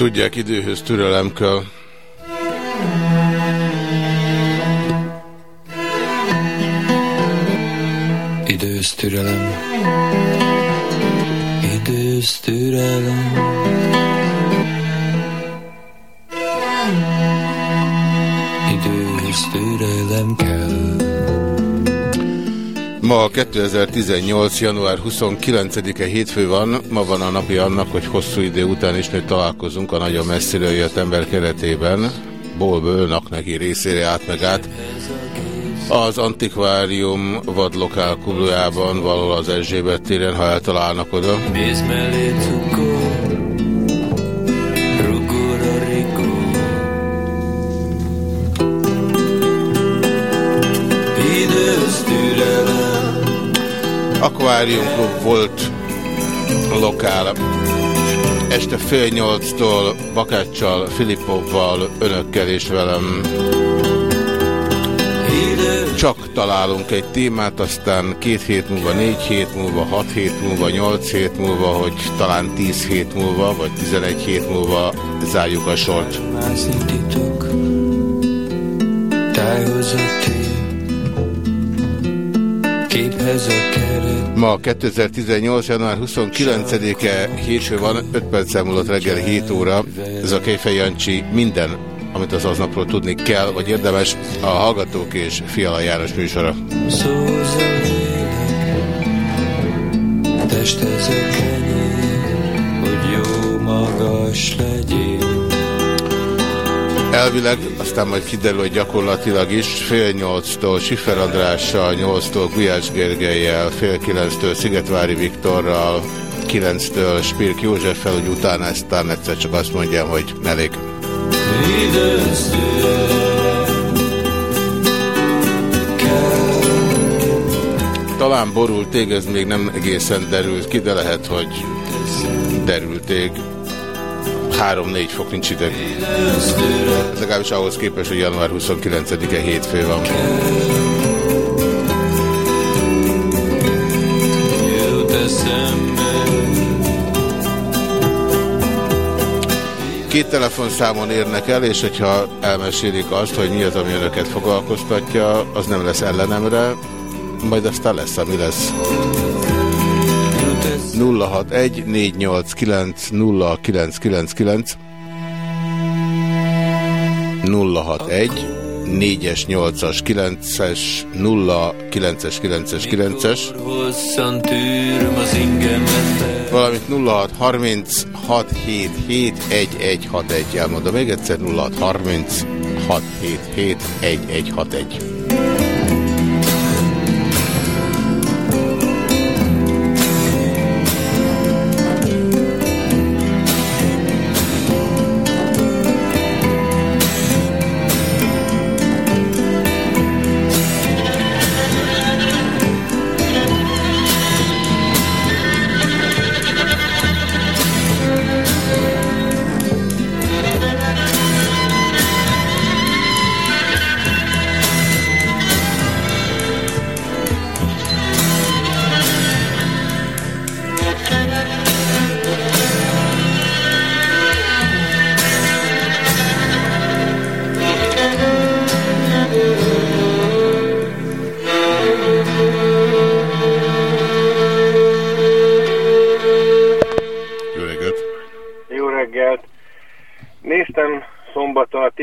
Tudják, időhöz türelem kell. Idős türelem. Idős türelem. Idős türelem kell Ma 2018. január 29-e hétfő van, ma van a napi annak, hogy hosszú idő után ismét találkozunk a nagyon messziről jött ember keretében, Bolbölnak neki részére át meg át. Az Antikvárium vadlokál kuglójában, valahol az Erzsébet téren, ha eltalálnak oda. Aquarium Club volt lokál. Este fél nyolctól Bakáccsal, Filipovval, önökkel és velem csak találunk egy témát, aztán két hét múlva, négy hét múlva, hat hét múlva, nyolc hét múlva, hogy talán tíz hét múlva, vagy tizenegy hét múlva zárjuk a sort. Mászni titok Tájhoz a Ma 2018. január 29-e hétfő van, 5 perc múlott reggel 7 óra. Ez a Kejfej Jancsi minden, amit az aznapról tudni kell, vagy érdemes, a Hallgatók és Fiala János műsora. Kenyér Hogy jó magas legyél Elvileg, aztán majd kiderül, hogy gyakorlatilag is, fél nyolctól Siffer Andrással, nyolctól Gulyás Gergelyel, fél kilenctől Szigetvári Viktorral, kilenctől Spirk Józseffel, hogy utána aztán egyszer csak azt mondjam, hogy elég. Talán borult ég, ez még nem egészen derült ki, de lehet, hogy derült ég. 3-4 fok nincs ideg. Ez legalábbis ahhoz képest, hogy január 29-e hétfő van. Két telefonszámon érnek el, és hogyha elmesélik azt, hogy mi az, ami önöket foglalkoztatja, az nem lesz ellenemre, majd aztán lesz, ami lesz. 061 489 0999 061 4-es, 8-as, 9-es, 0-9-es, 9-es, 9-es, Hosszan tűröm az ingemet valamint 06 30 677 1161. Elmondom még egyszer 06 30 677 1161.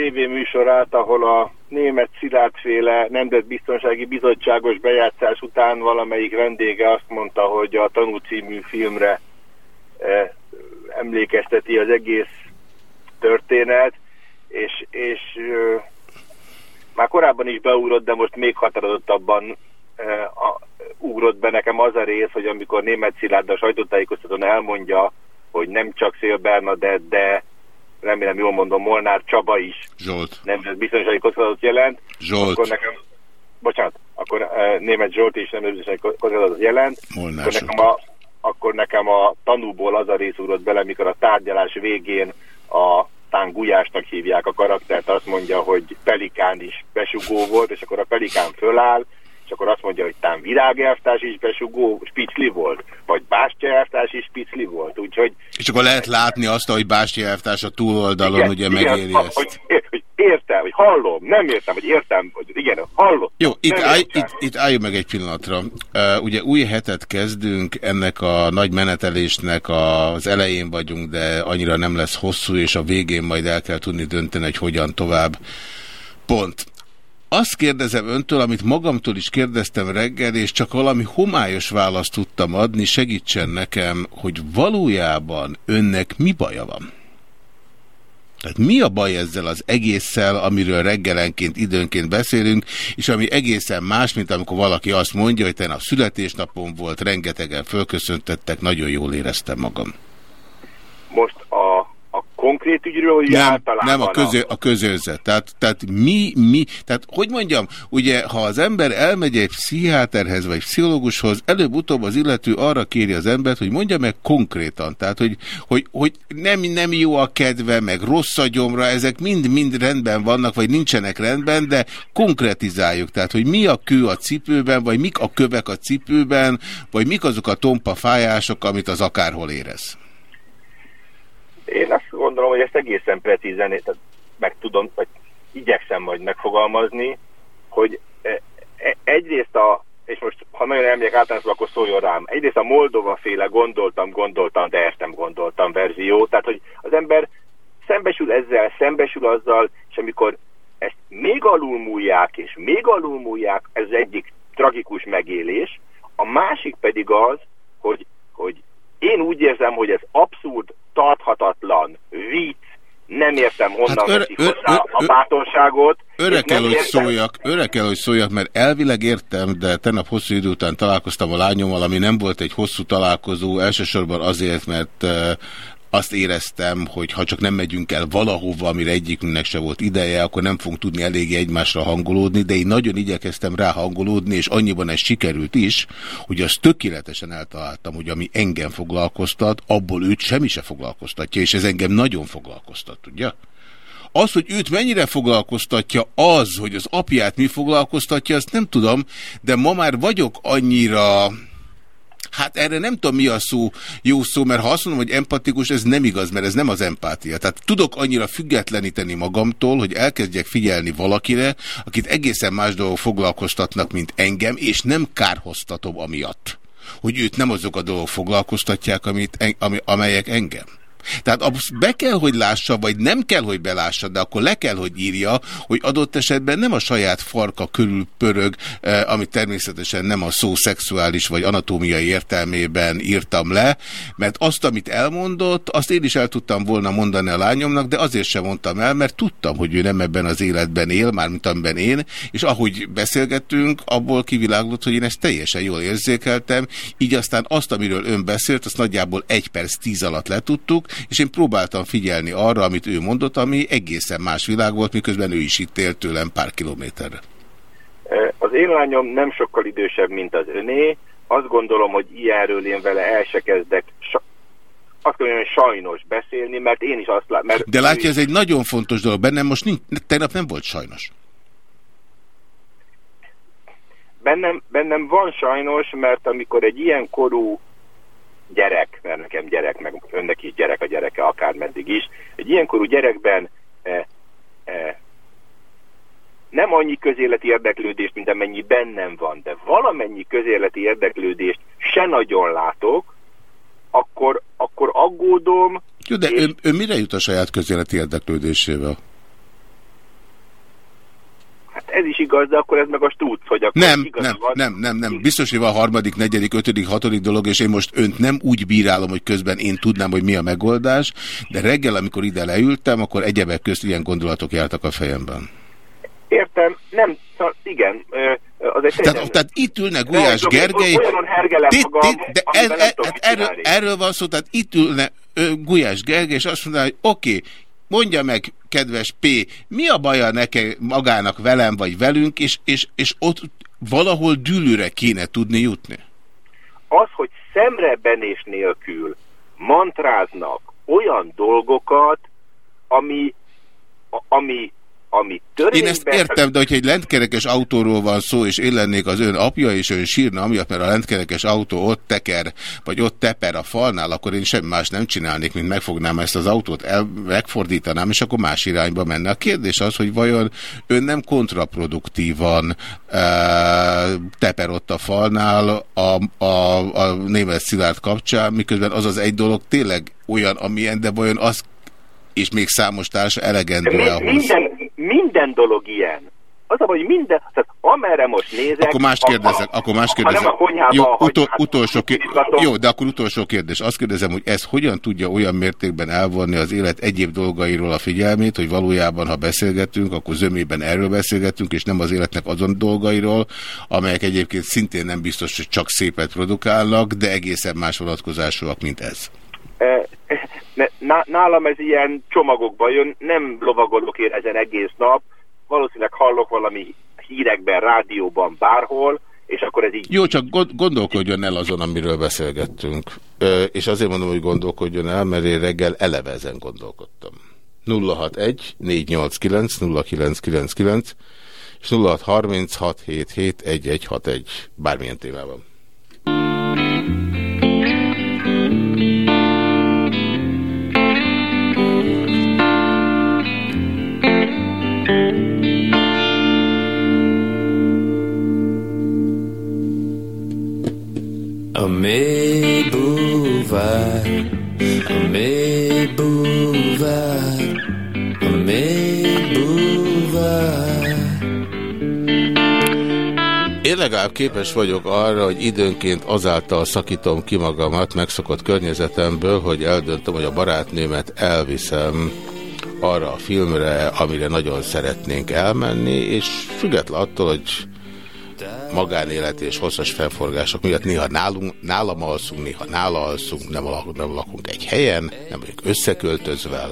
szombaton a TV műsorát, ahol a német Szilárdféle Nemzetbiztonsági Bizottságos bejátszás után valamelyik vendége azt mondta, hogy a Tanú című filmre eh, emlékezteti az egész történet, és, és eh, már korábban is beugrott, de most még határozottabban eh, a, ugrott be nekem az a rész, hogy amikor német Szilárd a sajtótájékoztatón elmondja, hogy nem csak Szél Bernadett, de remélem jól mondom, Molnár Csaba is Zsolt. nemzetbiztonsági kockázatot jelent, Zsolt. akkor nekem, bocsánat, akkor uh, német Zsolt is nemzetbiztonsági kockázatot jelent, Molnár akkor nekem, a, akkor nekem a tanúból az a rész ugrott bele, mikor a tárgyalás végén a tán Gulyásnak hívják a karaktert, azt mondja, hogy Pelikán is besugó volt, és akkor a Pelikán föláll, és akkor azt mondja, hogy tán virágelvtárs is besugó, spicli volt, vagy bástyaelvtárs is spicli volt, úgyhogy És akkor lehet látni azt, hogy Bástya elvtárs a túloldalon ugye megéri ha- ezt. Hogy, hogy értem, hogy hallom, nem értem, hogy értem, hogy igen, hallom. Jó, itt, értem. itt, itt álljunk meg egy pillanatra. Uh, ugye új hetet kezdünk, ennek a nagy menetelésnek az elején vagyunk, de annyira nem lesz hosszú, és a végén majd el kell tudni dönteni, hogy hogyan tovább. Pont. Azt kérdezem öntől, amit magamtól is kérdeztem reggel, és csak valami homályos választ tudtam adni, segítsen nekem, hogy valójában önnek mi baja van? Tehát mi a baj ezzel az egésszel, amiről reggelenként, időnként beszélünk, és ami egészen más, mint amikor valaki azt mondja, hogy tegnap születésnapom volt, rengetegen fölköszöntettek, nagyon jól éreztem magam. Most a, a konkrét ügyről, hogy Nem, általában nem a, közö, a közőzet. Tehát, tehát mi, mi, tehát hogy mondjam, ugye ha az ember elmegy egy pszichiáterhez vagy pszichológushoz, előbb-utóbb az illető arra kéri az embert, hogy mondja meg konkrétan, tehát hogy, hogy, hogy nem, nem jó a kedve, meg rossz a gyomra, ezek mind-mind rendben vannak, vagy nincsenek rendben, de konkretizáljuk, tehát hogy mi a kő a cipőben, vagy mik a kövek a cipőben, vagy mik azok a tompa fájások, amit az akárhol érez. Én azt gondolom, hogy ezt egészen precízen tehát meg tudom, vagy igyekszem majd megfogalmazni, hogy e, e, egyrészt a, és most ha nagyon elmegyek általánosban, akkor szóljon rám, egyrészt a Moldova féle gondoltam, gondoltam, de ezt nem gondoltam verzió, tehát hogy az ember szembesül ezzel, szembesül azzal, és amikor ezt még alulmúlják, és még alulmúlják, ez egyik tragikus megélés, a másik pedig az, hogy, hogy én úgy érzem, hogy ez abszurd, tarthatatlan, vicc, nem értem honnan Hát hát ör- veszik ör- hozzá a bátorságot. Örre és kell, hogy szóljak, örre kell, hogy szóljak, mert elvileg értem, de tegnap hosszú idő után találkoztam a lányommal, ami nem volt egy hosszú találkozó, elsősorban azért, mert azt éreztem, hogy ha csak nem megyünk el valahova, amire egyikünknek se volt ideje, akkor nem fogunk tudni eléggé egymásra hangolódni, de én nagyon igyekeztem rá hangolódni, és annyiban ez sikerült is, hogy azt tökéletesen eltaláltam, hogy ami engem foglalkoztat, abból őt semmi se foglalkoztatja, és ez engem nagyon foglalkoztat, tudja? Az, hogy őt mennyire foglalkoztatja az, hogy az apját mi foglalkoztatja, azt nem tudom, de ma már vagyok annyira... Hát erre nem tudom mi a szó, jó szó, mert ha azt mondom, hogy empatikus, ez nem igaz, mert ez nem az empátia. Tehát tudok annyira függetleníteni magamtól, hogy elkezdjek figyelni valakire, akit egészen más dolgok foglalkoztatnak, mint engem, és nem kárhoztatom amiatt, hogy őt nem azok a dolgok foglalkoztatják, amit, en- ami, amelyek engem. Tehát azt be kell, hogy lássa, vagy nem kell, hogy belássa, de akkor le kell, hogy írja, hogy adott esetben nem a saját farka körül pörög, eh, amit természetesen nem a szó szexuális vagy anatómiai értelmében írtam le, mert azt, amit elmondott, azt én is el tudtam volna mondani a lányomnak, de azért sem mondtam el, mert tudtam, hogy ő nem ebben az életben él, mármint amiben én, és ahogy beszélgettünk, abból kiviláglott, hogy én ezt teljesen jól érzékeltem, így aztán azt, amiről ön beszélt, azt nagyjából egy perc tíz alatt letudtuk, és én próbáltam figyelni arra, amit ő mondott, ami egészen más világ volt, miközben ő is itt élt tőlem pár kilométerre. Az én lányom nem sokkal idősebb, mint az öné. Azt gondolom, hogy ilyenről én vele el se kezdek azt mondom, hogy sajnos beszélni, mert én is azt látom. De látja, ez egy nagyon fontos dolog. Bennem most nincs, tegnap nem volt sajnos. Bennem, bennem van sajnos, mert amikor egy ilyen korú gyerek, mert nekem gyerek, meg önnek is gyerek a gyereke, akármeddig is, egy ilyen korú gyerekben eh, eh, nem annyi közéleti érdeklődést, mint amennyi bennem van, de valamennyi közéleti érdeklődést se nagyon látok, akkor, akkor aggódom, Jó, de És- ön, ön mire jut a saját közéleti érdeklődésével? Hát ez is igaz, de akkor ez meg a stúc, hogy akkor Nem, igaza nem, van. nem, nem, nem. Biztos, hogy van harmadik, negyedik, ötödik, hatodik dolog, és én most önt nem úgy bírálom, hogy közben én tudnám, hogy mi a megoldás, de reggel, amikor ide leültem, akkor egyebek közt ilyen gondolatok jártak a fejemben. Értem, nem, szóval igen, Az egy Tehát, tehát itt ülne Gulyás tudom, Gergely... olyanon hergelem magam, de amivel ez, hát erről, erről van szó, tehát itt ülne Gulyás Gergely, és azt mondaná, hogy oké, mondja meg, kedves P, mi a baja nekem magának velem vagy velünk, és, és, és ott valahol dűlőre kéne tudni jutni. az, hogy szemrebenés nélkül mantráznak olyan dolgokat, ami, ami, ami törvényben... Én ezt értem, de hogyha egy lentkerekes autóról van szó, és én lennék az ön apja, és ön sírna amiatt, mert a lentkerekes autó ott teker, vagy ott teper a falnál, akkor én semmi más nem csinálnék, mint megfognám ezt az autót, el, megfordítanám, és akkor más irányba menne. A kérdés az, hogy vajon ön nem kontraproduktívan e, teper ott a falnál a, a, a német Szilárd kapcsán, miközben az az egy dolog tényleg olyan, amilyen, de vajon az és még számos társa elegendő ahhoz. minden, minden dolog ilyen. Az a hogy minden, tehát amerre most nézek... Akkor mást a- kérdezek, akkor mást ha kérdezek. nem a konyhába, Jó, a utol, hát- utolsó kérdés. Jó, de akkor utolsó kérdés. Azt kérdezem, hogy ez hogyan tudja olyan mértékben elvonni az élet egyéb dolgairól a figyelmét, hogy valójában, ha beszélgetünk, akkor zömében erről beszélgetünk, és nem az életnek azon dolgairól, amelyek egyébként szintén nem biztos, hogy csak szépet produkálnak, de egészen más vonatkozásúak, mint ez. Eh, ná- Nálam ez ilyen csomagokban jön, nem lovagolok én ezen egész nap, valószínűleg hallok valami hírekben, rádióban, bárhol, és akkor ez így... Jó, csak gond- gondolkodjon el azon, amiről beszélgettünk. És azért mondom, hogy gondolkodjon el, mert én reggel eleve ezen gondolkodtam. 061 489 0999 és 0636 77 1161 bármilyen témában. A mély búvár, a mély búvár, a mély búvár. Én legalább képes vagyok arra, hogy időnként azáltal szakítom ki magamat megszokott környezetemből, hogy eldöntöm, hogy a barátnőmet elviszem arra a filmre, amire nagyon szeretnénk elmenni, és független attól, hogy magánélet és hosszas felforgások miatt néha nálunk, nálam alszunk, néha nála alszunk, nem, lakunk, nem lakunk egy helyen, nem vagyunk összeköltözve.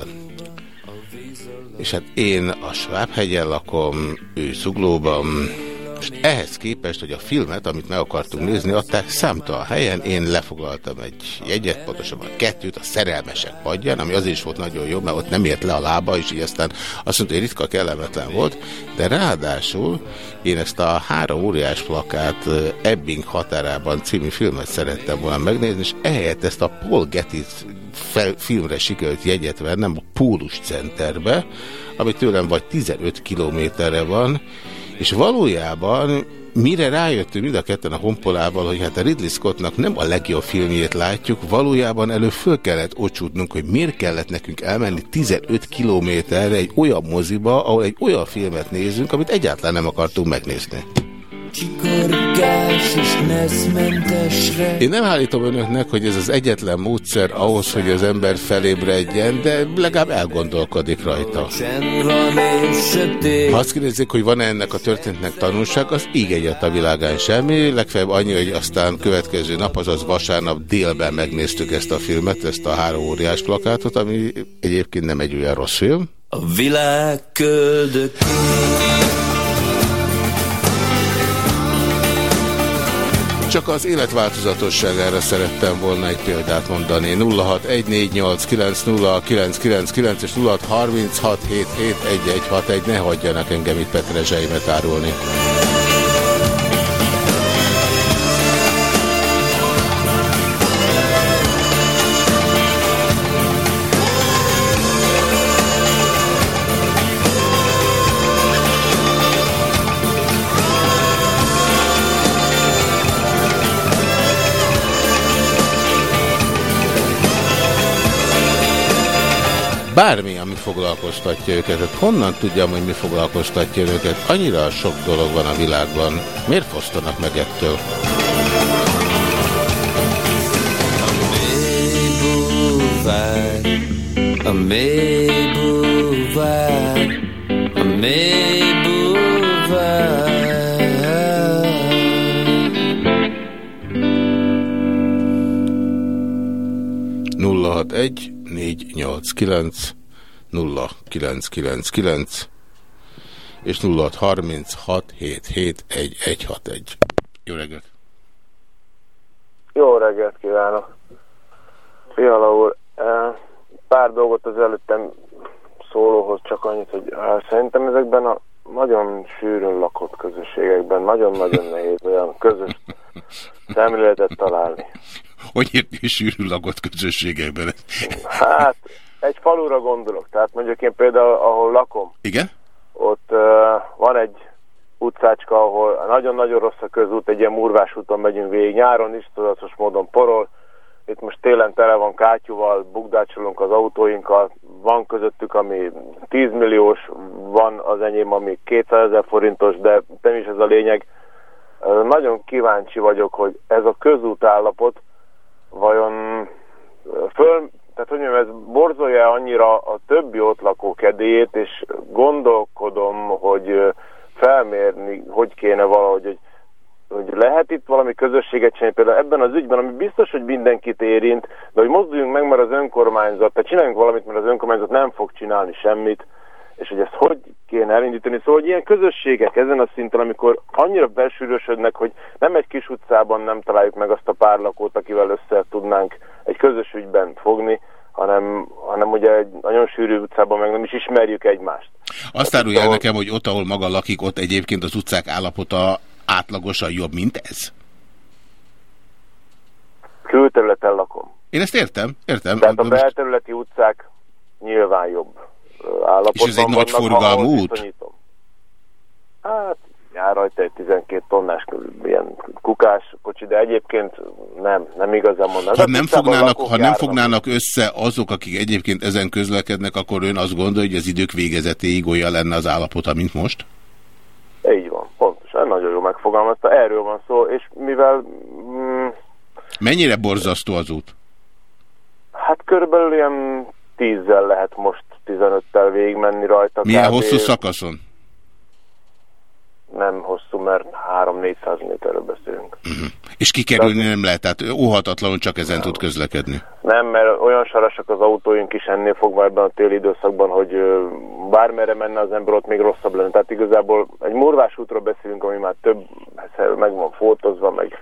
És hát én a Svábhegyen lakom, ő Zuglóban, és ehhez képest, hogy a filmet, amit meg akartunk nézni, adták számtalan helyen, én lefoglaltam egy jegyet, pontosabban kettőt, a szerelmesek padján, ami azért is volt nagyon jó, mert ott nem ért le a lába, és így aztán azt mondta, hogy ritka kellemetlen volt, de ráadásul én ezt a három óriás plakát Ebbing határában című filmet szerettem volna megnézni, és ehelyett ezt a Paul Getty fel, filmre sikerült jegyet vennem a Pólus Centerbe, ami tőlem vagy 15 kilométerre van, és valójában mire rájöttünk mind a ketten a honpolával, hogy hát a Ridley Scottnak nem a legjobb filmjét látjuk, valójában elő föl kellett ocsútnunk, hogy miért kellett nekünk elmenni 15 kilométerre egy olyan moziba, ahol egy olyan filmet nézünk, amit egyáltalán nem akartunk megnézni. Csikorgás és neszmentesre. Én nem állítom önöknek, hogy ez az egyetlen módszer ahhoz, hogy az ember felébredjen, de legalább elgondolkodik rajta. Van. Ha azt kérdezik, hogy van-e ennek a történetnek tanulság, az így egyet a világán semmi. Legfeljebb annyi, hogy aztán következő nap, azaz vasárnap délben megnéztük ezt a filmet, ezt a három óriás plakátot, ami egyébként nem egy olyan rossz film. A világ köldök. Csak az életváltozatosságára szerettem volna egy példát mondani. 0614890999 és 0636771161. Ne hagyjanak engem itt petrezseimet árulni. bármi, ami foglalkoztatja őket. Hát honnan tudjam, hogy mi foglalkoztatja őket? Annyira sok dolog van a világban. Miért fosztanak meg ettől? A Maybouvar, a Maybouvar. Nulla hat egy. 0489 0999 és 0636771161. Jó reggelt! Jó reggelt kívánok! Fiala úr, eh, pár dolgot az előttem szólóhoz csak annyit, hogy eh, szerintem ezekben a nagyon sűrűn lakott közösségekben nagyon-nagyon nehéz olyan közös szemléletet találni. Hogy érti sűrűn lakott közösségekben? Hát, egy falura gondolok. Tehát mondjuk én például, ahol lakom. Igen? Ott uh, van egy utcácska, ahol nagyon-nagyon rossz a közút, egy ilyen murvás úton megyünk végig. Nyáron is tudatos módon porol. Itt most télen tele van kátyúval, bugdácsolunk az autóinkkal. Van közöttük, ami 10 milliós, van az enyém, ami 200 ezer forintos, de nem is ez a lényeg. Nagyon kíváncsi vagyok, hogy ez a közút állapot vajon föl, tehát hogy mondjam, ez borzolja annyira a többi ott lakó kedélyét, és gondolkodom, hogy felmérni, hogy kéne valahogy, hogy, hogy lehet itt valami közösséget csinálni, például ebben az ügyben, ami biztos, hogy mindenkit érint, de hogy mozduljunk meg, mert az önkormányzat, tehát csináljunk valamit, mert az önkormányzat nem fog csinálni semmit, és hogy ezt hogy kéne elindítani. Szóval, hogy ilyen közösségek ezen a szinten, amikor annyira besűrösödnek, hogy nem egy kis utcában nem találjuk meg azt a pár lakót, akivel össze tudnánk egy közös ügyben fogni, hanem, hanem ugye egy nagyon sűrű utcában meg nem is ismerjük egymást. Azt árulja el nekem, hogy ott, ahol maga lakik, ott egyébként az utcák állapota átlagosan jobb, mint ez? Külterületen lakom. Én ezt értem, értem. Tehát a belterületi utcák nyilván jobb állapotban És ez egy nagy forgalmú út? Hát jár rajta egy 12 tonnás ilyen kukás kocsi, de egyébként nem, nem igazán mondom. Ha nem, fognának, ha nem fognának össze azok, akik egyébként ezen közlekednek, akkor ön azt gondolja, hogy az idők végezetéig olyan lenne az állapota, mint most? Így van, pontosan, nagyon jó megfogalmazta, erről van szó, és mivel... Mm, Mennyire borzasztó az út? Hát körülbelül ilyen tízzel lehet most 15-tel végigmenni rajta. Milyen kb. hosszú szakaszon? Nem hosszú, mert 3-400 méterről beszélünk. Uh -huh. És kikerülni nem lehet, tehát óhatatlanul csak ezen nem. tud közlekedni. Nem, mert olyan sarasak az autóink is ennél fogva ebben a téli időszakban, hogy bármerre menne az ember, ott még rosszabb lenne. Tehát igazából egy murvás útról beszélünk, ami már több meg van fotózva, meg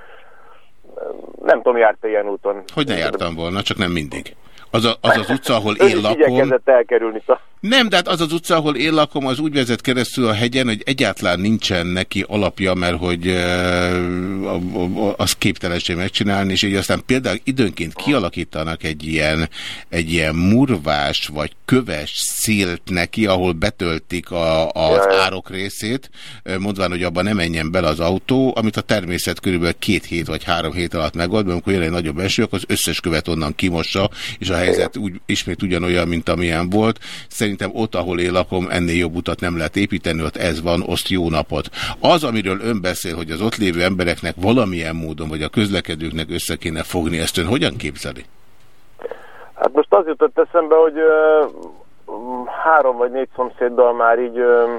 nem tudom, járta ilyen úton. Hogy ne jártam volna, csak nem mindig. Az, a, az az utca, ahol én lakom... elkerülni. Nem, de hát az az utca, ahol én lakom, az úgy vezet keresztül a hegyen, hogy egyáltalán nincsen neki alapja, mert hogy uh, az képtelenség megcsinálni, és így aztán például időnként kialakítanak egy ilyen, egy ilyen murvás vagy köves szélt neki, ahol betöltik a, az Jaj. árok részét, mondván, hogy abban nem menjen bele az autó, amit a természet körülbelül két hét vagy három hét alatt megold, mert amikor jön egy nagyobb eső, akkor az összes követ onnan kimossa, és a helyzet úgy, ismét ugyanolyan, mint amilyen volt. Szerintem ott, ahol én lakom, ennél jobb utat nem lehet építeni, ott ez van, oszt jó napot. Az, amiről ön beszél, hogy az ott lévő embereknek valamilyen módon, vagy a közlekedőknek össze kéne fogni, ezt ön hogyan képzeli? Hát most az jutott eszembe, hogy uh, három vagy négy szomszéddal már így uh,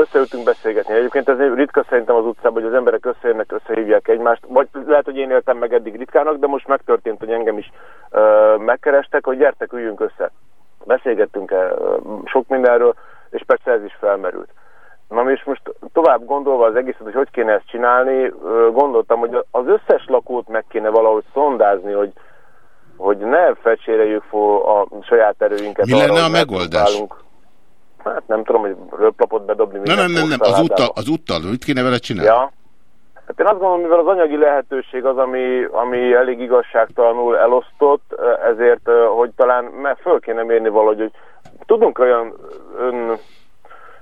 összeültünk beszélgetni. Egyébként ez ritka szerintem az utcában, hogy az emberek összejönnek, összehívják egymást. Vagy lehet, hogy én éltem meg eddig ritkának, de most megtörtént, hogy engem is ö, megkerestek, hogy gyertek, üljünk össze. Beszélgettünk -e, sok mindenről, és persze ez is felmerült. Na és most tovább gondolva az egészet, hogy hogy kéne ezt csinálni, gondoltam, hogy az összes lakót meg kéne valahogy szondázni, hogy, hogy ne fecséreljük a saját erőinket. Mi lenne a megoldás? Válunk. Hát nem tudom, hogy röplapot bedobni. Nem, nem, nem, nem. Az úttal, az úttal, mit kéne vele csinálni? Ja. Hát én azt gondolom, mivel az anyagi lehetőség az, ami, ami elég igazságtalanul elosztott, ezért, hogy talán föl kéne mérni valahogy, hogy tudunk olyan ön,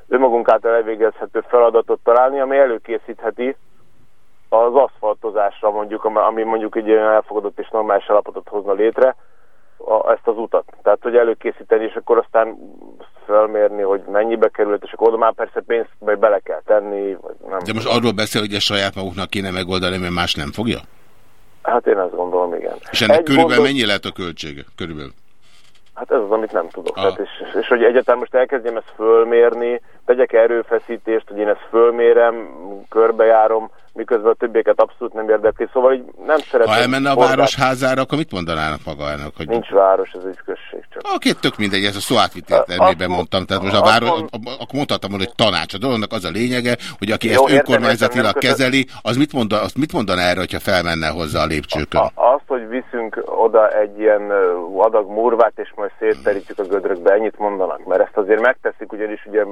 önmagunk által elvégezhető feladatot találni, ami előkészítheti az aszfaltozásra mondjuk, ami mondjuk egy elfogadott és normális állapotot hozna létre, a, ezt az utat. Tehát, hogy előkészíteni, és akkor aztán felmérni, hogy mennyibe került, és akkor oda már persze pénzt majd bele kell tenni. Vagy nem De most arról beszél, hogy a saját maguknak kéne megoldani, mert más nem fogja? Hát én azt gondolom, igen. És ennek Egy körülbelül gondol... mennyi lehet a költsége? Körülbelül? Hát ez az, amit nem tudok. Ah. Tehát és, és hogy egyáltalán most elkezdjem ezt fölmérni, tegyek erőfeszítést, hogy én ezt fölmérem, körbejárom, miközben a többieket abszolút nem érdekli. Szóval így nem szeretném... Ha elmenne a horgát- városházára, akkor mit mondanának magának? Hogy... Nincs város, ez egy község csak. Oké, tök mindegy, ez a szó Azt- mondtam. Tehát most a város, akkor mondhatom hogy tanács. A dolognak az a lényege, hogy aki Jó, ezt önkormányzatilag kezeli, az mit, mond, azt mit mondaná erre, hogyha felmenne hozzá a lépcsőkön? A, azt, hogy viszünk oda egy ilyen adag murvát, és majd szétterítjük a gödrökbe, ennyit mondanak. Mert ezt azért megteszik, ugyanis ugye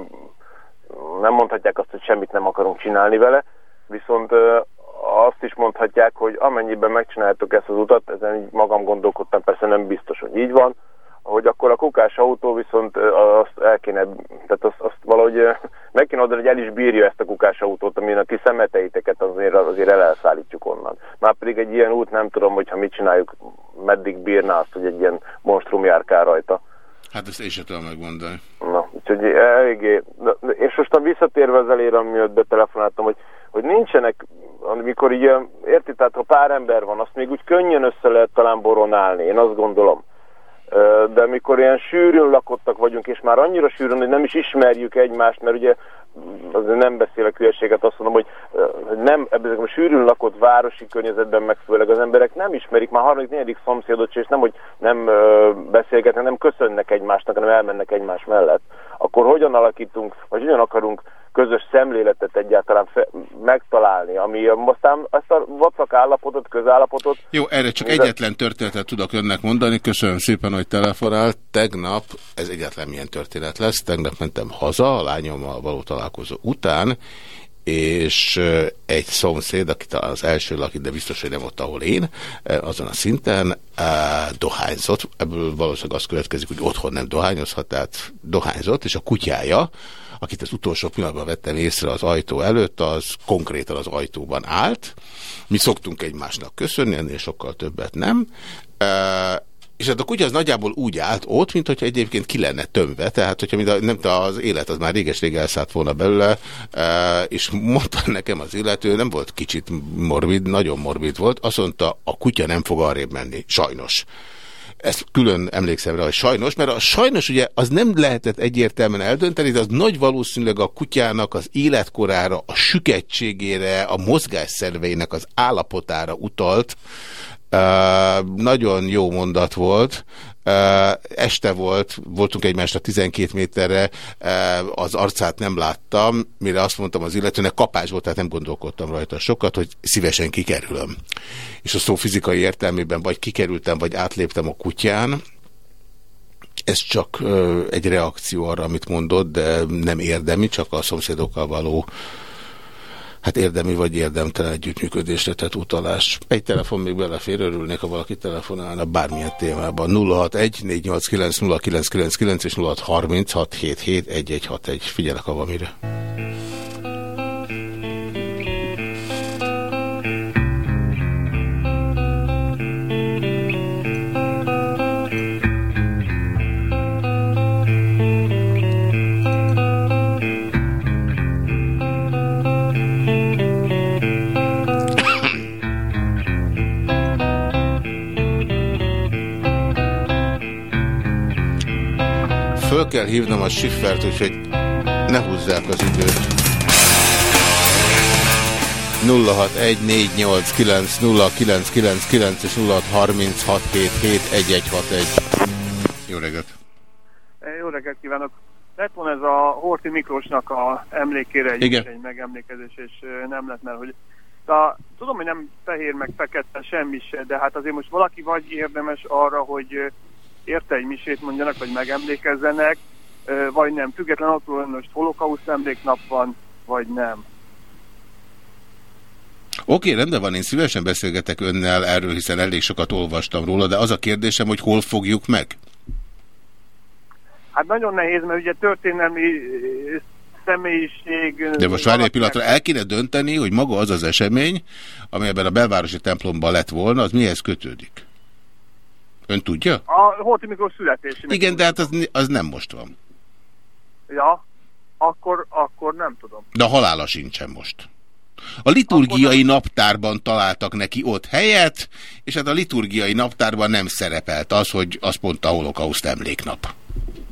nem mondhatják azt, hogy semmit nem akarunk csinálni vele, viszont azt is mondhatják, hogy amennyiben megcsináljátok ezt az utat, ezen így magam gondolkodtam, persze nem biztos, hogy így van, hogy akkor a kukás autó viszont azt el kéne, tehát azt, azt valahogy meg kéne adni, hogy el is bírja ezt a kukás autót, amin a ti szemeteiteket azért, azért el elszállítjuk onnan. Már pedig egy ilyen út nem tudom, hogyha mit csináljuk, meddig bírná azt, hogy egy ilyen monstrum járkál rajta. Hát ezt én sem tudom megmondani. Na, úgyhogy eléggé, és most a visszatérve az elére, amiatt betelefonáltam, hogy, hogy nincsenek, amikor ö, érti, tehát ha pár ember van, azt még úgy könnyen össze lehet talán boronálni, én azt gondolom. De amikor ilyen sűrűn lakottak vagyunk, és már annyira sűrűn, hogy nem is ismerjük egymást, mert ugye azért nem beszélek hülyeséget, azt mondom, hogy nem, ebben a sűrűn lakott városi környezetben meg főleg az emberek nem ismerik már harmadik, negyedik szomszédot, és nem, hogy nem beszélgetnek, nem köszönnek egymásnak, hanem elmennek egymás mellett, akkor hogyan alakítunk, vagy hogyan akarunk közös szemléletet egyáltalán megtalálni, ami aztán ezt a vacak állapotot, közállapotot Jó, erre csak Minden- egyetlen történetet tudok önnek mondani. Köszönöm szépen, hogy telefonált. Tegnap, ez egyetlen milyen történet lesz, tegnap mentem haza a lányommal való találkozó után, és egy szomszéd, aki talán az első lakit, de biztos, hogy nem ott, ahol én, azon a szinten dohányzott. Ebből valószínűleg az következik, hogy otthon nem dohányozhat, tehát dohányzott, és a kutyája, akit az utolsó pillanatban vettem észre az ajtó előtt, az konkrétan az ajtóban állt. Mi szoktunk egymásnak köszönni, ennél sokkal többet nem. És hát a kutya az nagyjából úgy állt ott, mint hogyha egyébként ki lenne tömve, tehát hogyha mind a, nem az élet az már réges-rég elszállt volna belőle, és mondta nekem az illető, nem volt kicsit morbid, nagyon morbid volt, azt mondta, a kutya nem fog arrébb menni, sajnos ezt külön emlékszem rá, hogy sajnos, mert a sajnos ugye az nem lehetett egyértelműen eldönteni, de az nagy valószínűleg a kutyának az életkorára, a sükettségére, a mozgásszerveinek az állapotára utalt. Uh, nagyon jó mondat volt. Este volt, voltunk egymásra 12 méterre, az arcát nem láttam, mire azt mondtam az illetőnek, kapás volt, tehát nem gondolkodtam rajta sokat, hogy szívesen kikerülöm. És a szó fizikai értelmében vagy kikerültem, vagy átléptem a kutyán, ez csak egy reakció arra, amit mondott, de nem érdemi, csak a szomszédokkal való hát érdemi vagy érdemtelen együttműködésre tett utalás. Egy telefon még belefér, örülnék, ha valaki telefonálna bármilyen témában. 061 489 0999 és 0636 77 1161. Figyelek, ha van Föl kell hívnom a siffert, úgyhogy ne húzzák az időt. 0614890999 és 0636771161. Jó reggelt! Jó reggelt kívánok! Lett volna ez a Horti Miklósnak a emlékére egy, Igen. egy megemlékezés, és nem lett, mert hogy de, tudom, hogy nem fehér meg fekete semmi se, de hát azért most valaki vagy érdemes arra, hogy érte egy misét mondjanak, vagy megemlékezzenek, vagy nem. Független attól, hogy most holokauszt emléknap van, vagy nem. Oké, rendben van, én szívesen beszélgetek önnel erről, hiszen elég sokat olvastam róla, de az a kérdésem, hogy hol fogjuk meg? Hát nagyon nehéz, mert ugye történelmi személyiség... De most várj egy pillanatra, el kéne dönteni, hogy maga az az esemény, ami ebben a belvárosi templomban lett volna, az mihez kötődik? Ön tudja? A Horti Miklós születésének. Igen, de hát az, az nem most van. Ja, akkor, akkor nem tudom. De a halála sincsen most. A liturgiai naptárban találtak neki ott helyet, és hát a liturgiai naptárban nem szerepelt az, hogy az pont a holokauszt emléknap.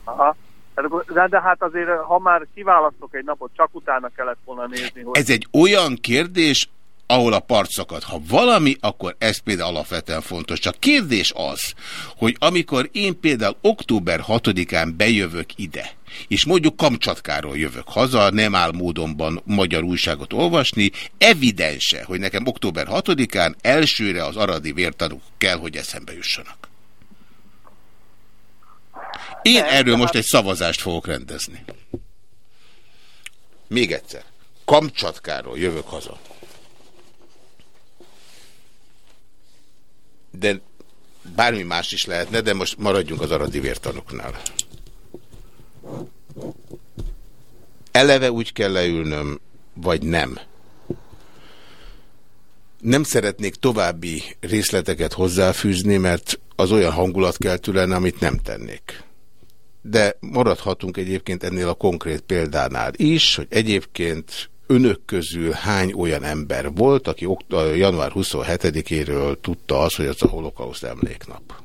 Aha. Hát de, de hát azért, ha már kiválasztok egy napot, csak utána kellett volna nézni, hogy... Ez egy olyan kérdés, ahol a part szakad. Ha valami, akkor ez például alapvetően fontos. Csak kérdés az, hogy amikor én például október 6-án bejövök ide, és mondjuk Kamcsatkáról jövök haza, nem áll módonban magyar újságot olvasni, evidense, hogy nekem október 6-án elsőre az aradi vértanúk kell, hogy eszembe jussanak. Én erről most egy szavazást fogok rendezni. Még egyszer. Kamcsatkáról jövök haza. De bármi más is lehetne, de most maradjunk az aradi vértanuknál. Eleve úgy kell leülnöm, vagy nem. Nem szeretnék további részleteket hozzáfűzni, mert az olyan hangulat kell tőlene, amit nem tennék. De maradhatunk egyébként ennél a konkrét példánál is, hogy egyébként önök közül hány olyan ember volt, aki január 27-éről tudta azt, hogy ez a holokauszt emléknap?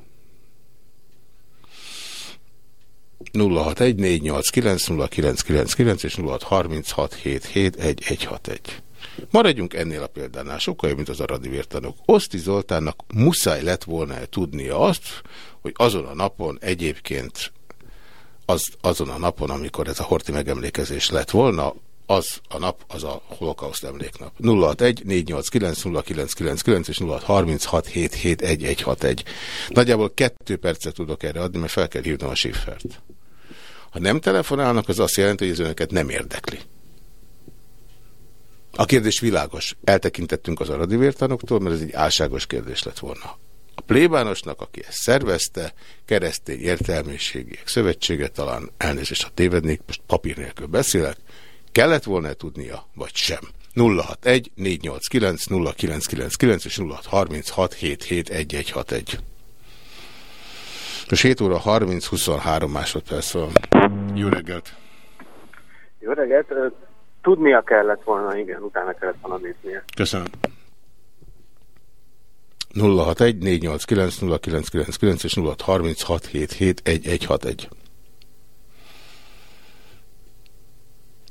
061-489-0999 és 0636771161. Maradjunk ennél a példánál, sokkal jobb, mint az aradi vértanok. Oszti Zoltánnak muszáj lett volna -e tudnia azt, hogy azon a napon egyébként az, azon a napon, amikor ez a horti megemlékezés lett volna, az a nap, az a holokauszt emléknap. 061 489 0999 és 0636771161. Nagyjából kettő percet tudok erre adni, mert fel kell hívnom a Schiffert. Ha nem telefonálnak, az azt jelenti, hogy ez önöket nem érdekli. A kérdés világos. Eltekintettünk az aradi vértanoktól, mert ez egy álságos kérdés lett volna. A plébánosnak, aki ezt szervezte, keresztény értelmiségiek szövetsége, talán elnézést, ha tévednék, most papír nélkül beszélek, Kellett volna -e tudnia, vagy sem? 061 489 0999 és 0636 771161. Most 7 óra 30-23 másodperc van. Jó reggelt! Jó reggelt! Tudnia kellett volna, igen, utána kellett volna néznie. Köszönöm. 061 489 0999 és 0636 771161.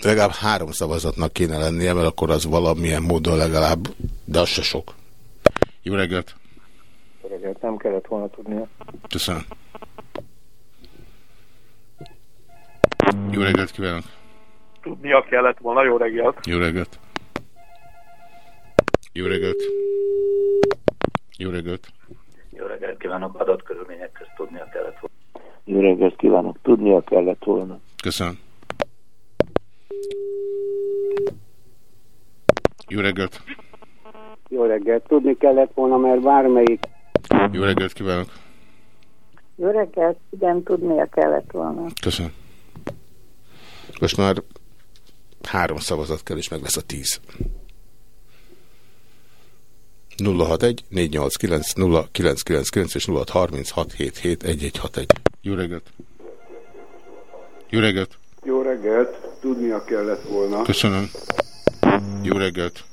legalább három szavazatnak kéne lennie, mert akkor az valamilyen módon legalább, de az se sok. Jó reggelt! Jó reggelt, nem kellett volna tudnia. Köszönöm. Jó reggelt kívánok! Tudnia kellett volna, jó reggelt! Jó reggelt! Jó reggelt! Jó reggelt! Jó reggelt kívánok, adott körülmények közt tudnia kellett volna. Jó reggelt kívánok, tudnia kellett volna. Köszönöm. Jó reggelt! Jó reggelt! Tudni kellett volna, mert bármelyik... Jó reggelt kívánok! Jó reggelt! Igen, tudnia kellett volna. Köszönöm. Most már három szavazat kell, és meg lesz a tíz. 061 489 0999 és 0636771161. Jó reggelt! Jó reggelt! Jó reggelt! Tudnia kellett volna. Köszönöm. Jó reggelt.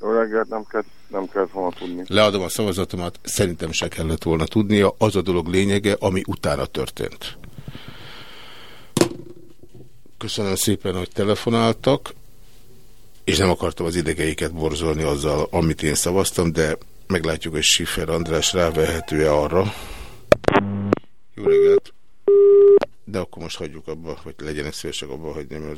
Jó reggelt, nem kell, nem kellett volna tudni. Leadom a szavazatomat, szerintem se kellett volna tudnia. Az a dolog lényege, ami utána történt. Köszönöm szépen, hogy telefonáltak, és nem akartam az idegeiket borzolni azzal, amit én szavaztam, de meglátjuk, hogy Schiffer András rávehető-e arra. Jó reggelt! De akkor most hagyjuk abba, hogy legyenek szívesek abba, hogy nem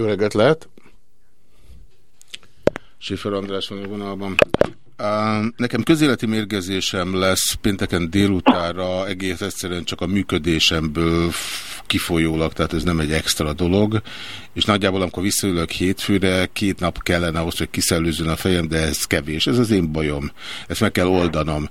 Jó reggelt lehet! Sifer András van a vonalban. Nekem közéleti mérgezésem lesz pénteken délutára egész egyszerűen csak a működésemből kifolyólag, tehát ez nem egy extra dolog, és nagyjából amikor visszaülök hétfőre, két nap kellene ahhoz, hogy kiszellőzön a fejem, de ez kevés, ez az én bajom, ezt meg kell oldanom.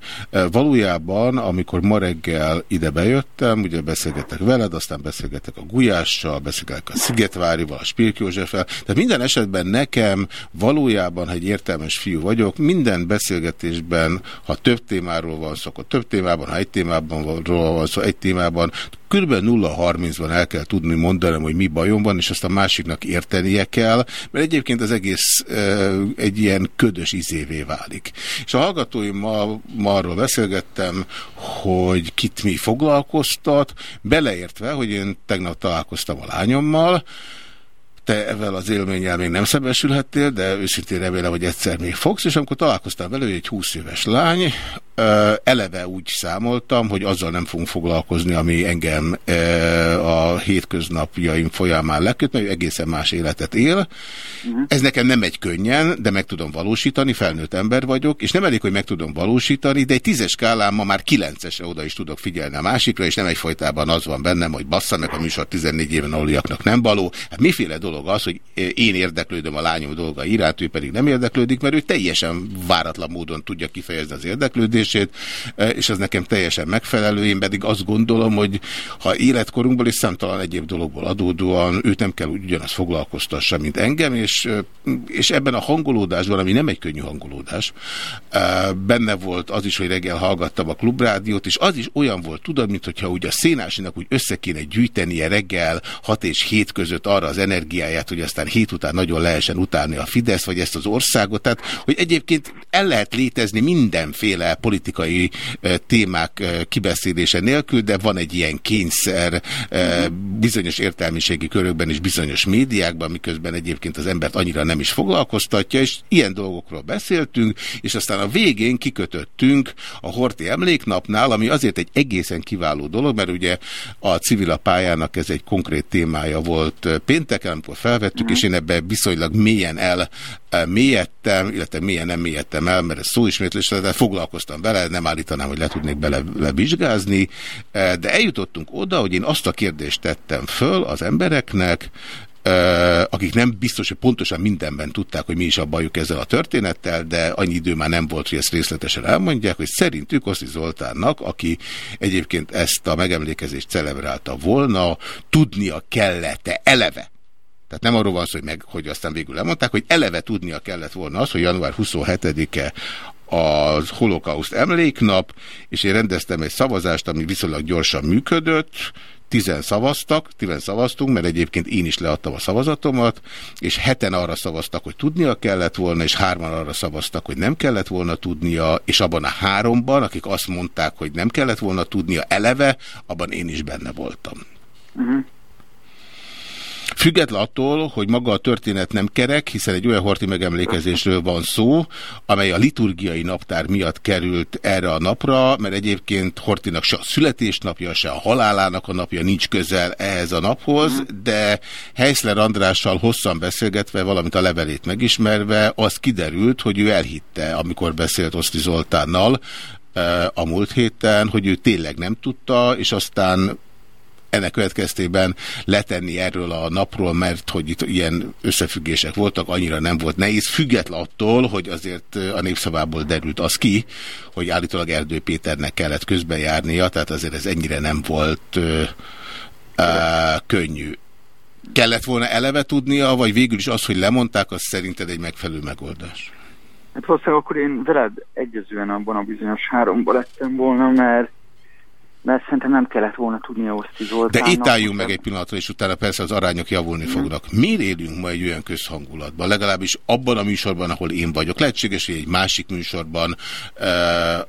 Valójában, amikor ma reggel ide bejöttem, ugye beszélgetek veled, aztán beszélgetek a Gulyással, beszélgetek a Szigetvárival, a Spirk Józseffel, tehát minden esetben nekem valójában, ha egy értelmes fiú vagyok, minden beszélgetésben, ha több témáról van szó, akkor több témában, ha egy témában van szó, egy témában, kb. 0-30-ban el kell tudni mondanom, hogy mi bajom van, és azt a másiknak értenie kell, mert egyébként az egész e, egy ilyen ködös izévé válik. És a hallgatóimmal ma arról beszélgettem, hogy kit mi foglalkoztat, beleértve, hogy én tegnap találkoztam a lányommal, te ezzel az élménnyel még nem szembesülhettél, de őszintén remélem, hogy egyszer még fogsz, és amikor találkoztál vele, egy 20 éves lány, eleve úgy számoltam, hogy azzal nem fogunk foglalkozni, ami engem a hétköznapjaim folyamán leköt, mert ő egészen más életet él. Mhm. Ez nekem nem egy könnyen, de meg tudom valósítani, felnőtt ember vagyok, és nem elég, hogy meg tudom valósítani, de egy tízes skálán ma már kilencesre oda is tudok figyelni a másikra, és nem egyfajtában az van bennem, hogy basszanak a műsor 14 éven aluliaknak nem való. Hát miféle dolog az, hogy én érdeklődöm a lányom dolga iránt, ő pedig nem érdeklődik, mert ő teljesen váratlan módon tudja kifejezni az érdeklődést, kérdését, e, és ez nekem teljesen megfelelő. Én pedig azt gondolom, hogy ha életkorunkból és számtalan egyéb dologból adódóan őt nem kell ugyanazt foglalkoztassa, mint engem, és, e, és ebben a hangolódásban, ami nem egy könnyű hangolódás, e, benne volt az is, hogy reggel hallgattam a klubrádiót, és az is olyan volt, tudod, mint hogyha úgy a szénásinak úgy össze kéne gyűjtenie reggel 6 és 7 között arra az energiáját, hogy aztán hét után nagyon lehessen utálni a Fidesz, vagy ezt az országot. Tehát, hogy egyébként el lehet létezni mindenféle politikai politikai eh, témák eh, kibeszélése nélkül, de van egy ilyen kényszer eh, bizonyos értelmiségi körökben és bizonyos médiákban, miközben egyébként az embert annyira nem is foglalkoztatja, és ilyen dolgokról beszéltünk, és aztán a végén kikötöttünk a Horti emléknapnál, ami azért egy egészen kiváló dolog, mert ugye a civil a pályának ez egy konkrét témája volt pénteken, amikor felvettük, mm. és én ebbe viszonylag mélyen el mélyedtem, illetve mélyen nem mélyedtem el, mert ez szóismétlés, de foglalkoztam vele, nem állítanám, hogy le tudnék bele levizsgázni, de eljutottunk oda, hogy én azt a kérdést tettem föl az embereknek, akik nem biztos, hogy pontosan mindenben tudták, hogy mi is a bajuk ezzel a történettel, de annyi idő már nem volt, hogy ezt részletesen elmondják, hogy szerintük Oszi Zoltánnak, aki egyébként ezt a megemlékezést celebrálta volna, tudnia kellett-e eleve, tehát nem arról van szó, hogy, meg, hogy aztán végül lemondták, hogy eleve tudnia kellett volna az, hogy január 27-e az holokauszt emléknap, és én rendeztem egy szavazást, ami viszonylag gyorsan működött, tizen szavaztak, tizen szavaztunk, mert egyébként én is leadtam a szavazatomat, és heten arra szavaztak, hogy tudnia kellett volna, és hárman arra szavaztak, hogy nem kellett volna tudnia, és abban a háromban, akik azt mondták, hogy nem kellett volna tudnia eleve, abban én is benne voltam. Uh mhm. -huh. Független attól, hogy maga a történet nem kerek, hiszen egy olyan horti megemlékezésről van szó, amely a liturgiai naptár miatt került erre a napra, mert egyébként Hortinak se a születésnapja, se a halálának a napja nincs közel ehhez a naphoz, de Heisler Andrással hosszan beszélgetve, valamint a levelét megismerve, az kiderült, hogy ő elhitte, amikor beszélt Oszti Zoltánnal, eh, a múlt héten, hogy ő tényleg nem tudta, és aztán ennek következtében letenni erről a napról, mert hogy itt ilyen összefüggések voltak, annyira nem volt nehéz, független attól, hogy azért a népszavából derült az ki, hogy állítólag Erdő Péternek kellett közbejárnia, tehát azért ez ennyire nem volt ö, ö, könnyű. Kellett volna eleve tudnia, vagy végül is az, hogy lemondták, az szerinted egy megfelelő megoldás? Hát valószínűleg akkor én veled egyezően abban a bizonyos háromban lettem volna, mert mert szerintem nem kellett volna tudni Oszti Zoltánnak. De itt álljunk meg egy pillanatra, és utána persze az arányok javulni hmm. fognak. Miért élünk ma egy olyan közhangulatban? Legalábbis abban a műsorban, ahol én vagyok. Lehetséges, hogy egy másik műsorban, uh,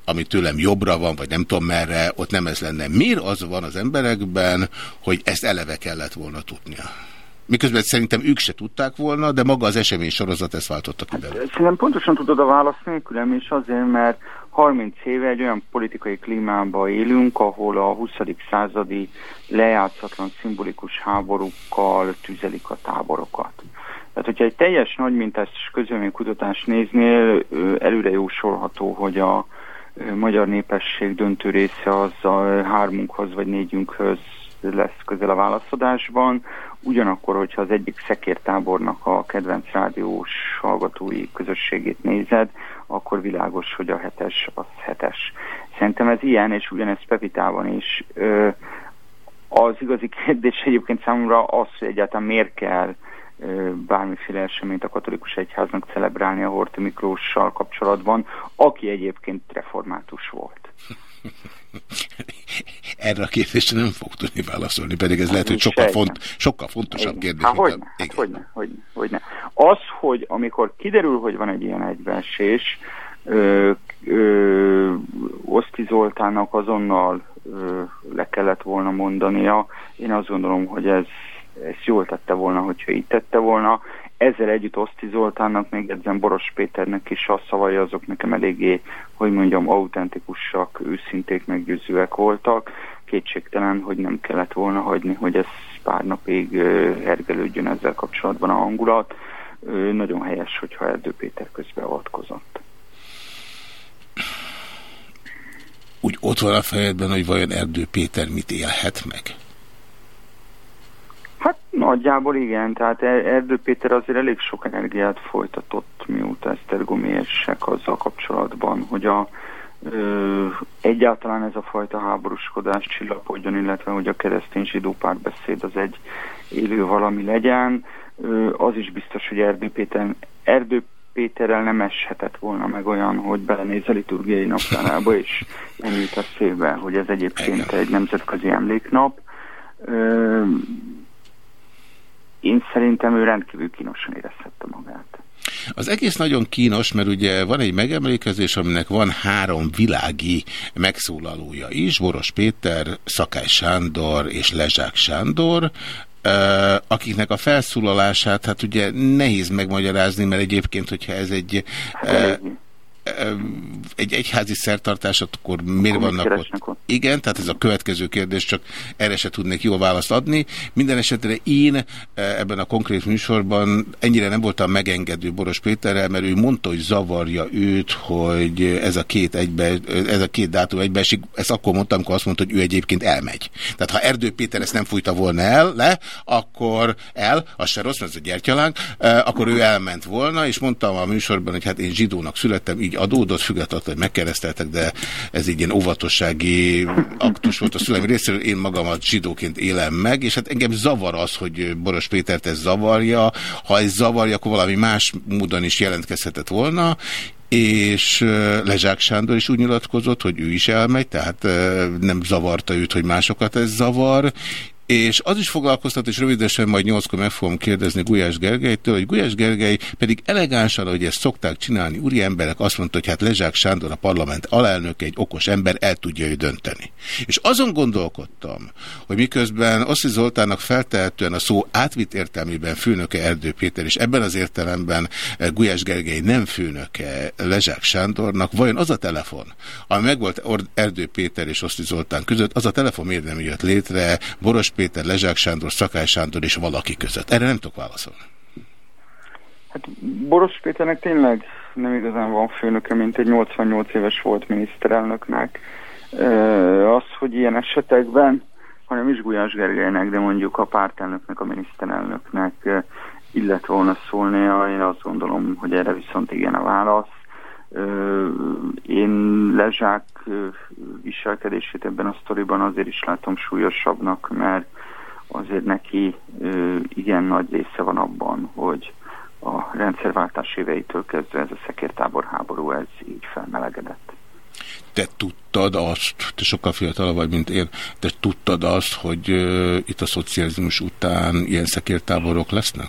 ami tőlem jobbra van, vagy nem tudom merre, ott nem ez lenne. Miért az van az emberekben, hogy ezt eleve kellett volna tudnia? Miközben szerintem ők se tudták volna, de maga az esemény sorozat ezt váltotta ki belőle. Hát, szerintem pontosan tudod a választ nélkülem, és azért, mert 30 éve egy olyan politikai klímában élünk, ahol a 20. századi lejátszatlan szimbolikus háborúkkal tüzelik a táborokat. Tehát, hogyha egy teljes nagymintás közölménykutatást néznél, előre jósolható, hogy a magyar népesség döntő része az a hármunkhoz vagy négyünkhöz lesz közel a válaszadásban. Ugyanakkor, hogyha az egyik szekértábornak a kedvenc rádiós hallgatói közösségét nézed, akkor világos, hogy a hetes az hetes. Szerintem ez ilyen, és ugyanez Pepitában is. Az igazi kérdés egyébként számomra az, hogy egyáltalán miért kell bármiféle eseményt a katolikus egyháznak celebrálni a Horti Miklóssal kapcsolatban, aki egyébként református volt. Erre a kérdésre nem fog tudni válaszolni, pedig ez lehet, hogy sokkal, font, sokkal fontosabb Igen. kérdés. Há, hogyne, hát hogyne, hogyne, hogyne. Az, hogy amikor kiderül, hogy van egy ilyen egybeesés, ö, ö, Oszti Zoltánnak azonnal ö, le kellett volna mondania. Én azt gondolom, hogy ez, ez jól tette volna, hogyha így tette volna. Ezzel együtt Oszti Zoltánnak, még edzem Boros Péternek is a szavai azok nekem eléggé, hogy mondjam, autentikusak, őszinték, meggyőzőek voltak. Kétségtelen, hogy nem kellett volna hagyni, hogy ez pár napig hergelődjön ezzel kapcsolatban a hangulat. Nagyon helyes, hogyha Erdő Péter közbeavatkozott. Úgy ott van a fejedben, hogy vajon Erdő Péter mit élhet meg? Nagyjából igen, tehát Erdő Péter azért elég sok energiát folytatott, mióta Esztergomiesek azzal kapcsolatban, hogy a, ö, egyáltalán ez a fajta háborúskodás csillapodjon, illetve hogy a keresztény zsidó párbeszéd az egy élő valami legyen. Ö, az is biztos, hogy Erdő Péter, Erdő Péterrel nem eshetett volna meg olyan, hogy belenéz a liturgiai naptárába, és nem jut a szévbe, hogy ez egyébként egy nemzetközi emléknap. Ö, én szerintem ő rendkívül kínosan érezhette magát. Az egész nagyon kínos, mert ugye van egy megemlékezés, aminek van három világi megszólalója is, Boros Péter, Szakály Sándor és Lezsák Sándor, akiknek a felszólalását hát ugye nehéz megmagyarázni, mert egyébként, hogyha ez egy egy egyházi szertartás, akkor miért akkor vannak ott? ott? Igen, tehát ez a következő kérdés, csak erre se tudnék jól választ adni. Minden esetre én ebben a konkrét műsorban ennyire nem voltam megengedő Boros Péterrel, mert ő mondta, hogy zavarja őt, hogy ez a két, egybe, ez a két dátum egybeesik. Ezt akkor mondtam, amikor azt mondta, hogy ő egyébként elmegy. Tehát ha Erdő Péter ezt nem fújta volna el, le, akkor el, az se rossz, mert ez a gyertyalánk, akkor ő elment volna, és mondtam a műsorban, hogy hát én zsidónak születtem, így adódott, függetlenül, hogy megkereszteltek, de ez így ilyen óvatossági aktus volt a szüleim részéről, én magamat zsidóként élem meg, és hát engem zavar az, hogy Boros Pétert ez zavarja, ha ez zavarja, akkor valami más módon is jelentkezhetett volna, és Lezsák Sándor is úgy nyilatkozott, hogy ő is elmegy, tehát nem zavarta őt, hogy másokat ez zavar, és az is foglalkoztat, és rövidesen majd nyolckor meg fogom kérdezni Gulyás Gergelytől, hogy Gulyás Gergely pedig elegánsan, hogy ezt szokták csinálni, úri emberek azt mondta, hogy hát Lezsák Sándor a parlament alelnök, egy okos ember, el tudja ő dönteni. És azon gondolkodtam, hogy miközben Oszi Zoltánnak feltehetően a szó átvitt értelmében főnöke Erdő Péter, és ebben az értelemben Gulyás Gergely nem főnöke Lezsák Sándornak, vajon az a telefon, ami megvolt Erdő Péter és Oszi Zoltán között, az a telefon miért nem jött létre Boros Péter, Lezsák Sándor, Szakály Sándor és valaki között? Erre nem tudok válaszolni. Hát Boros Péternek tényleg nem igazán van főnöke, mint egy 88 éves volt miniszterelnöknek. Az, hogy ilyen esetekben, hanem is Gulyás Gergelynek, de mondjuk a pártelnöknek, a miniszterelnöknek illet volna szólnia, én azt gondolom, hogy erre viszont igen a válasz. Én Lezsák viselkedését ebben a sztoriban azért is látom súlyosabbnak, mert azért neki igen nagy része van abban, hogy a rendszerváltás éveitől kezdve ez a szekértábor háború, ez így felmelegedett. Te tudtad azt, te sokkal fiatalabb vagy, mint én, te tudtad azt, hogy uh, itt a szocializmus után ilyen szekértáborok lesznek?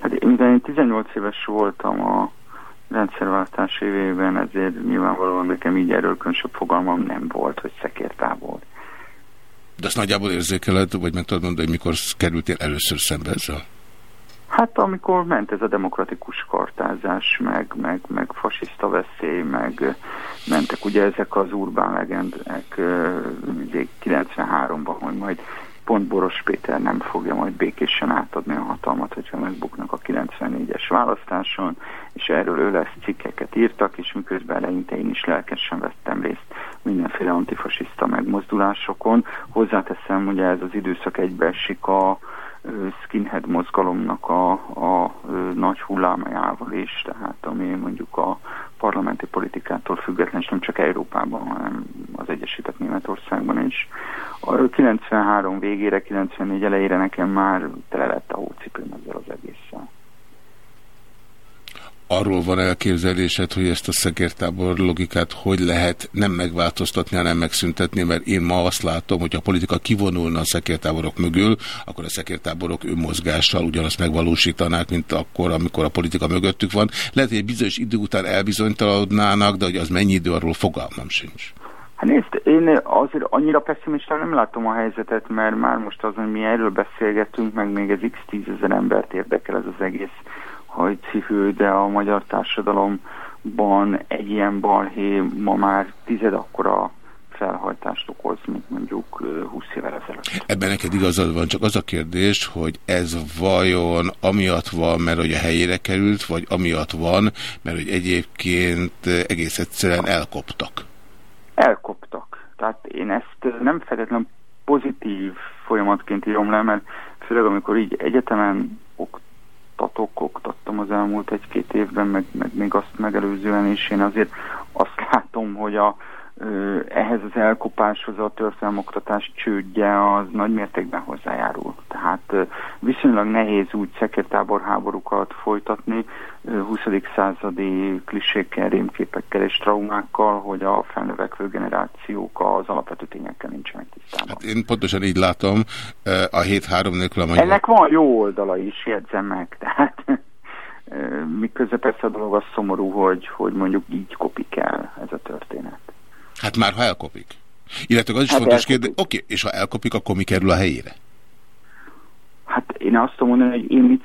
Hát én 18 éves voltam a rendszerváltás évében, ezért nyilvánvalóan nekem így erről különösebb fogalmam nem volt, hogy szekértábor. De azt nagyjából érzékeled, vagy meg tudod mondani, hogy mikor kerültél először szembe ezzel? Hát amikor ment ez a demokratikus kartázás, meg, meg, meg fasiszta veszély, meg mentek ugye ezek az urbán legendek 93-ban, hogy majd pont Boros Péter nem fogja majd békésen átadni a hatalmat, hogyha megbuknak a 94-es választáson, és erről ő lesz cikkeket írtak, és miközben eleinte én is lelkesen vettem részt mindenféle antifasiszta megmozdulásokon. Hozzáteszem, hogy ez az időszak egybeesik a skinhead mozgalomnak a, a, nagy hullámajával is, tehát ami mondjuk a parlamenti politikától független, és nem csak Európában, hanem az Egyesített Németországban is. A 93 végére, 94 elejére nekem már tele lett a hócipőm ezzel az egésszel arról van elképzelésed, hogy ezt a szekértábor logikát hogy lehet nem megváltoztatni, hanem megszüntetni, mert én ma azt látom, hogy a politika kivonulna a szekértáborok mögül, akkor a szekértáborok önmozgással ugyanazt megvalósítanák, mint akkor, amikor a politika mögöttük van. Lehet, hogy egy bizonyos idő után elbizonytalanodnának, de hogy az mennyi idő, arról fogalmam sincs. Hát nézd, én azért annyira pessimistán nem látom a helyzetet, mert már most az, hogy mi erről beszélgetünk, meg még ez x tízezer embert érdekel ez az egész hajcihő, de a magyar társadalomban egy ilyen balhé ma már tized akkora felhajtást okoz, mint mondjuk 20 évvel ezelőtt. Ebben neked igazad van, csak az a kérdés, hogy ez vajon amiatt van, mert hogy a helyére került, vagy amiatt van, mert hogy egyébként egész egyszerűen elkoptak? Elkoptak. Tehát én ezt nem feltétlenül pozitív folyamatként írom le, mert főleg amikor így egyetemen oktatok, oktattam az elmúlt egy-két évben, meg, meg még azt megelőzően is, én azért azt látom, hogy a, ehhez az elkopáshoz a történelmoktatás csődje az nagy mértékben hozzájárul. Tehát viszonylag nehéz úgy szekértábor háborúkat folytatni 20. századi klisékkel, rémképekkel és traumákkal, hogy a felnövekvő generációk az alapvető tényekkel nincsenek tisztában. Hát én pontosan így látom, a 7-3 nélkül a magyar... Ennek van jó oldala is, jegyzem meg. Tehát miközben persze a dolog az szomorú, hogy, hogy mondjuk így kopik el ez a történet. Hát már ha elkopik. Illetve az is hát fontos kérdés, oké, és ha elkopik, akkor mi kerül a helyére? Hát én azt tudom mondani, hogy én mit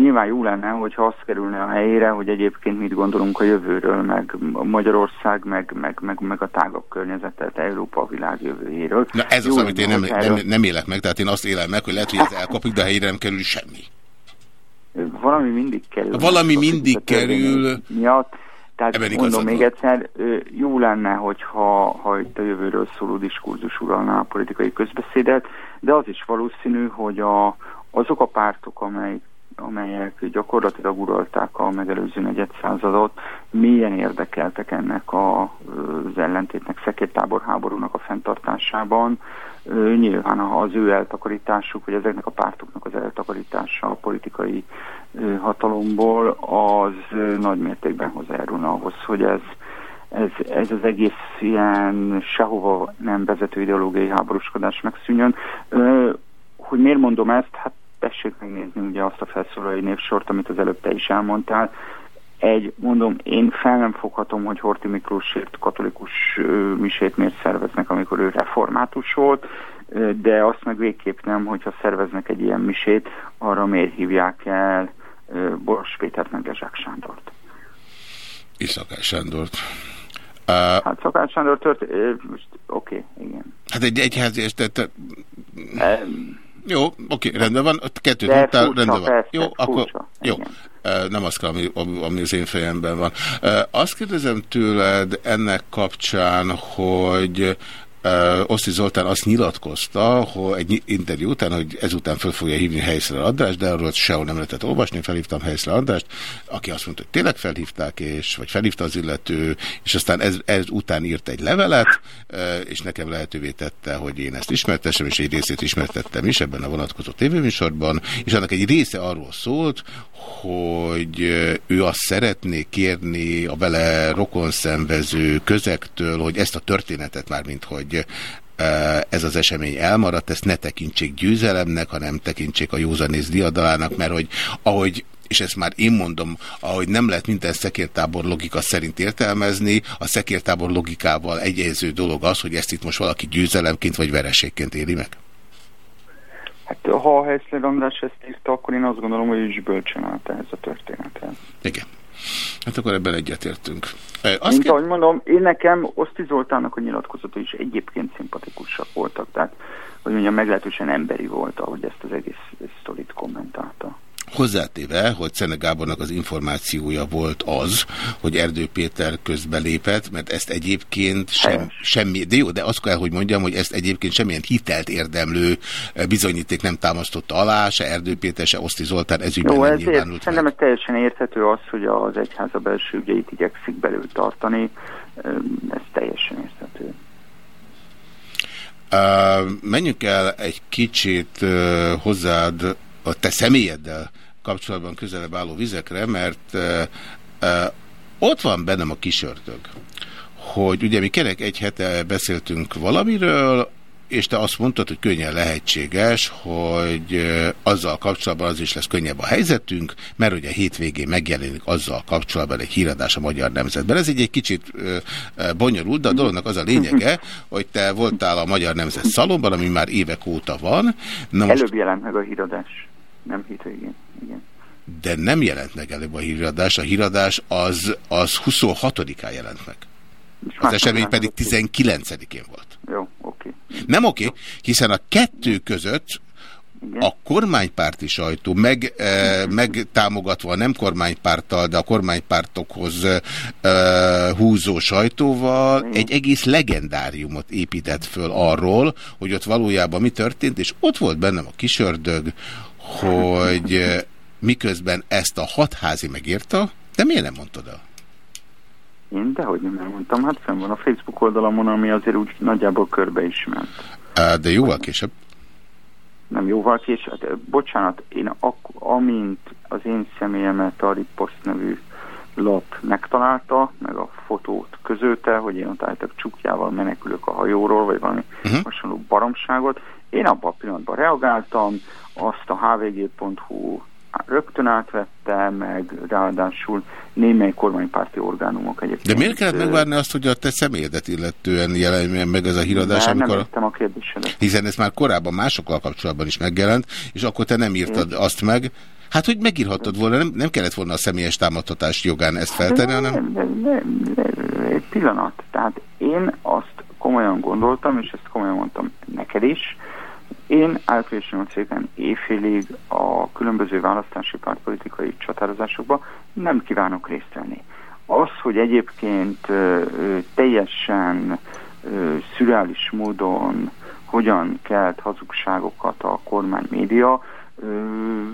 nyilván jó lenne, hogyha azt kerülne a helyére, hogy egyébként mit gondolunk a jövőről, meg Magyarország, meg, meg, meg, meg a tágabb környezetet, Európa, a világ jövőjéről. Na ez jó az, amit én nem, nem, nem élek meg, tehát én azt élem meg, hogy lehet, hogy ez elkopik, de a helyére nem kerül semmi. Valami mindig kerül. Valami mindig kerül. Miatt tehát Ebben mondom még egyszer, jó lenne, hogyha ha itt a jövőről szóló diskurzus uralná a politikai közbeszédet, de az is valószínű, hogy a, azok a pártok, amely, amelyek gyakorlatilag uralták a megelőző negyed századot, milyen érdekeltek ennek a, az ellentétnek, szekértábor háborúnak a fenntartásában, nyilván az ő eltakarításuk, vagy ezeknek a pártoknak az eltakarítása a politikai hatalomból, az nagy mértékben hozzájárulna ahhoz, hogy ez, ez, ez az egész ilyen sehova nem vezető ideológiai háborúskodás megszűnjön. Hogy miért mondom ezt? Hát tessék megnézni ugye azt a felszólalói névsort, amit az előbb te is elmondtál. Egy, mondom, én fel nem foghatom, hogy Horti Miklósért katolikus misét miért szerveznek, amikor ő református volt, de azt meg végképp nem, hogyha szerveznek egy ilyen misét, arra miért hívják el Boros Pétert meg Lezsák Sándort. Iszakás Sándort. Uh, hát Szakács Sándor tört... Oké, okay, igen. Hát egy egyházi este... Te... Um, jó, oké, rendben van. Kettőt mondtál, rendben van. Persze, jó, akkor... Furcsa, jó. Nem az kell, ami, ami az én fejemben van. Azt kérdezem tőled ennek kapcsán, hogy Oszti Zoltán azt nyilatkozta, hogy egy interjú után, hogy ezután föl fogja hívni helyszre András, de arról sehol nem lehetett olvasni, felhívtam helyszre Andrást, aki azt mondta, hogy tényleg felhívták, és, vagy felhívta az illető, és aztán ez, ez után írt egy levelet, és nekem lehetővé tette, hogy én ezt ismertessem, és egy részét ismertettem is ebben a vonatkozó tévéműsorban, és annak egy része arról szólt, hogy ő azt szeretné kérni a vele rokonszenvező közektől, hogy ezt a történetet már, mint hogy ez az esemény elmaradt, ezt ne tekintsék győzelemnek, hanem tekintsék a józanész diadalának, mert hogy ahogy és ezt már én mondom, ahogy nem lehet minden szekértábor logika szerint értelmezni, a szekértábor logikával egyező dolog az, hogy ezt itt most valaki győzelemként vagy vereségként éli meg. Hát ha a Heisler András ezt írta, akkor én azt gondolom, hogy is bölcsön állt ehhez a történethez. Igen. Hát akkor ebben egyetértünk. Azt Mint ahogy mondom, én nekem Oszti Zoltánnak a nyilatkozata is egyébként szimpatikusak voltak, tehát hogy mondjam, meglehetősen emberi volt, ahogy ezt az egész sztorit kommentálta. Hozzátéve, hogy Szene Gábornak az információja volt az, hogy Erdő Péter közbelépett, mert ezt egyébként sem, semmi, de jó, de azt kell, hogy mondjam, hogy ezt egyébként semmilyen hitelt érdemlő bizonyíték nem támasztotta alá, se Erdő Péter, se Oszti Zoltán ezügyben Jó, nem ezért nyilvánult szerintem ez teljesen érthető az, hogy az egyháza belső ügyeit igyekszik belül tartani, ez teljesen érthető. Uh, menjünk el egy kicsit uh, hozzád a te személyeddel kapcsolatban közelebb álló vizekre, mert ott van bennem a kisördög, hogy ugye mi kerek egy hete beszéltünk valamiről, és te azt mondtad, hogy könnyen lehetséges, hogy azzal kapcsolatban az is lesz könnyebb a helyzetünk, mert a hétvégén megjelenik azzal kapcsolatban egy híradás a Magyar Nemzetben. Ez egy, egy kicsit bonyolult, de a dolognak az a lényege, hogy te voltál a Magyar Nemzet szalomban, ami már évek óta van. Na most... Előbb jelent meg a híradás, nem hétvégén. Igen. De nem jelent meg előbb a híradás, a híradás az, az 26-án jelent meg. Az esemény pedig 19-én volt. Jó, oké. Nem oké, hiszen a kettő között a kormánypárti sajtó, meg, e, meg támogatva a nem kormánypárttal, de a kormánypártokhoz e, húzó sajtóval Igen. egy egész legendáriumot épített föl arról, hogy ott valójában mi történt, és ott volt bennem a kisördög, hogy miközben ezt a hatházi megírta, de miért nem mondtad el? Én dehogy nem elmondtam, hát fenn van a Facebook oldalamon, ami azért úgy nagyjából körbe is ment. De jóval később? Nem jóval később. Hát, bocsánat, én amint az én személyemet a Ripost nevű lap megtalálta, meg a fotót közölte, hogy én ott csukjával menekülök a hajóról, vagy valami uh -huh. hasonló baromságot. Én abban a pillanatban reagáltam, azt a hvg.hu rögtön átvette, meg ráadásul némely kormánypárti orgánumok egyébként. De miért kellett megvárni azt, hogy a te személyedet illetően jelenjen meg ez a híradás? Mert amikor... nem a kérdésedet. Hiszen ez már korábban másokkal kapcsolatban is megjelent, és akkor te nem írtad Én... azt meg. Hát, hogy megírhattad volna, nem, nem kellett volna a személyes támadtatás jogán ezt feltenni, hanem... Nem, nem, nem, nem, egy pillanat. Tehát én azt komolyan gondoltam, és ezt komolyan mondtam neked is, én április 8-án éjfélig a különböző választási pártpolitikai csatározásokban nem kívánok részt venni. Az, hogy egyébként ö, teljesen ö, szürreális módon hogyan kelt hazugságokat a kormány média,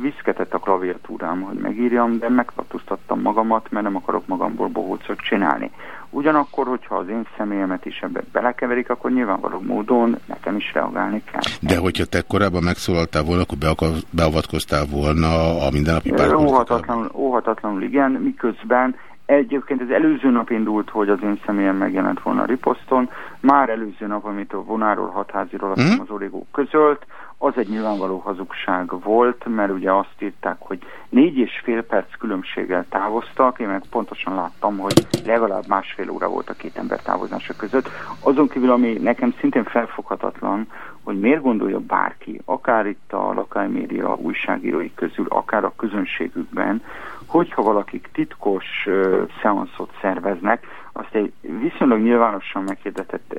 viszketett a klaviatúrám, hogy megírjam, de megtartóztattam magamat, mert nem akarok magamból bohócot csinálni. Ugyanakkor, hogyha az én személyemet is ebbe belekeverik, akkor nyilvánvaló módon nekem is reagálni kell. De hogyha te korábban megszólaltál volna, akkor beavatkoztál volna a mindennapi pártpolitikában? Óhatatlanul, óhatatlanul igen, miközben Egyébként ez előző nap indult, hogy az én személyem megjelent volna a riposzton. Már előző nap, amit a vonáról, hatháziról, mm. az origó közölt, az egy nyilvánvaló hazugság volt, mert ugye azt írták, hogy négy és fél perc különbséggel távoztak, én meg pontosan láttam, hogy legalább másfél óra volt a két ember távozása között. Azon kívül, ami nekem szintén felfoghatatlan, hogy miért gondolja bárki, akár itt a lakálmédia újságírói közül, akár a közönségükben, hogyha valakik titkos uh, szeanszot szerveznek, azt egy viszonylag nyilvánosan meghirdetett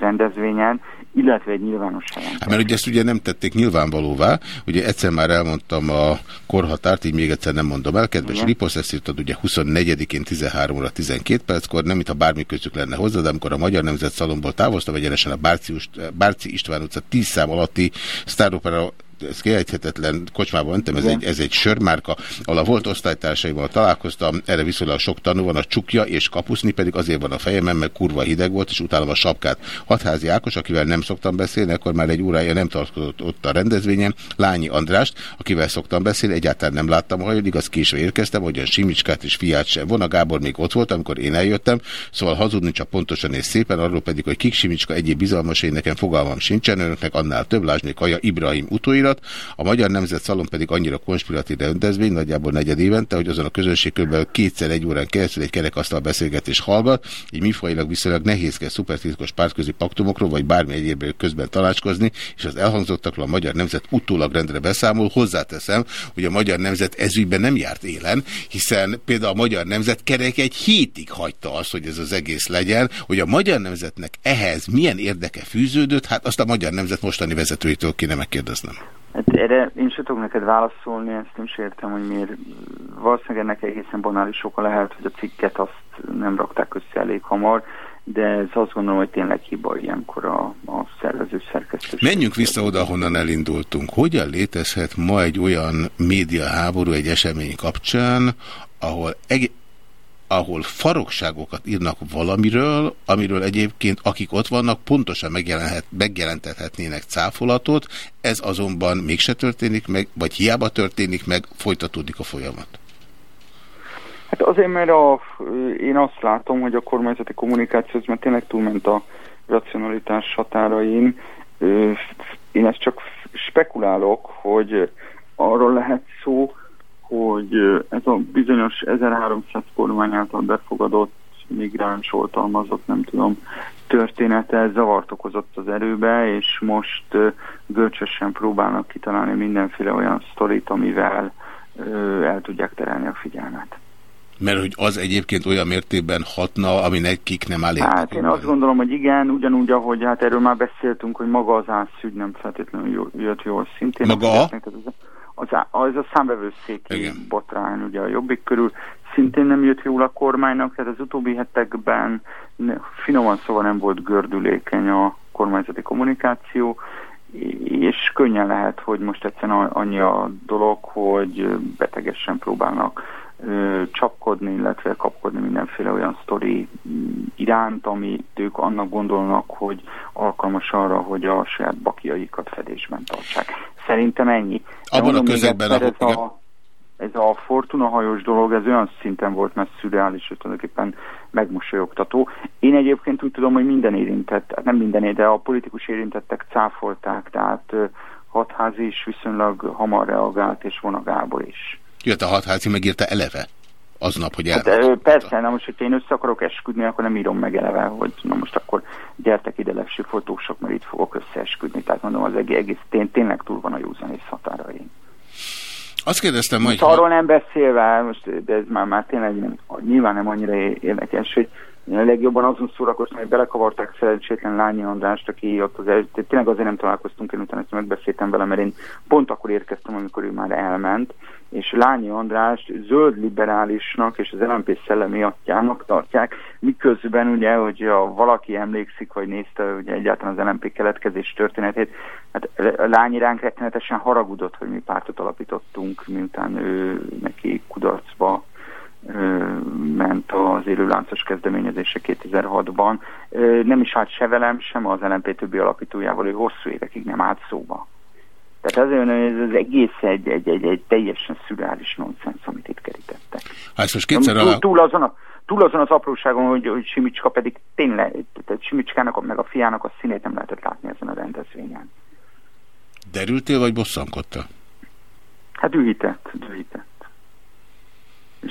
rendezvényen, illetve egy nyilvános helyen. Hát, mert ugye ezt ugye nem tették nyilvánvalóvá, ugye egyszer már elmondtam a korhatárt, így még egyszer nem mondom el, kedves Riposz, ezt írtad ugye 24-én 13 óra 12 perckor, nem mintha bármi közük lenne hozzá, de amikor a Magyar Nemzet Szalomból távoztam, egyenesen a Bárci, Bárci István utca 10 szám alatti sztáropera ez kiejthetetlen kocsmában mentem, ez egy, ez egy sörmárka, ahol a volt osztálytársaimmal találkoztam, erre viszonylag sok tanú van, a csukja és kapuszni pedig azért van a fejemben, mert kurva hideg volt, és utálom a sapkát. Hatházi Ákos, akivel nem szoktam beszélni, akkor már egy órája nem tartott ott a rendezvényen, Lányi Andrást, akivel szoktam beszélni, egyáltalán nem láttam, hogy igaz késve érkeztem, hogy a Simicskát és fiát sem. Vona Gábor még ott volt, amikor én eljöttem, szóval hazudni csak pontosan és szépen, arról pedig, hogy kik Simicska egyéb bizalmasai nekem fogalmam sincsen, önöknek annál több, lásd Kaja Ibrahim utóira, felirat, a Magyar Nemzet Szalon pedig annyira konspiratív rendezvény, nagyjából negyed évente, hogy azon a közönség kb. kétszer egy órán keresztül egy kerekasztal beszélgetés hallgat, így mifajlag viszonylag nehézkes szupertitkos pártközi paktumokról, vagy bármi egyébről közben tanácskozni, és az elhangzottakról a Magyar Nemzet utólag rendre beszámol. Hozzáteszem, hogy a Magyar Nemzet ezügyben nem járt élen, hiszen például a Magyar Nemzet kerek egy hétig hagyta azt, hogy ez az egész legyen, hogy a Magyar Nemzetnek ehhez milyen érdeke fűződött, hát azt a Magyar Nemzet mostani vezetőitől kéne megkérdeznem. Hát erre én sem tudok neked válaszolni, ezt nem értem, hogy miért. Valószínűleg ennek egészen banális oka lehet, hogy a cikket azt nem rakták össze elég hamar, de ez azt gondolom, hogy tényleg hiba ilyenkor a, a szervező szerkesztő. Menjünk vissza oda, honnan elindultunk. Hogyan létezhet ma egy olyan médiaháború egy esemény kapcsán, ahol egy ahol farokságokat írnak valamiről, amiről egyébként akik ott vannak pontosan megjelentethetnének cáfolatot, ez azonban mégse történik meg, vagy hiába történik meg, folytatódik a folyamat. Hát azért, mert a, én azt látom, hogy a kormányzati kommunikáció már tényleg túlment a racionalitás határain. Én ezt csak spekulálok, hogy arról lehet szó, hogy ez a bizonyos 1300 kormány által befogadott migráns oltalmazott, nem tudom, története zavart okozott az erőbe, és most görcsösen próbálnak kitalálni mindenféle olyan sztorit, amivel el tudják terelni a figyelmet. Mert hogy az egyébként olyan mértékben hatna, ami nekik nem áll Hát én azt gondolom, hogy igen, ugyanúgy, ahogy hát erről már beszéltünk, hogy maga az ászügy nem feltétlenül jött jól szintén. Maga a? Az, az a számbevőszéki botrány ugye a jobbik körül. Szintén nem jött jól a kormánynak, tehát az utóbbi hetekben finoman szóval nem volt gördülékeny a kormányzati kommunikáció, és könnyen lehet, hogy most egyszerűen annyi a dolog, hogy betegesen próbálnak ö, csapkodni, illetve kapkodni mindenféle olyan sztori iránt, amit ők annak gondolnak, hogy alkalmas arra, hogy a saját bakiaikat fedésben tartsák. Szerintem ennyi. Abban a közegben, ez, a, ez a Fortuna hajós dolog, ez olyan szinten volt, mert szürreális, hogy tulajdonképpen megmosolyogtató. Én egyébként úgy tudom, hogy minden érintett, hát nem minden, de a politikus érintettek cáfolták, tehát hatházi is viszonylag hamar reagált, és Vona Gábor is. Jött a hatházi, megírta eleve aznap, hogy. Hát, persze, na most, hogyha én össze akarok esküdni, akkor nem írom meg eleve, hogy na most akkor gyertek ide lepsi fotósok, mert itt fogok összeesküdni. Tehát mondom, az egész, egész tény, tényleg túl van a józanész határain. Azt kérdeztem majd... Arról nem beszélve, most, de ez már, már tényleg nem, nyilván nem annyira érdekes, hogy én a legjobban azon szórakoztam, hogy belekavarták szerencsétlen Lányi Andrást, aki ott az első, tényleg azért nem találkoztunk, én utána ezt megbeszéltem vele, mert én pont akkor érkeztem, amikor ő már elment, és Lányi András zöld liberálisnak és az LMP szellemi atjának tartják, miközben ugye, hogy valaki emlékszik, vagy nézte ugye egyáltalán az LMP keletkezés történetét, hát Lányi ránk rettenetesen haragudott, hogy mi pártot alapítottunk, miután ő neki kudarcba ment az élőláncos kezdeményezése 2006-ban. Nem is állt se velem, sem az LNP többi alapítójával, ő hosszú évekig nem állt szóba. Tehát azért ez az egész egy, egy, egy, egy teljesen szürreális nonsens, amit itt kerítettek. Hát most kétszer túl, alá... túl, azon a, túl azon az apróságon, hogy, hogy Simicska pedig tényleg, tehát Simicskának meg a fiának a színét nem lehetett látni ezen a rendezvényen. Derültél, vagy bosszankodta? Hát dühített, dühített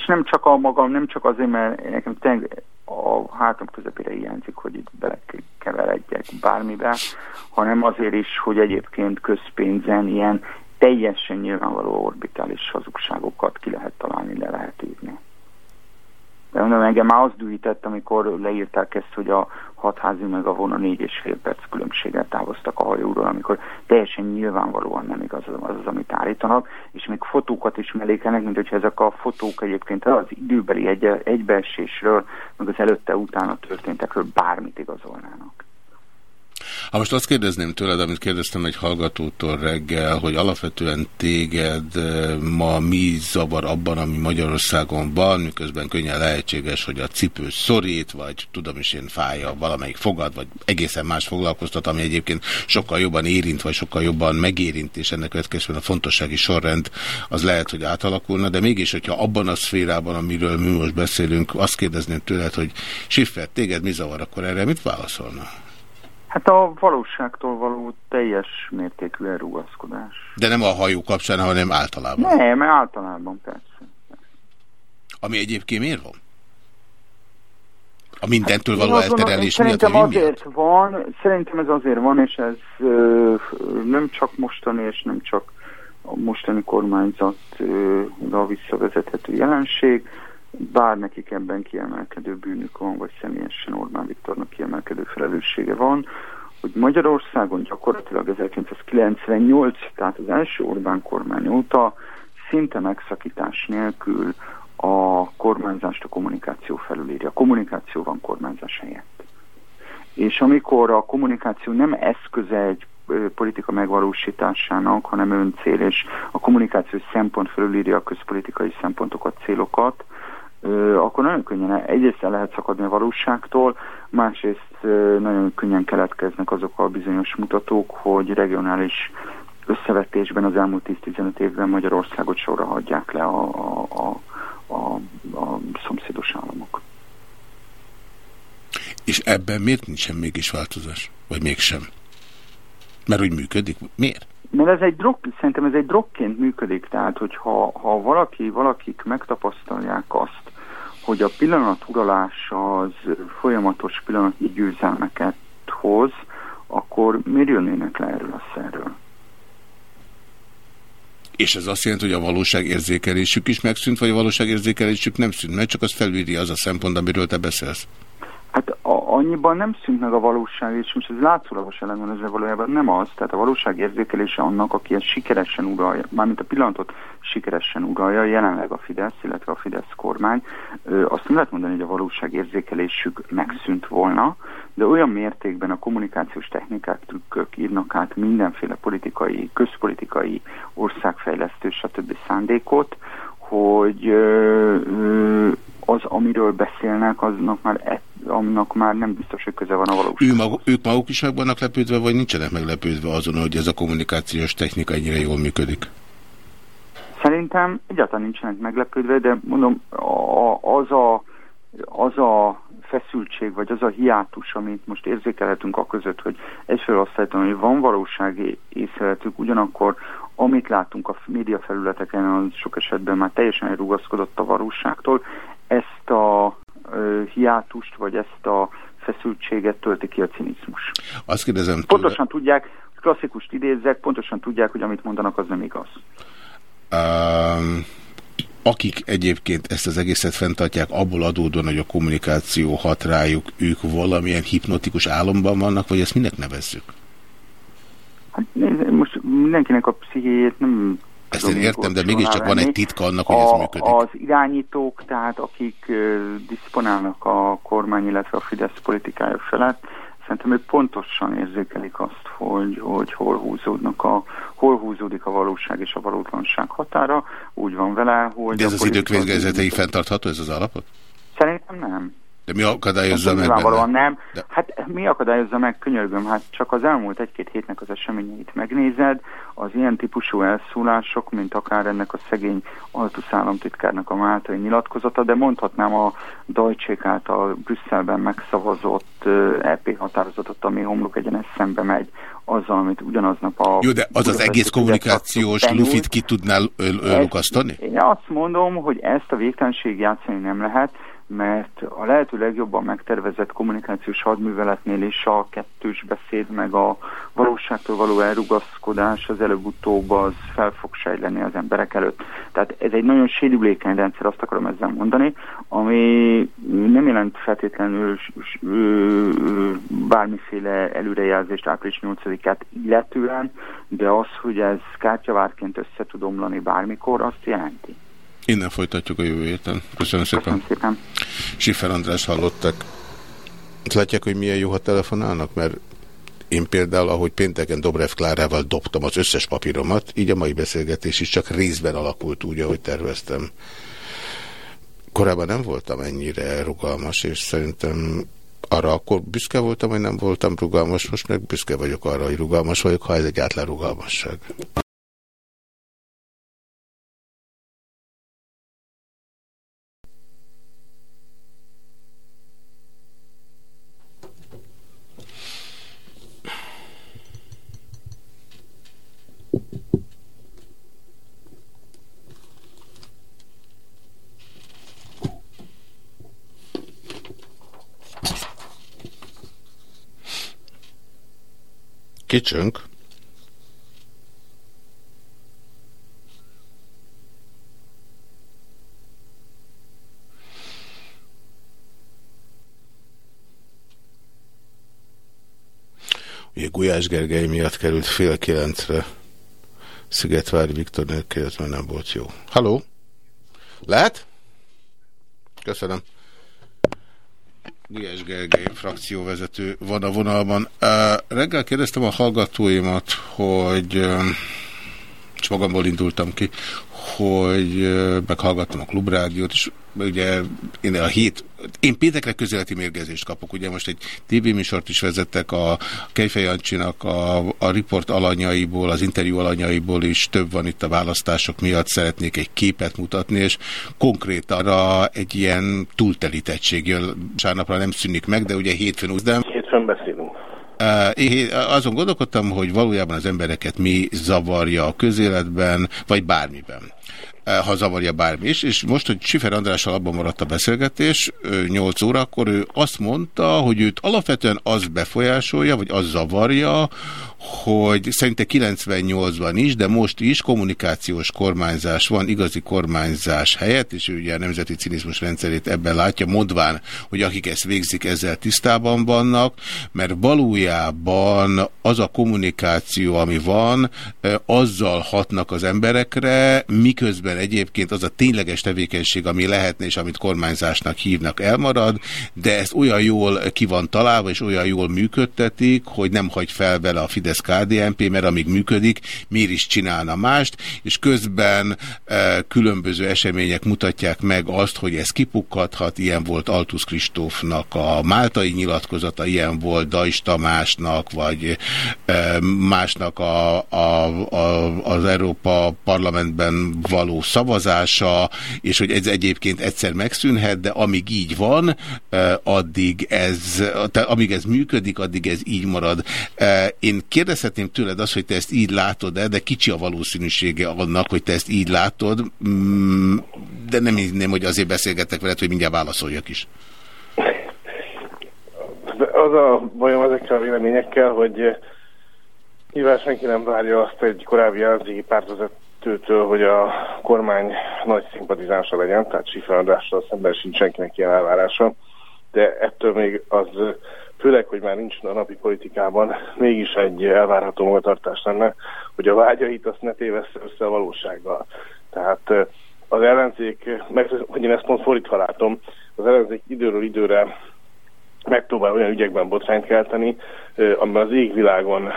nem csak a magam, nem csak azért, mert nekem tényleg a hátam közepére hiányzik, hogy itt belekeveredjek bármibe, hanem azért is, hogy egyébként közpénzen ilyen teljesen nyilvánvaló orbitális hazugságokat ki lehet találni, le lehet írni. De mondom, engem már az dühített, amikor leírták ezt, hogy a hatházi meg a vona négy és fél perc különbséggel távoztak a hajóról, amikor teljesen nyilvánvalóan nem igaz az, az, amit állítanak, és még fotókat is mellékelnek, mint hogyha ezek a fotók egyébként az időbeli egy, egybeesésről, meg az előtte-utána történtekről bármit igazolnának. Ha most azt kérdezném tőled, amit kérdeztem egy hallgatótól reggel, hogy alapvetően téged eh, ma mi zavar abban, ami Magyarországon van, miközben könnyen lehetséges, hogy a cipő szorít, vagy tudom is én fája valamelyik fogad, vagy egészen más foglalkoztat, ami egyébként sokkal jobban érint, vagy sokkal jobban megérint, és ennek következően a fontossági sorrend az lehet, hogy átalakulna, de mégis, hogyha abban a szférában, amiről mi most beszélünk, azt kérdezném tőled, hogy Siffer, téged mi zavar, akkor erre mit válaszolna? Hát a valóságtól való teljes mértékű elrugaszkodás. De nem a hajó kapcsán, hanem általában. Nem, általában persze. Ami egyébként miért van? A mindentől való Hát azt gondolom, elterelés miatt, Szerintem mi miatt? azért van, szerintem ez azért van, és ez ö, nem csak mostani, és nem csak a mostani kormányzatra visszavezethető jelenség, bár nekik ebben kiemelkedő bűnük van, vagy személyesen Orbán Viktornak kiemelkedő felelőssége van, hogy Magyarországon gyakorlatilag 1998, tehát az első Orbán kormány óta szinte megszakítás nélkül a kormányzást a kommunikáció felülírja. A kommunikáció van kormányzás helyett. És amikor a kommunikáció nem eszköze egy politika megvalósításának, hanem öncél, és a kommunikáció szempont felülírja a közpolitikai szempontokat, célokat, akkor nagyon könnyen egyrészt el lehet szakadni a valóságtól, másrészt nagyon könnyen keletkeznek azok a bizonyos mutatók, hogy regionális összevetésben az elmúlt 10-15 évben Magyarországot sorra hagyják le a, a, a, a, a szomszédos államok. És ebben miért nincsen mégis változás? Vagy mégsem? Mert úgy működik? Miért? Mert ez egy drog, szerintem ez egy drogként működik, tehát hogyha ha valaki, valakik megtapasztalják azt, hogy a pillanat uralás az folyamatos pillanatnyi győzelmeket hoz, akkor miért jönnének le erről a szerről? És ez azt jelenti, hogy a valóságérzékelésük is megszűnt, vagy a valóságérzékelésük nem szűnt meg, csak az felülírja az a szempont, amiről te beszélsz. Annyiban nem szűnt meg a valóság, és most ez látszólagos ellenőrző valójában nem az, tehát a valóság érzékelése annak, aki ezt sikeresen uralja, mármint a pillanatot sikeresen uralja, jelenleg a Fidesz, illetve a Fidesz kormány, azt nem lehet mondani, hogy a valóság érzékelésük megszűnt volna, de olyan mértékben a kommunikációs technikák, trükkök írnak át mindenféle politikai, közpolitikai, országfejlesztő, stb. szándékot, hogy ö, ö, az, amiről beszélnek, aznak már, e, annak már nem biztos, hogy köze van a valóság. Ő maguk, ők maguk is meg vannak lepődve, vagy nincsenek meglepődve azon, hogy ez a kommunikációs technika ennyire jól működik? Szerintem egyáltalán nincsenek meglepődve, de mondom, a, az, a, az a feszültség, vagy az a hiátus, amit most érzékelhetünk a között, hogy egyfelől azt állítom, hogy van valósági észreletük, ugyanakkor amit látunk a média felületeken, az sok esetben már teljesen elrugaszkodott a valóságtól, ezt a ö, hiátust, vagy ezt a feszültséget tölti ki a cinizmus. Azt kérdezem tőle, Pontosan tudják, klasszikust idézzek, pontosan tudják, hogy amit mondanak, az nem igaz. um, akik egyébként ezt az egészet fenntartják, abból adódóan, hogy a kommunikáció hat rájuk, ők valamilyen hipnotikus álomban vannak, vagy ezt minek nevezzük? Hát nézd, most mindenkinek a pszichéjét nem Ezt én értem, de mégiscsak van egy titka annak, hogy a, ez működik. Az irányítók, tehát akik uh, diszponálnak a kormány, illetve a Fidesz politikája felett, szerintem ők pontosan érzékelik azt, hogy, hogy hol, húzódnak a, hol húzódik a valóság és a valótlanság határa. Úgy van vele, hogy... De ez az idők végzeteig fenntartható, ez az alapot? Szerintem nem. De mi akadályozza meg Nyilvánvalóan benne? nem. De- Hát mi akadályozza meg, könyörgöm, hát csak az elmúlt egy-két hétnek az eseményeit megnézed, az ilyen típusú elszólások, mint akár ennek a szegény Altusz államtitkárnak a Máltai nyilatkozata, de mondhatnám a Dajcsék által Brüsszelben megszavazott EP határozatot, ami homlok egyenes szembe megy azzal, amit ugyanaznap a... Jó, de az az egész kommunikációs lufit ki tudnál lukasztani? Én azt mondom, hogy ezt a végtelenség játszani nem lehet, mert a lehető legjobban megtervezett kommunikációs hadműveletnél is a kettős beszéd, meg a valóságtól való elrugaszkodás az előbb-utóbb az fel fog sejleni az emberek előtt. Tehát ez egy nagyon sérülékeny rendszer, azt akarom ezzel mondani, ami nem jelent feltétlenül bármiféle előrejelzést április 8-át illetően, de az, hogy ez kártyavárként össze tud omlani bármikor, azt jelenti. Innen folytatjuk a jövő héten. Köszönöm szépen. Köszönöm szépen. Siffer András hallottak. Látják, hogy milyen jó, ha telefonálnak, mert én például, ahogy pénteken Dobrev Klárával dobtam az összes papíromat, így a mai beszélgetés is csak részben alakult úgy, ahogy terveztem. Korábban nem voltam ennyire rugalmas, és szerintem arra akkor büszke voltam, hogy nem voltam rugalmas, most meg büszke vagyok arra, hogy rugalmas vagyok, ha ez egyáltalán rugalmasság. Kicsönk. Ugye Gulyás Gergely miatt került fél kilencre. Szigetvári Viktor nélkül, nem volt jó. Haló? Lehet? Köszönöm. Gulyás Gergely frakcióvezető van a vonalban. Reggel kérdeztem a hallgatóimat, hogy és magamból indultam ki, hogy meghallgattam a klubrádiót, és ugye én a hét, én péntekre közeleti mérgezést kapok, ugye most egy tévéműsort is vezettek a Kejfej Jancsinak a, a riport alanyaiból, az interjú alanyaiból is több van itt a választások miatt, szeretnék egy képet mutatni, és konkrétan arra egy ilyen túltelítettség jön, sárnapra nem szűnik meg, de ugye hétfőn uzdám. Hétfőn beszélünk. Én azon gondolkodtam, hogy valójában az embereket mi zavarja a közéletben, vagy bármiben. Ha zavarja bármi is, és most, hogy Sifer Andrással abban maradt a beszélgetés, 8 órakor ő azt mondta, hogy őt alapvetően az befolyásolja, vagy az zavarja, hogy szerinte 98-ban is, de most is kommunikációs kormányzás van, igazi kormányzás helyett, és ő ugye a nemzeti cinizmus rendszerét ebben látja, mondván, hogy akik ezt végzik, ezzel tisztában vannak, mert valójában az a kommunikáció, ami van, azzal hatnak az emberekre, miközben egyébként az a tényleges tevékenység, ami lehetne, és amit kormányzásnak hívnak, elmarad, de ezt olyan jól ki van találva, és olyan jól működtetik, hogy nem hagy fel vele a Fidesz KDNP, mert amíg működik, miért is csinálna mást, és közben e, különböző események mutatják meg azt, hogy ez kipukkadhat, ilyen volt Altus Kristófnak a máltai nyilatkozata, ilyen volt Dajs Tamásnak, vagy e, másnak a, a, a, az Európa Parlamentben való szavazása, és hogy ez egyébként egyszer megszűnhet, de amíg így van, e, addig ez, amíg ez működik, addig ez így marad. E, én kérdezhetném tőled azt, hogy te ezt így látod-e, de kicsi a valószínűsége annak, hogy te ezt így látod, mm, de nem hinném, hogy azért beszélgetek veled, hogy mindjárt válaszoljak is. Az a bajom ezekkel a véleményekkel, hogy eh, nyilván senki nem várja azt egy korábbi ellenzéki pártvezetőtől, hogy a kormány nagy szimpatizánsa legyen, tehát Sifra szemben sincs senkinek ilyen elvárása, de ettől még az főleg, hogy már nincs a napi politikában, mégis egy elvárható magatartás lenne, hogy a vágyait azt ne tévessze össze a valósággal. Tehát az ellenzék, meg, hogy én ezt pont fordítva látom, az ellenzék időről időre megpróbál olyan ügyekben botrányt kelteni, amiben az égvilágon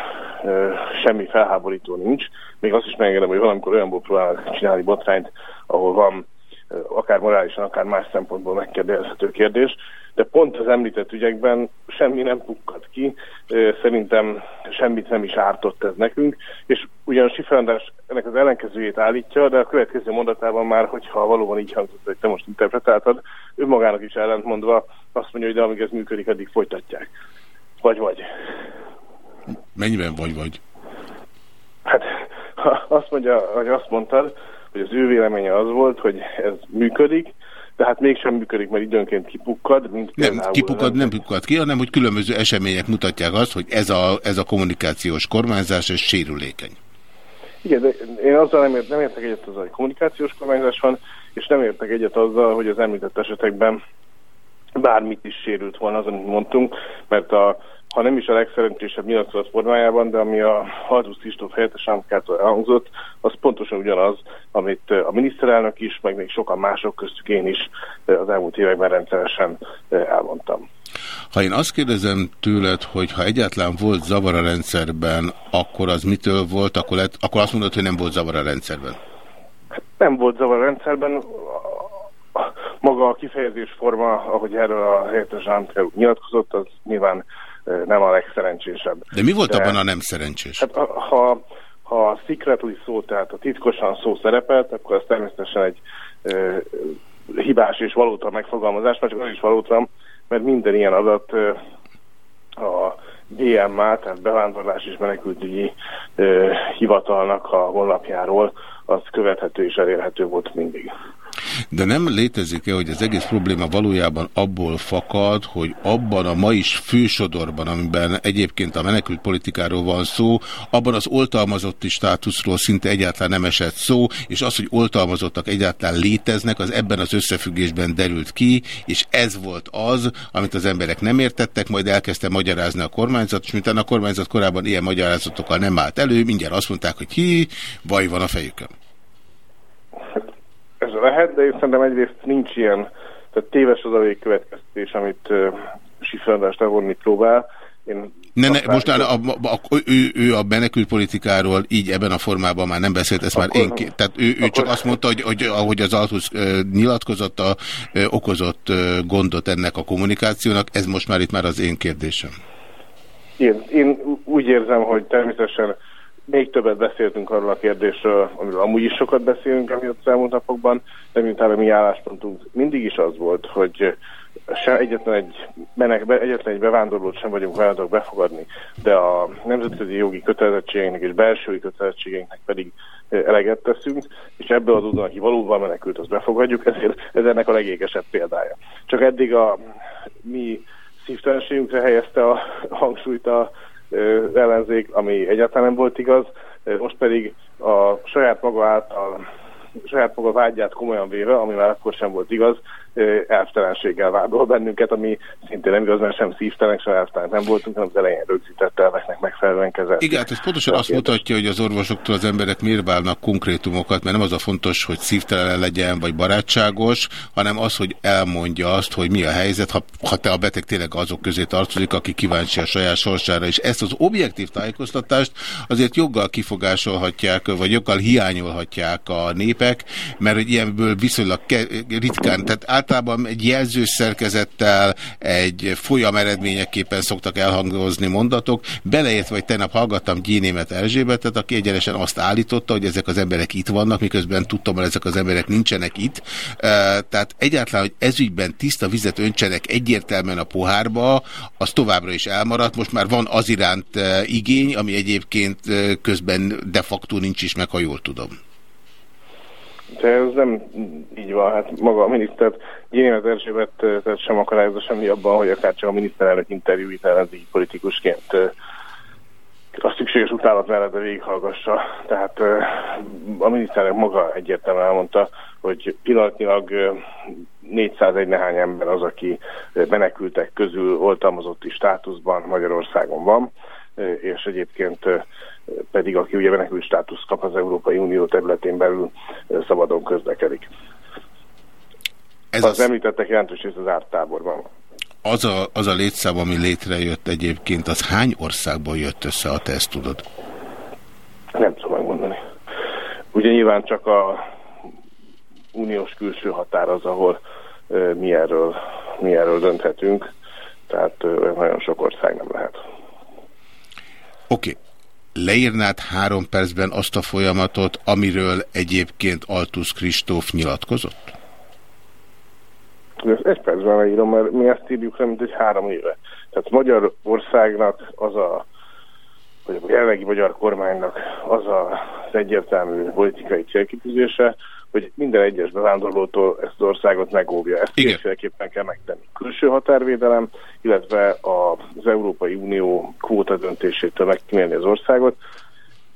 semmi felháborító nincs. Még azt is megengedem, hogy valamikor olyanból próbálnak csinálni botrányt, ahol van akár morálisan, akár más szempontból megkérdezhető kérdés, de pont az említett ügyekben semmi nem pukkad ki, szerintem semmit nem is ártott ez nekünk, és ugyan Siferandás ennek az ellenkezőjét állítja, de a következő mondatában már, hogyha valóban így hangzott, hogy te most interpretáltad, ő magának is ellentmondva azt mondja, hogy de amíg ez működik, addig folytatják. Vagy vagy. Mennyiben vagy vagy? Hát azt mondja, hogy azt mondtad, hogy az ő véleménye az volt, hogy ez működik, de hát mégsem működik, mert időnként kipukkad. Mint nem, kipukkad, nem pukkad ki, hanem hogy különböző események mutatják azt, hogy ez a, ez a kommunikációs kormányzás, ez sérülékeny. Igen, de én azzal nem, ért, nem értek egyet azzal, hogy kommunikációs kormányzás van, és nem értek egyet azzal, hogy az említett esetekben bármit is sérült volna az, amit mondtunk, mert a ha nem is a legszerencsésebb nyilatkozat formájában, de ami a Haldusz Kristóf helyettes államkától elhangzott, az pontosan ugyanaz, amit a miniszterelnök is, meg még sokan mások köztük én is az elmúlt években rendszeresen elmondtam. Ha én azt kérdezem tőled, hogy ha egyáltalán volt zavar a rendszerben, akkor az mitől volt, akkor, lett, akkor azt mondod, hogy nem volt zavar a rendszerben? Nem volt zavar a rendszerben. Maga a kifejezés forma, ahogy erről a helyettes államkától nyilatkozott, az nyilván nem a legszerencsésebb. De mi volt De, abban a nem szerencsés? Hát, ha, ha a secretly szó, tehát a titkosan szó szerepelt, akkor az természetesen egy ö, hibás és valóta megfogalmazás, mert csak az is valóta, mert minden ilyen adat ö, a DMA, tehát bevándorlás és menekültügyi ö, hivatalnak a honlapjáról az követhető és elérhető volt mindig. De nem létezik-e, hogy az egész probléma valójában abból fakad, hogy abban a ma is fősodorban, amiben egyébként a menekült politikáról van szó, abban az oltalmazotti státuszról szinte egyáltalán nem esett szó, és az, hogy oltalmazottak egyáltalán léteznek, az ebben az összefüggésben derült ki, és ez volt az, amit az emberek nem értettek, majd elkezdte magyarázni a kormányzat, és miután a kormányzat korábban ilyen magyarázatokkal nem állt elő, mindjárt azt mondták, hogy hi, vaj van a fejükön. Ez lehet, de én szerintem egyrészt nincs ilyen, tehát téves az a végkövetkeztés, amit uh, Siferdás levonni próbál. Én ne, ne, most a, a, a, ő, ő a menekült politikáról így ebben a formában már nem beszélt, ezt akkor, már én, tehát ő, ő csak azt mondta, hogy, hogy ahogy az Altusz nyilatkozott, a, ö, okozott gondot ennek a kommunikációnak, ez most már itt már az én kérdésem. Én, én úgy érzem, hogy természetesen még többet beszéltünk arról a kérdésről, amiről amúgy is sokat beszélünk amiatt az elmúlt napokban, de miután a mi álláspontunk mindig is az volt, hogy sem egyetlen egy, menek, egyetlen egy bevándorlót sem vagyunk hajlandók befogadni, de a nemzetközi jogi kötelezettségeinknek és belsői kötelezettségeinknek pedig eleget teszünk, és ebből az úton, aki valóban menekült, azt befogadjuk, ezért ez ennek a legékesebb példája. Csak eddig a mi szívtelenségünkre helyezte a hangsúlyt a ellenzék, ami egyáltalán nem volt igaz, most pedig a saját maga által saját maga vágyát komolyan véve, ami már akkor sem volt igaz, elvtelenséggel vádol bennünket, ami szintén nem igaz, mert sem szívtelen, sem elvtelen nem voltunk, hanem az elején rögzített elveknek megfelelően kezelt. Igen, hát ez pontosan azt mutatja, hogy az orvosoktól az emberek miért válnak konkrétumokat, mert nem az a fontos, hogy szívtelen legyen, vagy barátságos, hanem az, hogy elmondja azt, hogy mi a helyzet, ha, ha te a beteg tényleg azok közé tartozik, aki kíváncsi a saját sorsára, és ezt az objektív tájékoztatást azért joggal kifogásolhatják, vagy joggal hiányolhatják a népek, mert hogy ilyenből viszonylag ritkán, tehát általában egy jelzős szerkezettel, egy folyam eredményeképpen szoktak elhangozni mondatok, beleértve, vagy tegnap hallgattam Gyénémet Erzsébetet, aki egyenesen azt állította, hogy ezek az emberek itt vannak, miközben tudtam, hogy ezek az emberek nincsenek itt. Tehát egyáltalán, hogy ezügyben tiszta vizet öntsenek egyértelműen a pohárba, az továbbra is elmaradt. Most már van az iránt igény, ami egyébként közben de facto nincs is meg, ha jól tudom. De ez nem így van, hát maga a miniszter, Gyénémet Erzsébet sem akarályozza semmi abban, hogy akár csak a miniszterelnök interjúit ellenzéki politikusként a szükséges utálat mellett végighallgassa. Tehát a miniszterelnök maga egyértelműen elmondta, hogy pillanatnyilag 401 nehány ember az, aki menekültek közül oltalmazotti státuszban Magyarországon van, és egyébként pedig aki ugye menekült státusz kap az Európai Unió területén belül szabadon közlekedik. Ez az, az említettek jelentős rész az ártáborban. Az a, az a létszám, ami létrejött egyébként, az hány országból jött össze, ha te ezt tudod? Nem tudom megmondani. Ugye nyilván csak a uniós külső határ az, ahol uh, mi, erről, mi erről dönthetünk, tehát uh, nagyon sok ország nem lehet. Oké. Okay leírnád három percben azt a folyamatot, amiről egyébként Altusz Kristóf nyilatkozott? Ezt egy percben leírom, mert mi ezt írjuk le, mint egy három éve. Tehát Magyarországnak az a, vagy a jelenlegi magyar kormánynak az a, az egyértelmű politikai célkitűzése, hogy minden egyes bevándorlótól ezt az országot megóvja. Ezt kétféleképpen kell megtenni. Külső határvédelem, illetve az Európai Unió kvóta döntésétől megkímélni az országot,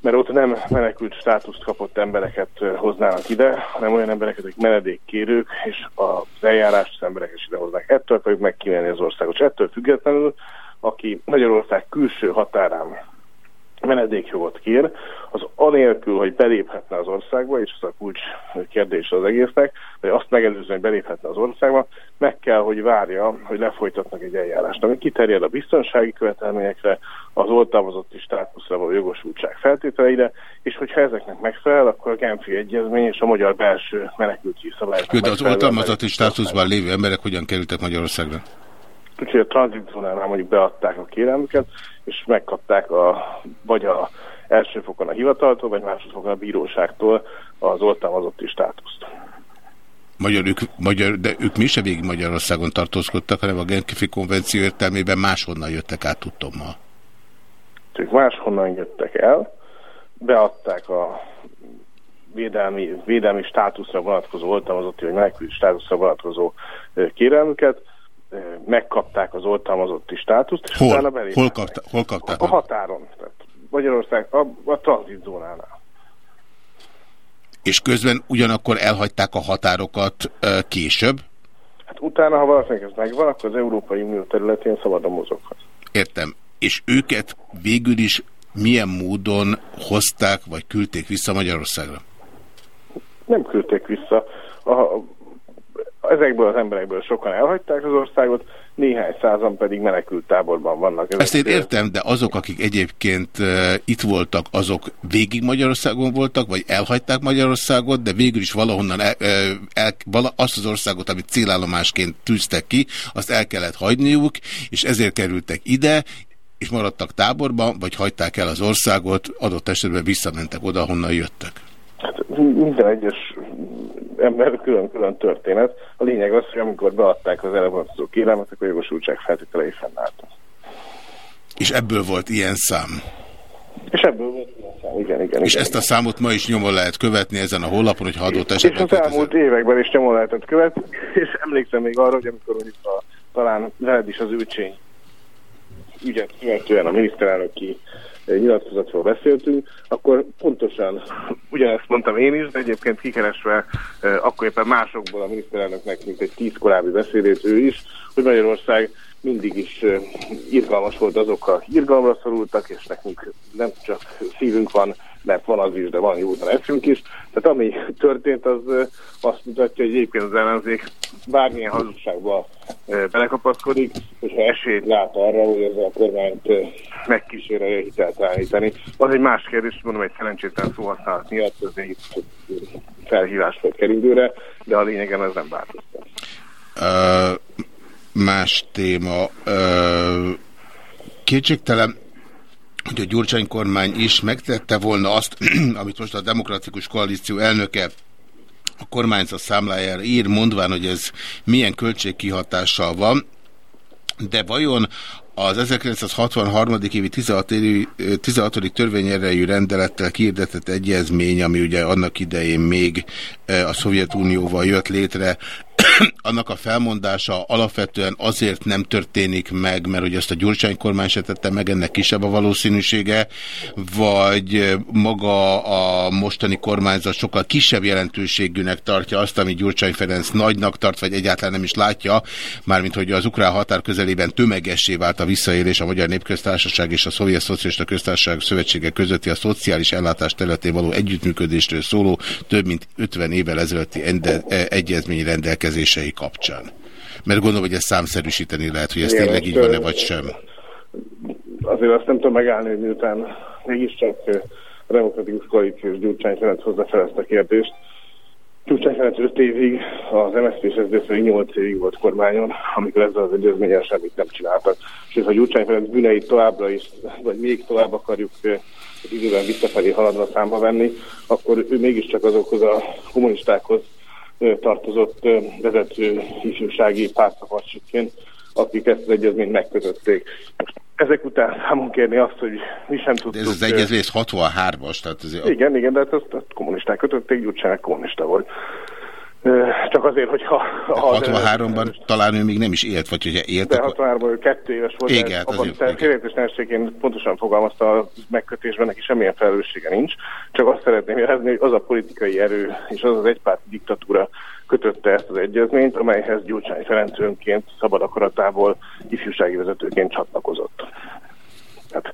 mert ott nem menekült státuszt kapott embereket hoznának ide, hanem olyan embereket, akik menedékkérők, és az eljárást az emberek is idehoznak. Ettől akarjuk megkímélni az országot. És ettől függetlenül, aki Magyarország külső határán menedékjogot kér, az anélkül, hogy beléphetne az országba, és ez a kulcs kérdés az egésznek, hogy azt megelőzően, hogy beléphetne az országba, meg kell, hogy várja, hogy lefolytatnak egy eljárást, ami kiterjed a biztonsági követelményekre, az oltalmazotti státuszra való jogosultság feltételeire, és hogyha ezeknek megfelel, akkor a Genfi Egyezmény és a magyar belső menekültjű szabályok. De az oltalmazotti státuszban lévő emberek hogyan kerültek Magyarországra? Úgyhogy a tranzitzónánál mondjuk beadták a kérelmüket, és megkapták a, vagy a első fokon a hivataltól, vagy másodfokon a bíróságtól az oltalmazotti státuszt. Magyar, ők, magyar, de ők mi se végig Magyarországon tartózkodtak, hanem a Genkifi konvenció értelmében máshonnan jöttek át tudtommal. Ők máshonnan jöttek el, beadták a védelmi, védelmi státuszra vonatkozó oltalmazotti, vagy menekült státuszra vonatkozó kérelmüket, megkapták az oltalmazotti státuszt, és Hol? Hol, kapta, hol kapták? A határon, tehát Magyarország, a, a tranzitzónánál. És közben ugyanakkor elhagyták a határokat később? Hát utána, ha valakinek ez megvan, akkor az Európai Unió területén szabadon mozoghat. Értem. És őket végül is milyen módon hozták, vagy küldték vissza Magyarországra? Nem küldték vissza. A, ezekből az emberekből sokan elhagyták az országot, néhány százan pedig menekült táborban vannak. Ezek Ezt én értem, de azok, akik egyébként itt voltak, azok végig Magyarországon voltak, vagy elhagyták Magyarországot, de végül is valahonnan el, el, vala, azt az országot, amit célállomásként tűztek ki, azt el kellett hagyniuk, és ezért kerültek ide, és maradtak táborban, vagy hagyták el az országot, adott esetben visszamentek oda, honnan jöttek. Hát minden egyes ember külön-külön történet. A lényeg az, hogy amikor beadták az elvonatkozó kérelmet, akkor a jogosultság feltételei fennálltak. És ebből volt ilyen szám. És ebből volt ilyen szám, igen, igen. És igen. ezt a számot ma is nyomon lehet követni ezen a honlapon, hogy adott És esetben... az elmúlt években is nyomon lehetett követni, és emlékszem még arra, hogy amikor mondjuk a, talán veled is az őcsény ügyet követően a miniszterelnöki eh, nyilatkozatról beszéltünk, akkor pontosan ugyanezt mondtam én is, de egyébként kikeresve eh, akkor éppen másokból a miniszterelnöknek, mint egy tíz korábbi beszédét ő is, hogy Magyarország mindig is uh, irgalmas volt azokkal, irgalomra szorultak, és nekünk nem csak szívünk van, mert van az is, de van józan eszünk is. Tehát ami történt, az azt mutatja, hogy egyébként az ellenzék bármilyen hazugságba belekapaszkodik, hogyha esélyt lát arra, hogy ezzel a kormányt megkísérelje hitelt állítani. Az egy más kérdés, mondom, egy szerencsétlen szóhasználat miatt, ez egy felhívás volt kerülőre, de a lényegen ez nem változtat. Uh, más téma. Uh, kétségtelen, hogy a Gyurcsány kormány is megtette volna azt, amit most a Demokratikus Koalíció elnöke a kormányzat számlájára ír, mondván, hogy ez milyen költségkihatással van, de vajon az 1963. évi 16. 16. törvényerejű rendelettel kiirdetett egyezmény, ami ugye annak idején még a Szovjetunióval jött létre, annak a felmondása alapvetően azért nem történik meg, mert hogy ezt a Gyurcsány kormány se tette meg, ennek kisebb a valószínűsége, vagy maga a mostani kormányzat sokkal kisebb jelentőségűnek tartja azt, ami Gyurcsány Ferenc nagynak tart, vagy egyáltalán nem is látja, mármint hogy az ukrán határ közelében tömegessé vált a visszaélés a Magyar Népköztársaság és a Szovjet Szocialista Köztársaság Szövetsége közötti a szociális ellátás területén való együttműködésről szóló több mint 50 évvel ezelőtti egyezmény rendelkezései kapcsán. Mert gondolom, hogy ezt számszerűsíteni lehet, hogy ez Igen, tényleg így ezt, van-e, vagy sem. Azért azt nem tudom megállni, hogy miután mégiscsak a demokratikus koalíciós Gyurcsány Ferenc hozza fel ezt a kérdést. Gyurcsány Ferenc 5 évig, az MSZP és SZDSZ 8 évig volt kormányon, amikor ezzel az egyezménnyel semmit nem csináltak. És ha Gyurcsány Ferenc bűneit továbbra is, vagy még tovább akarjuk időben visszafelé haladva számba venni, akkor ő mégiscsak azokhoz a kommunistákhoz tartozott vezető ifjúsági pártszakassikként, akik ezt az egyezményt megkötötték. Ezek után számon kérni azt, hogy mi sem tudtuk... De ez az egyezmény 63-as, tehát ez... Igen, igen, de hát azt, azt kommunisták kötötték, Gyurcsány kommunista volt. Csak azért, hogyha... 63-ban talán ő még nem is élt, vagy hogyha élt, De akkor... 63-ban ő kettő éves volt, Igen, hát abban azért- félértésneségén pontosan fogalmazta a megkötésben, neki semmilyen felelőssége nincs. Csak azt szeretném jelezni, hogy az a politikai erő és az az egypárti diktatúra kötötte ezt az egyezményt, amelyhez Gyurcsány Ferenc önként szabad akaratából ifjúsági vezetőként csatlakozott. Tehát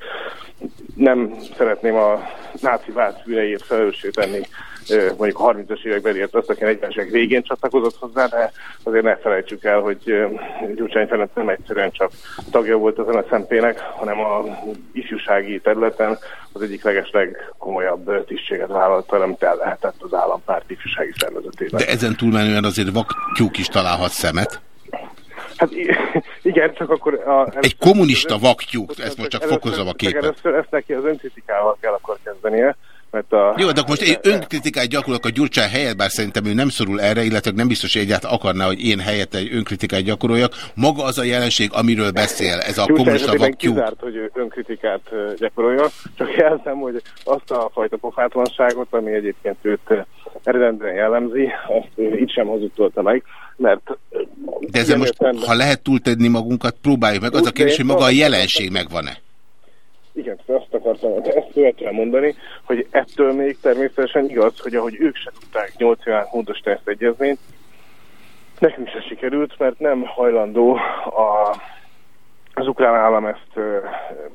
nem szeretném a náci vált bűneiért felelőssé tenni mondjuk a 30-as években ért azt, aki a 40-es évek végén csatlakozott hozzá, de azért ne felejtsük el, hogy Gyurcsány Ferenc nem egyszerűen csak tagja volt az MSZNP-nek, hanem a ifjúsági területen az egyik legesleg komolyabb tisztséget vállalta, amit el lehetett az állampárt ifjúsági szervezetében. De ezen túlmenően azért vaktyúk is találhat szemet. Hát igen, csak akkor... A, Egy kommunista vaktyúk, ezt most csak először- fokozom a képet. Először ezt neki az önkritikával kell akkor kezdenie, mert a... Jó, de most én önkritikát gyakorolok a Gyurcsán helyett, bár szerintem ő nem szorul erre, illetve nem biztos, hogy egyáltalán akarná, hogy én helyette egy önkritikát gyakoroljak. Maga az a jelenség, amiről beszél, ez a kommunista vaktyú. kizárt, hogy ő önkritikát gyakoroljon, csak jelzem, hogy azt a fajta pofátlanságot, ami egyébként őt eredendően jellemzi, azt itt sem hazudtolta meg, mert... De ezzel most, ha lehet túltenni magunkat, próbáljuk meg. Az a kérdés, hogy maga a jelenség megvan-e. Igen, azt akartam ezt követően mondani, hogy ettől még természetesen igaz, hogy ahogy ők se tudták 8 évvel módosítani ezt egyezményt, nekünk se sikerült, mert nem hajlandó a, az ukrán állam ezt ö,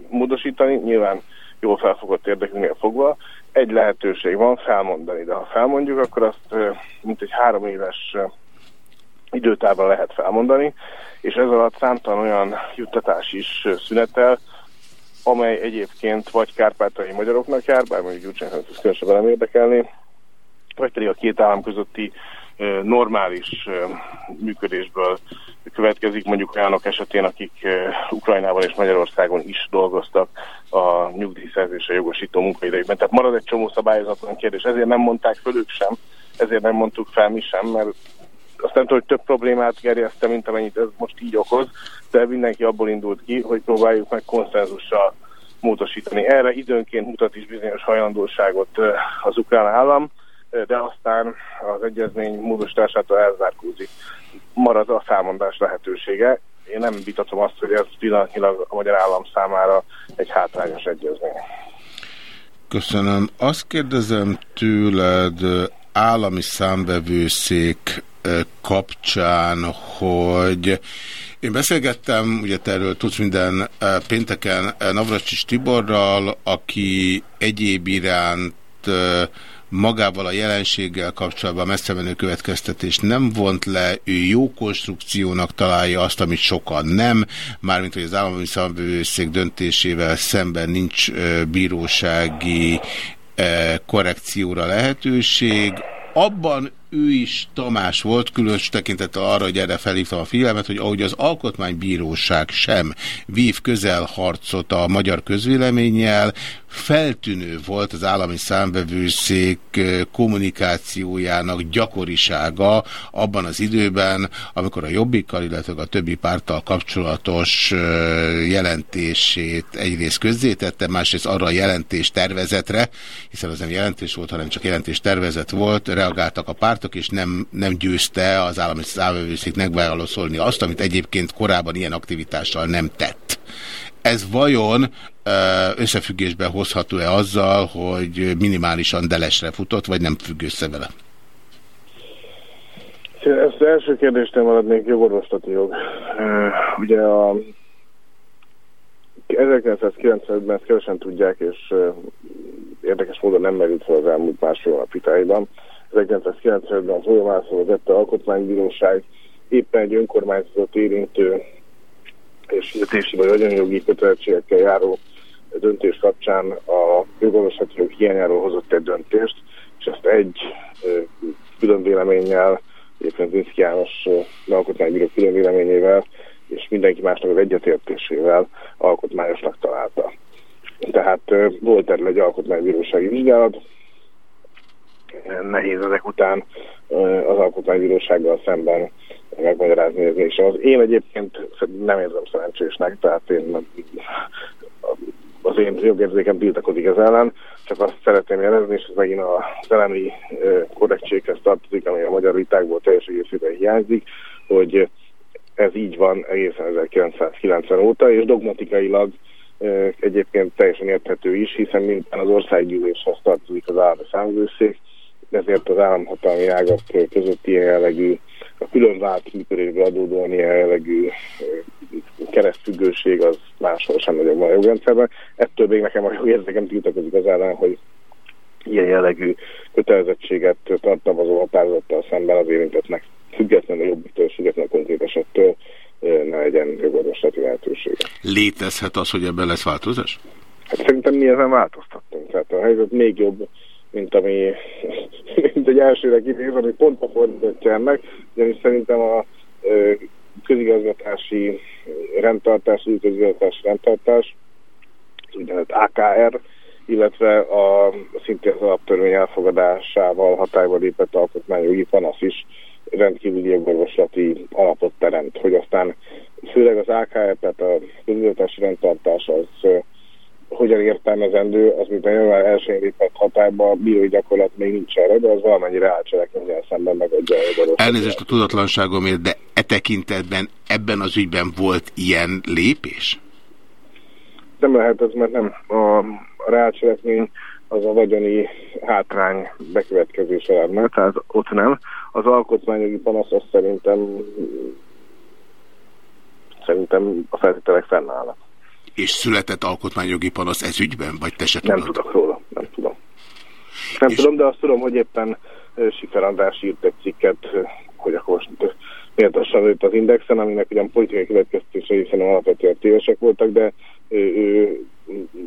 módosítani, nyilván jól felfogott érdekünknél fogva. Egy lehetőség van felmondani, de ha felmondjuk, akkor azt ö, mint egy három éves ö, időtávban lehet felmondani, és ez alatt számtalan olyan juttatás is szünetel, amely egyébként vagy kárpátai magyaroknak jár, bár mondjuk Gyurcsányhoz ez különösebben nem érdekelni, vagy pedig a két állam közötti normális működésből következik, mondjuk olyanok esetén, akik Ukrajnában és Magyarországon is dolgoztak a nyugdíjszerzésre jogosító munkaidejükben. Tehát marad egy csomó szabályozatlan kérdés, ezért nem mondták föl ők sem, ezért nem mondtuk fel mi sem, mert azt nem tudom, hogy több problémát gerjeszte, mint amennyit ez most így okoz, de mindenki abból indult ki, hogy próbáljuk meg konszenzussal módosítani. Erre időnként mutat is bizonyos hajlandóságot az ukrán állam, de aztán az egyezmény módosításától elzárkózik. Marad a felmondás lehetősége. Én nem vitatom azt, hogy ez pillanatnyilag a magyar állam számára egy hátrányos egyezmény. Köszönöm. Azt kérdezem tőled állami számbevőszék ö, kapcsán, hogy én beszélgettem, ugye te erről tudsz minden pénteken ö, Navracsics Tiborral, aki egyéb iránt magával a jelenséggel kapcsolatban messze menő következtetést nem vont le, ő jó konstrukciónak találja azt, amit sokan nem, mármint hogy az állami számbevőszék döntésével szemben nincs bírósági korrekcióra lehetőség. Abban ő is Tamás volt, különös tekintettel arra, hogy erre felhívtam a figyelmet, hogy ahogy az Alkotmánybíróság sem vív közelharcot a magyar közvéleménnyel, feltűnő volt az állami számvevőszék ö, kommunikációjának gyakorisága abban az időben, amikor a Jobbikkal, illetve a többi párttal kapcsolatos jelentését egyrészt közzétette, másrészt arra a jelentés tervezetre, hiszen az nem jelentés volt, hanem csak jelentés tervezet volt, reagáltak a pártok, és nem, nem győzte az állami számvevőszék megválaszolni azt, amit egyébként korábban ilyen aktivitással nem tett. Ez vajon összefüggésbe hozható-e azzal, hogy minimálisan delesre futott, vagy nem függ össze vele? Ezt az első kérdésnél maradnék jogorvoslati jog. Ugye a 1995-ben ezt kevesen tudják, és érdekes módon nem merült fel az elmúlt másfél hónap vitáiban. 1995-ben folyamászol vezette Alkotmánybíróság éppen egy önkormányzatot érintő és fizetési vagy vagyonjogi kötelezettségekkel járó döntés kapcsán a jogorvoslati jog hiányáról hozott egy döntést, és ezt egy külön véleménnyel, éppen Zinszki János alkotmánybíró külön véleményével, és mindenki másnak az egyetértésével alkotmányosnak találta. Tehát volt erről egy alkotmánybírósági vizsgálat, nehéz ezek után az alkotmánybírósággal szemben megmagyarázni ez és az. Én egyébként nem érzem szerencsésnek, tehát én az én jogérzékem tiltakozik ez ellen, csak azt szeretném jelezni, és ez megint az elemi ö, korrektséghez tartozik, ami a magyar vitákból teljes egészében hiányzik, hogy ez így van egészen 1990 óta, és dogmatikailag egyébként teljesen érthető is, hiszen minden az országgyűléshez tartozik az állami számvőszék, ezért az államhatalmi ágak közötti jellegű, a külön vált működésből adódóan ilyen jellegű keresztfüggőség az máshol sem nagyobb a jogrendszerben. Ettől még nekem a jogérzékem tiltakozik az ellen, hogy ilyen jellegű kötelezettséget tartalmazó határozattal szemben az érintettnek függetlenül a jobbiktól, függetlenül a konkrét esettől ne legyen jogorvoslati lehetősége. Létezhet az, hogy ebben lesz változás? Hát szerintem mi ezen változtattunk. Tehát a helyzet még jobb, mint ami mint egy elsőre kinéz, ami pont a fordítottja ennek, ugyanis szerintem a közigazgatási rendtartás, közigazgatási rendtartás, úgynevezett AKR illetve a, szintén az alaptörvény elfogadásával hatályba lépett alkotmányjogi panasz is rendkívüli jogorvoslati alapot teremt, hogy aztán főleg az AKF, tehát a közületes rendtartás az hogyan értelmezendő, az miután január elsőjén lépett hatályba, a bírói gyakorlat még nincs erre, de az valamennyire álcselekményel szemben megadja a jogorvoslatot. Elnézést a tudatlanságomért, de e tekintetben ebben az ügyben volt ilyen lépés? Nem lehet ez, mert nem. A, a rácselekmény az a vagyoni hátrány bekövetkezése lenne, tehát ott nem. Az alkotmányjogi panasz az szerintem szerintem a feltételek fennállnak. És született alkotmányjogi panasz ez ügyben, vagy te se Nem tudod? tudok róla, nem tudom. Nem és... tudom, de azt tudom, hogy éppen ö, Sifer András írt egy cikket, hogy akkor most ö, méltósan őt az Indexen, aminek ugyan politikai következtései szerintem alapvetően tévesek voltak, de ő, ő,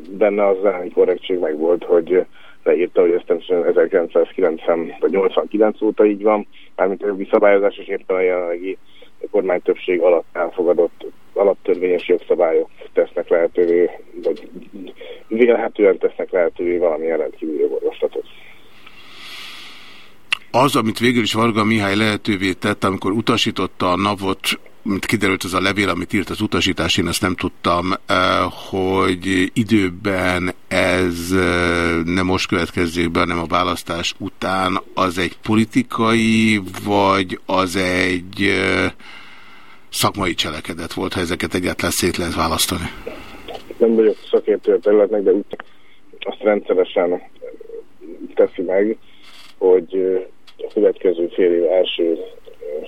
benne az állami korrektség meg volt, hogy leírta, hogy ezt nem 1990 vagy 89 óta így van, mármint a jogi szabályozás, és éppen a jelenlegi kormánytöbbség alatt elfogadott alaptörvényes jogszabályok tesznek lehetővé, vagy vélhetően tesznek lehetővé valamilyen rendkívüli jogorvoslatot. Az, amit végül is Varga Mihály lehetővé tett, amikor utasította a NAV-ot, mint kiderült az a levél, amit írt az utasítás, én ezt nem tudtam, eh, hogy időben ez eh, nem most következzék be, hanem a választás után, az egy politikai, vagy az egy eh, szakmai cselekedet volt, ha ezeket egyáltalán szét lehet választani? Nem vagyok szakértő a területnek, de úgy azt rendszeresen teszi meg, hogy a következő fél év első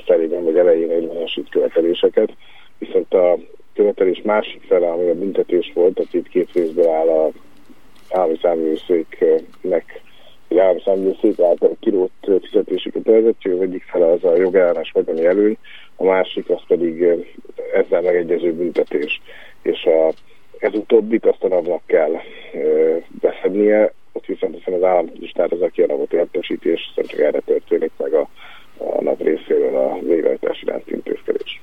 felében vagy elején érvényesít követeléseket, viszont a követelés másik fele, ami a büntetés volt, tehát itt két részből áll a állami számvőszéknek, vagy állami számvőszék által kirótt fizetési kötelezettség, az egyik fele az a jogellenes vagyoni előny, a másik az pedig ezzel megegyező büntetés. És a, ez utóbbit azt a napnak kell ö, beszednie, ott viszont hiszen az államtisztát az, aki a napot értesíti, és csak erre történik meg a, a nap részéről a végrehajtás iránti intézkedés.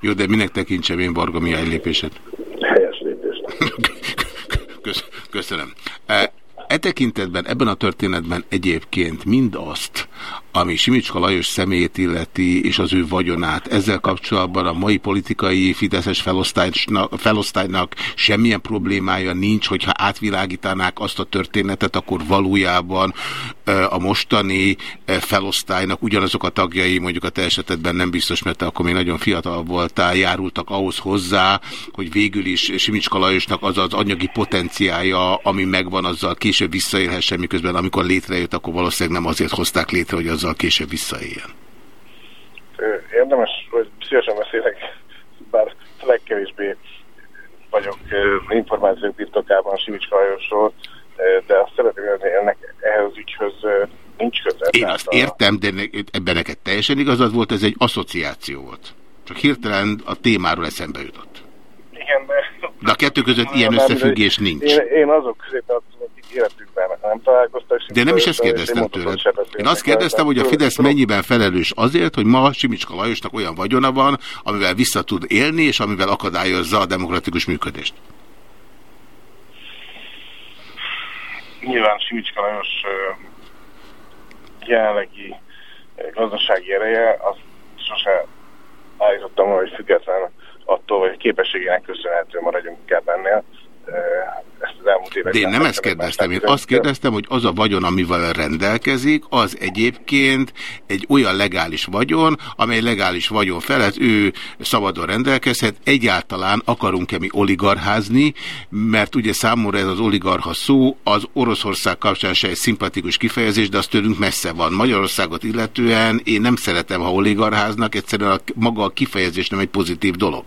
Jó, de minek tekintsem én Varga Mihály lépését? Helyes lépést. Kösz, köszönöm. E, e tekintetben, ebben a történetben egyébként mindazt, ami Simicska Lajos személyét illeti, és az ő vagyonát, ezzel kapcsolatban a mai politikai fideszes felosztálynak, felosztálynak semmilyen problémája nincs, hogyha átvilágítanák azt a történetet, akkor valójában a mostani felosztálynak ugyanazok a tagjai, mondjuk a te esetedben nem biztos, mert akkor még nagyon fiatal voltál, járultak ahhoz hozzá, hogy végül is Simicska Lajosnak az az anyagi potenciája, ami megvan, azzal később visszaélhessen, miközben amikor létrejött, akkor valószínűleg nem azért hozták létre, hogy azzal később visszaéljen. Érdemes, hogy szívesen beszélek, bár legkevésbé vagyok információk birtokában Simicska Lajosról, de azt szeretném, hogy ennek ehhez az ügyhöz nincs köze. Én azt a- értem, de ebben neked teljesen igazad volt, ez egy asszociáció volt. Csak hirtelen a témáról eszembe jutott. Igen, de... De a kettő között ilyen Nem, összefüggés nincs. Én, én azok közé tartozom, akik életükben nem találkoztak. De nem is ezt kérdeztem tőled. én azt kérdeztem, hogy a Fidesz mennyiben felelős azért, hogy ma Simicska Lajosnak olyan vagyona van, amivel vissza tud élni, és amivel akadályozza a demokratikus működést. Nyilván Simicska Lajos jelenlegi gazdasági ereje, az sose állítottam, hogy független attól, hogy képességének köszönhető maradjunk inkább ennél. Ezt az elmúlt. De én nem ezt kérdeztem, én azt kérdeztem, hogy az a vagyon, amivel rendelkezik, az egyébként egy olyan legális vagyon, amely legális vagyon felett ő szabadon rendelkezhet. Egyáltalán akarunk-e mi oligarházni, mert ugye számomra ez az oligarha szó az Oroszország kapcsán se egy szimpatikus kifejezés, de az tőlünk messze van. Magyarországot illetően én nem szeretem, ha oligarháznak, egyszerűen a, maga a kifejezés nem egy pozitív dolog.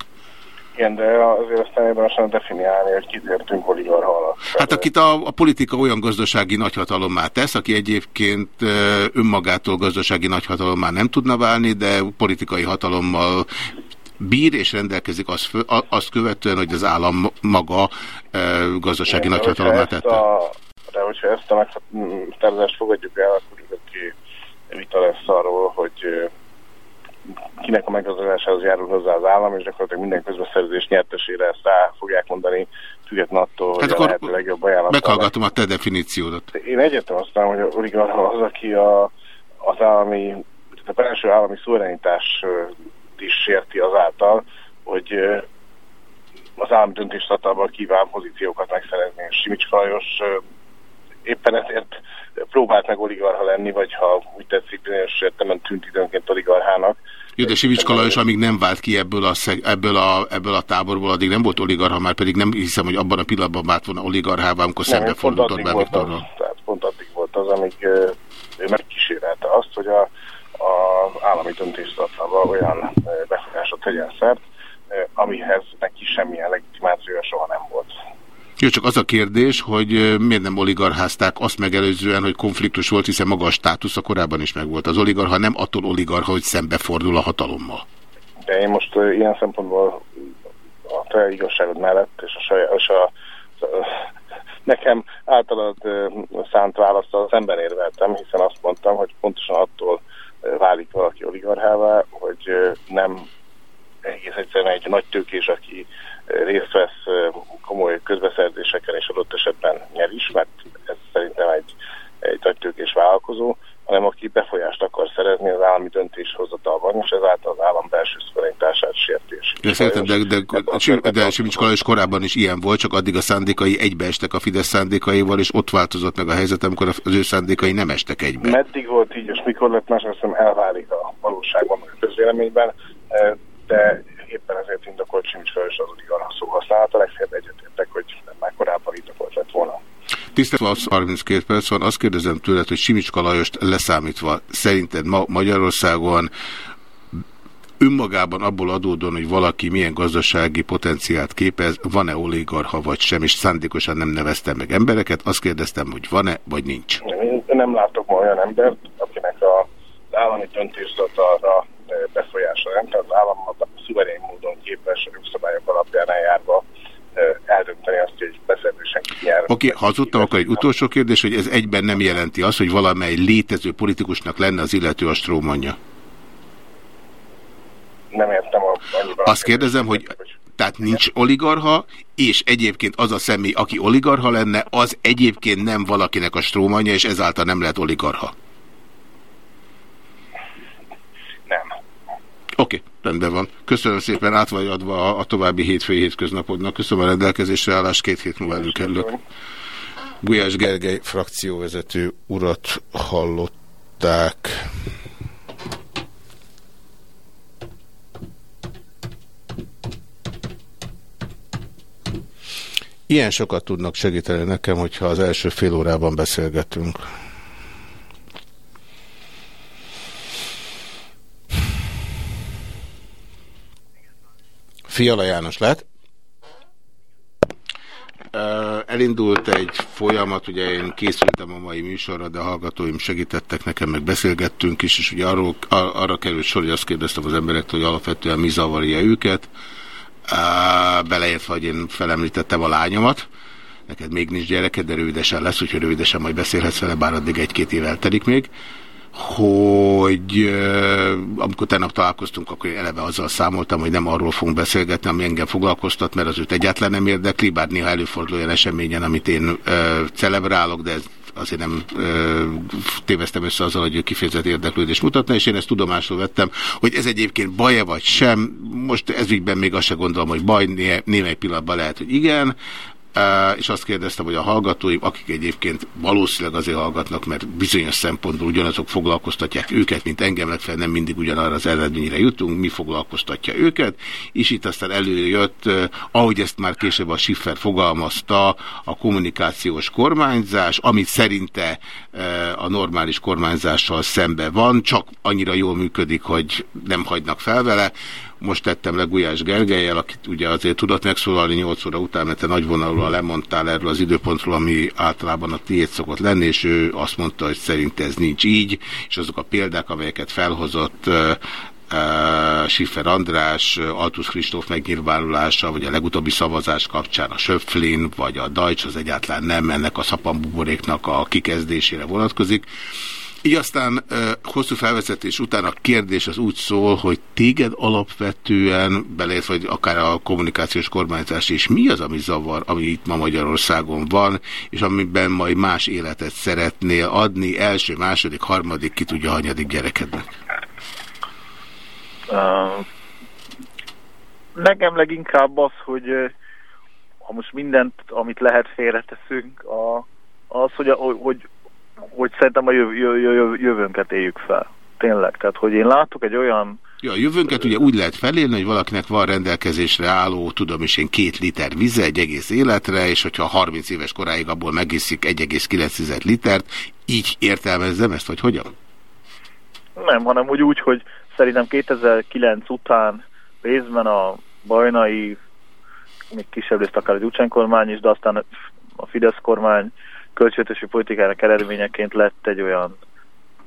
Igen, de azért aztán érdemes definiálni, hogy kit értünk oligarha alatt. Hát akit a, a politika olyan gazdasági nagyhatalommá tesz, aki egyébként önmagától gazdasági nagyhatalommá nem tudna válni, de politikai hatalommal bír és rendelkezik azt, azt követően, hogy az állam maga gazdasági Igen, nagyhatalommá tette. a- De hogyha ezt a meghatározást fogadjuk el, akkor örökké vita lesz arról, hogy kinek a meggazdaságához járul hozzá az állam, és gyakorlatilag minden közbeszerzés nyertesére ezt rá fogják mondani, független attól, Hát hogy a legjobb ajánlat. Meghallgatom a te definíciódat. Én egyetem aztán, hogy a az, aki a, az állami, tehát a belső állami szuverenitás is sérti azáltal, hogy az állam döntéstartalban kíván pozíciókat megszerezni. És Simicska Lajos éppen ezért próbált meg oligarha lenni, vagy ha úgy tetszik, bizonyos értelemben tűnt időnként oligarchának. Jó, de Sivicska Lajos, amíg nem vált ki ebből a, ebből, a, ebből a táborból, addig nem volt oligarha, már pedig nem hiszem, hogy abban a pillanatban vált volna oligarchával, amikor szembefordult Orbán Viktorral. Tehát pont addig volt az, amíg ő megkísérelte azt, hogy a, a állami döntéstartalban olyan befolyásot tegyen szert, amihez neki semmilyen legitimációja soha nem volt. Jó, csak az a kérdés, hogy miért nem oligarcházták azt megelőzően, hogy konfliktus volt, hiszen maga a státusza korábban is megvolt. Az oligarha nem attól oligarha, hogy szembefordul a hatalommal. De én most ö, ilyen szempontból a te igazságod mellett és a, saját, és a, a nekem általad ö, szánt választal szemben érveltem, hiszen azt mondtam, hogy pontosan attól ö, válik valaki oligarchává, hogy nem egész egyszerűen egy nagy tőkés, aki részt vesz komoly közbeszerzéseken és adott esetben nyer is, mert ez szerintem egy, egy nagy tőkés vállalkozó, hanem aki befolyást akar szerezni az állami döntéshozatalban, és ezáltal az állam belső szuverenitását sértés. De szerintem, de, de, de, de Simicska Lajos korábban is ilyen volt, csak addig a szándékai egybeestek a Fidesz szándékaival, és ott változott meg a helyzet, amikor az ő szándékai nem estek egybe. Meddig volt így, és mikor lett más, azt hiszem elválik a valóságban, a közvéleményben, de éppen ezért indokolt Simicska Lajos az oligarha szó használata, legfeljebb egyetértek, hogy nem már korábban indokolt lett volna. Tisztelt 32 perc van, azt kérdezem tőled, hogy Simicska Lajost leszámítva szerinted ma Magyarországon önmagában abból adódóan, hogy valaki milyen gazdasági potenciált képez, van-e oligarha vagy sem, és szándékosan nem neveztem meg embereket, azt kérdeztem, hogy van-e, vagy nincs. Én nem látok ma olyan embert, akinek a, az állami döntészatalra eh, befolyása nem, tehát az állam szuverén módon képes a jogszabályok alapján eljárva eldönteni azt, hogy egy beszerzésen ki nyer. Oké, okay, hazudtam, akkor egy utolsó kérdés, hogy ez egyben nem jelenti azt, hogy valamely létező politikusnak lenne az illető a strómanja. Nem értem a, annyiban. Azt kérdezem, hogy tehát nincs oligarha, és egyébként az a személy, aki oligarha lenne, az egyébként nem valakinek a strómanja, és ezáltal nem lehet oligarha. Nem. Oké, okay, rendben van. Köszönöm szépen, át vagy adva a, a további hétfői hétköznapodnak. Köszönöm a rendelkezésre állás, két hét múlva előkerülök. Gulyás Gergely frakcióvezető urat hallották. Ilyen sokat tudnak segíteni nekem, hogyha az első fél órában beszélgetünk. Fiala János lehet? Elindult egy folyamat, ugye én készültem a mai műsorra, de a hallgatóim segítettek nekem, meg beszélgettünk is, és ugye arról, arra került sor, hogy azt kérdeztem az emberektől, hogy alapvetően mi zavarja őket, beleértve, hogy én felemlítettem a lányomat, neked még nincs gyereked, de rövidesen lesz, úgyhogy rövidesen majd beszélhetsz vele, bár addig egy-két év eltelik még hogy amikor tegnap találkoztunk, akkor eleve azzal számoltam, hogy nem arról fogunk beszélgetni, ami engem foglalkoztat, mert az őt egyáltalán nem érdekli, bár néha előfordul olyan eseményen, amit én ö, celebrálok, de ez azért nem ö, téveztem össze azzal, hogy ő kifejezett érdeklődést mutatna, és én ezt tudomásul vettem, hogy ez egyébként baj-e vagy sem. Most ezügyben még azt se gondolom, hogy baj, né némely pillanatban lehet, hogy igen, és azt kérdeztem, hogy a hallgatóim, akik egyébként valószínűleg azért hallgatnak, mert bizonyos szempontból ugyanazok foglalkoztatják őket, mint engem, legfeljebb nem mindig ugyanarra az eredményre jutunk, mi foglalkoztatja őket, és itt aztán előjött, ahogy ezt már később a Schiffer fogalmazta, a kommunikációs kormányzás, amit szerinte a normális kormányzással szembe van, csak annyira jól működik, hogy nem hagynak fel vele, most tettem le Gulyás Gergelyel, akit ugye azért tudott megszólalni 8 óra után, mert te nagyvonalúan lemondtál erről az időpontról, ami általában a tiéd szokott lenni, és ő azt mondta, hogy szerint ez nincs így, és azok a példák, amelyeket felhozott uh, Schiffer András, Altus Kristóf megnyilvánulása, vagy a legutóbbi szavazás kapcsán a Söpflin, vagy a Deutsch, az egyáltalán nem ennek a szapambuboréknak a kikezdésére vonatkozik Így aztán hosszú felvezetés után a kérdés az úgy szól, hogy téged alapvetően, beleért vagy akár a kommunikációs kormányzás is, mi az, ami zavar, ami itt ma Magyarországon van, és amiben majd más életet szeretnél adni első, második, harmadik, ki tudja, hanyadik gyerekednek? Uh, nekem leginkább az, hogy ha most mindent, amit lehet félreteszünk, a, az, hogy, a, hogy, hogy szerintem a jövő, jövő, jövőnket éljük fel. Tényleg. Tehát, hogy én látok egy olyan... Ja, a jövőnket ugye úgy lehet felélni, hogy valakinek van rendelkezésre álló, tudom is én, két liter vize egy egész életre, és hogyha 30 éves koráig abból megiszik 1,9 litert, így értelmezzem ezt, vagy hogyan? Nem, hanem úgy, úgy hogy szerintem 2009 után részben a bajnai, még kisebb részt akár a Gyurcsány kormány is, de aztán a Fidesz kormány költségvetési politikának eredményeként lett egy olyan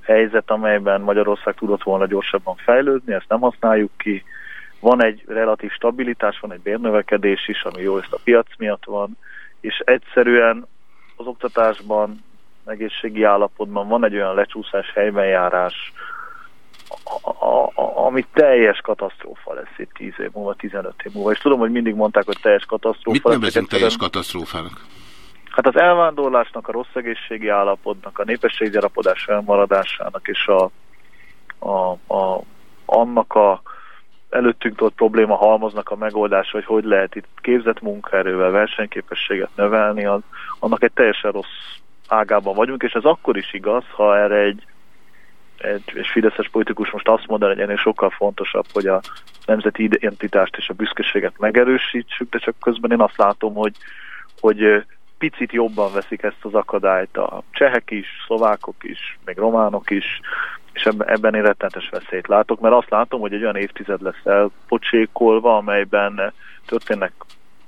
helyzet, amelyben Magyarország tudott volna gyorsabban fejlődni, ezt nem használjuk ki. Van egy relatív stabilitás, van egy bérnövekedés is, ami jó ezt a piac miatt van, és egyszerűen az oktatásban, egészségi állapotban van egy olyan lecsúszás, helyben járás, a, a, a, ami teljes katasztrófa lesz itt 10 év múlva, 15 év múlva. És tudom, hogy mindig mondták, hogy teljes katasztrófa. Mit nevezünk teljes katasztrófának? Hát az elvándorlásnak, a rossz egészségi állapotnak, a népességgyarapodás elmaradásának és a, a, a, annak a előttünk ott probléma halmoznak a megoldása, hogy hogy lehet itt képzett munkaerővel versenyképességet növelni, az, annak egy teljesen rossz ágában vagyunk, és ez akkor is igaz, ha erre egy, egy, egy fideszes politikus most azt mondja, hogy ennél sokkal fontosabb, hogy a nemzeti identitást és a büszkeséget megerősítsük, de csak közben én azt látom, hogy, hogy picit jobban veszik ezt az akadályt a csehek is, szlovákok is, még románok is, és ebben, én rettenetes veszélyt látok, mert azt látom, hogy egy olyan évtized lesz elpocsékolva, amelyben történnek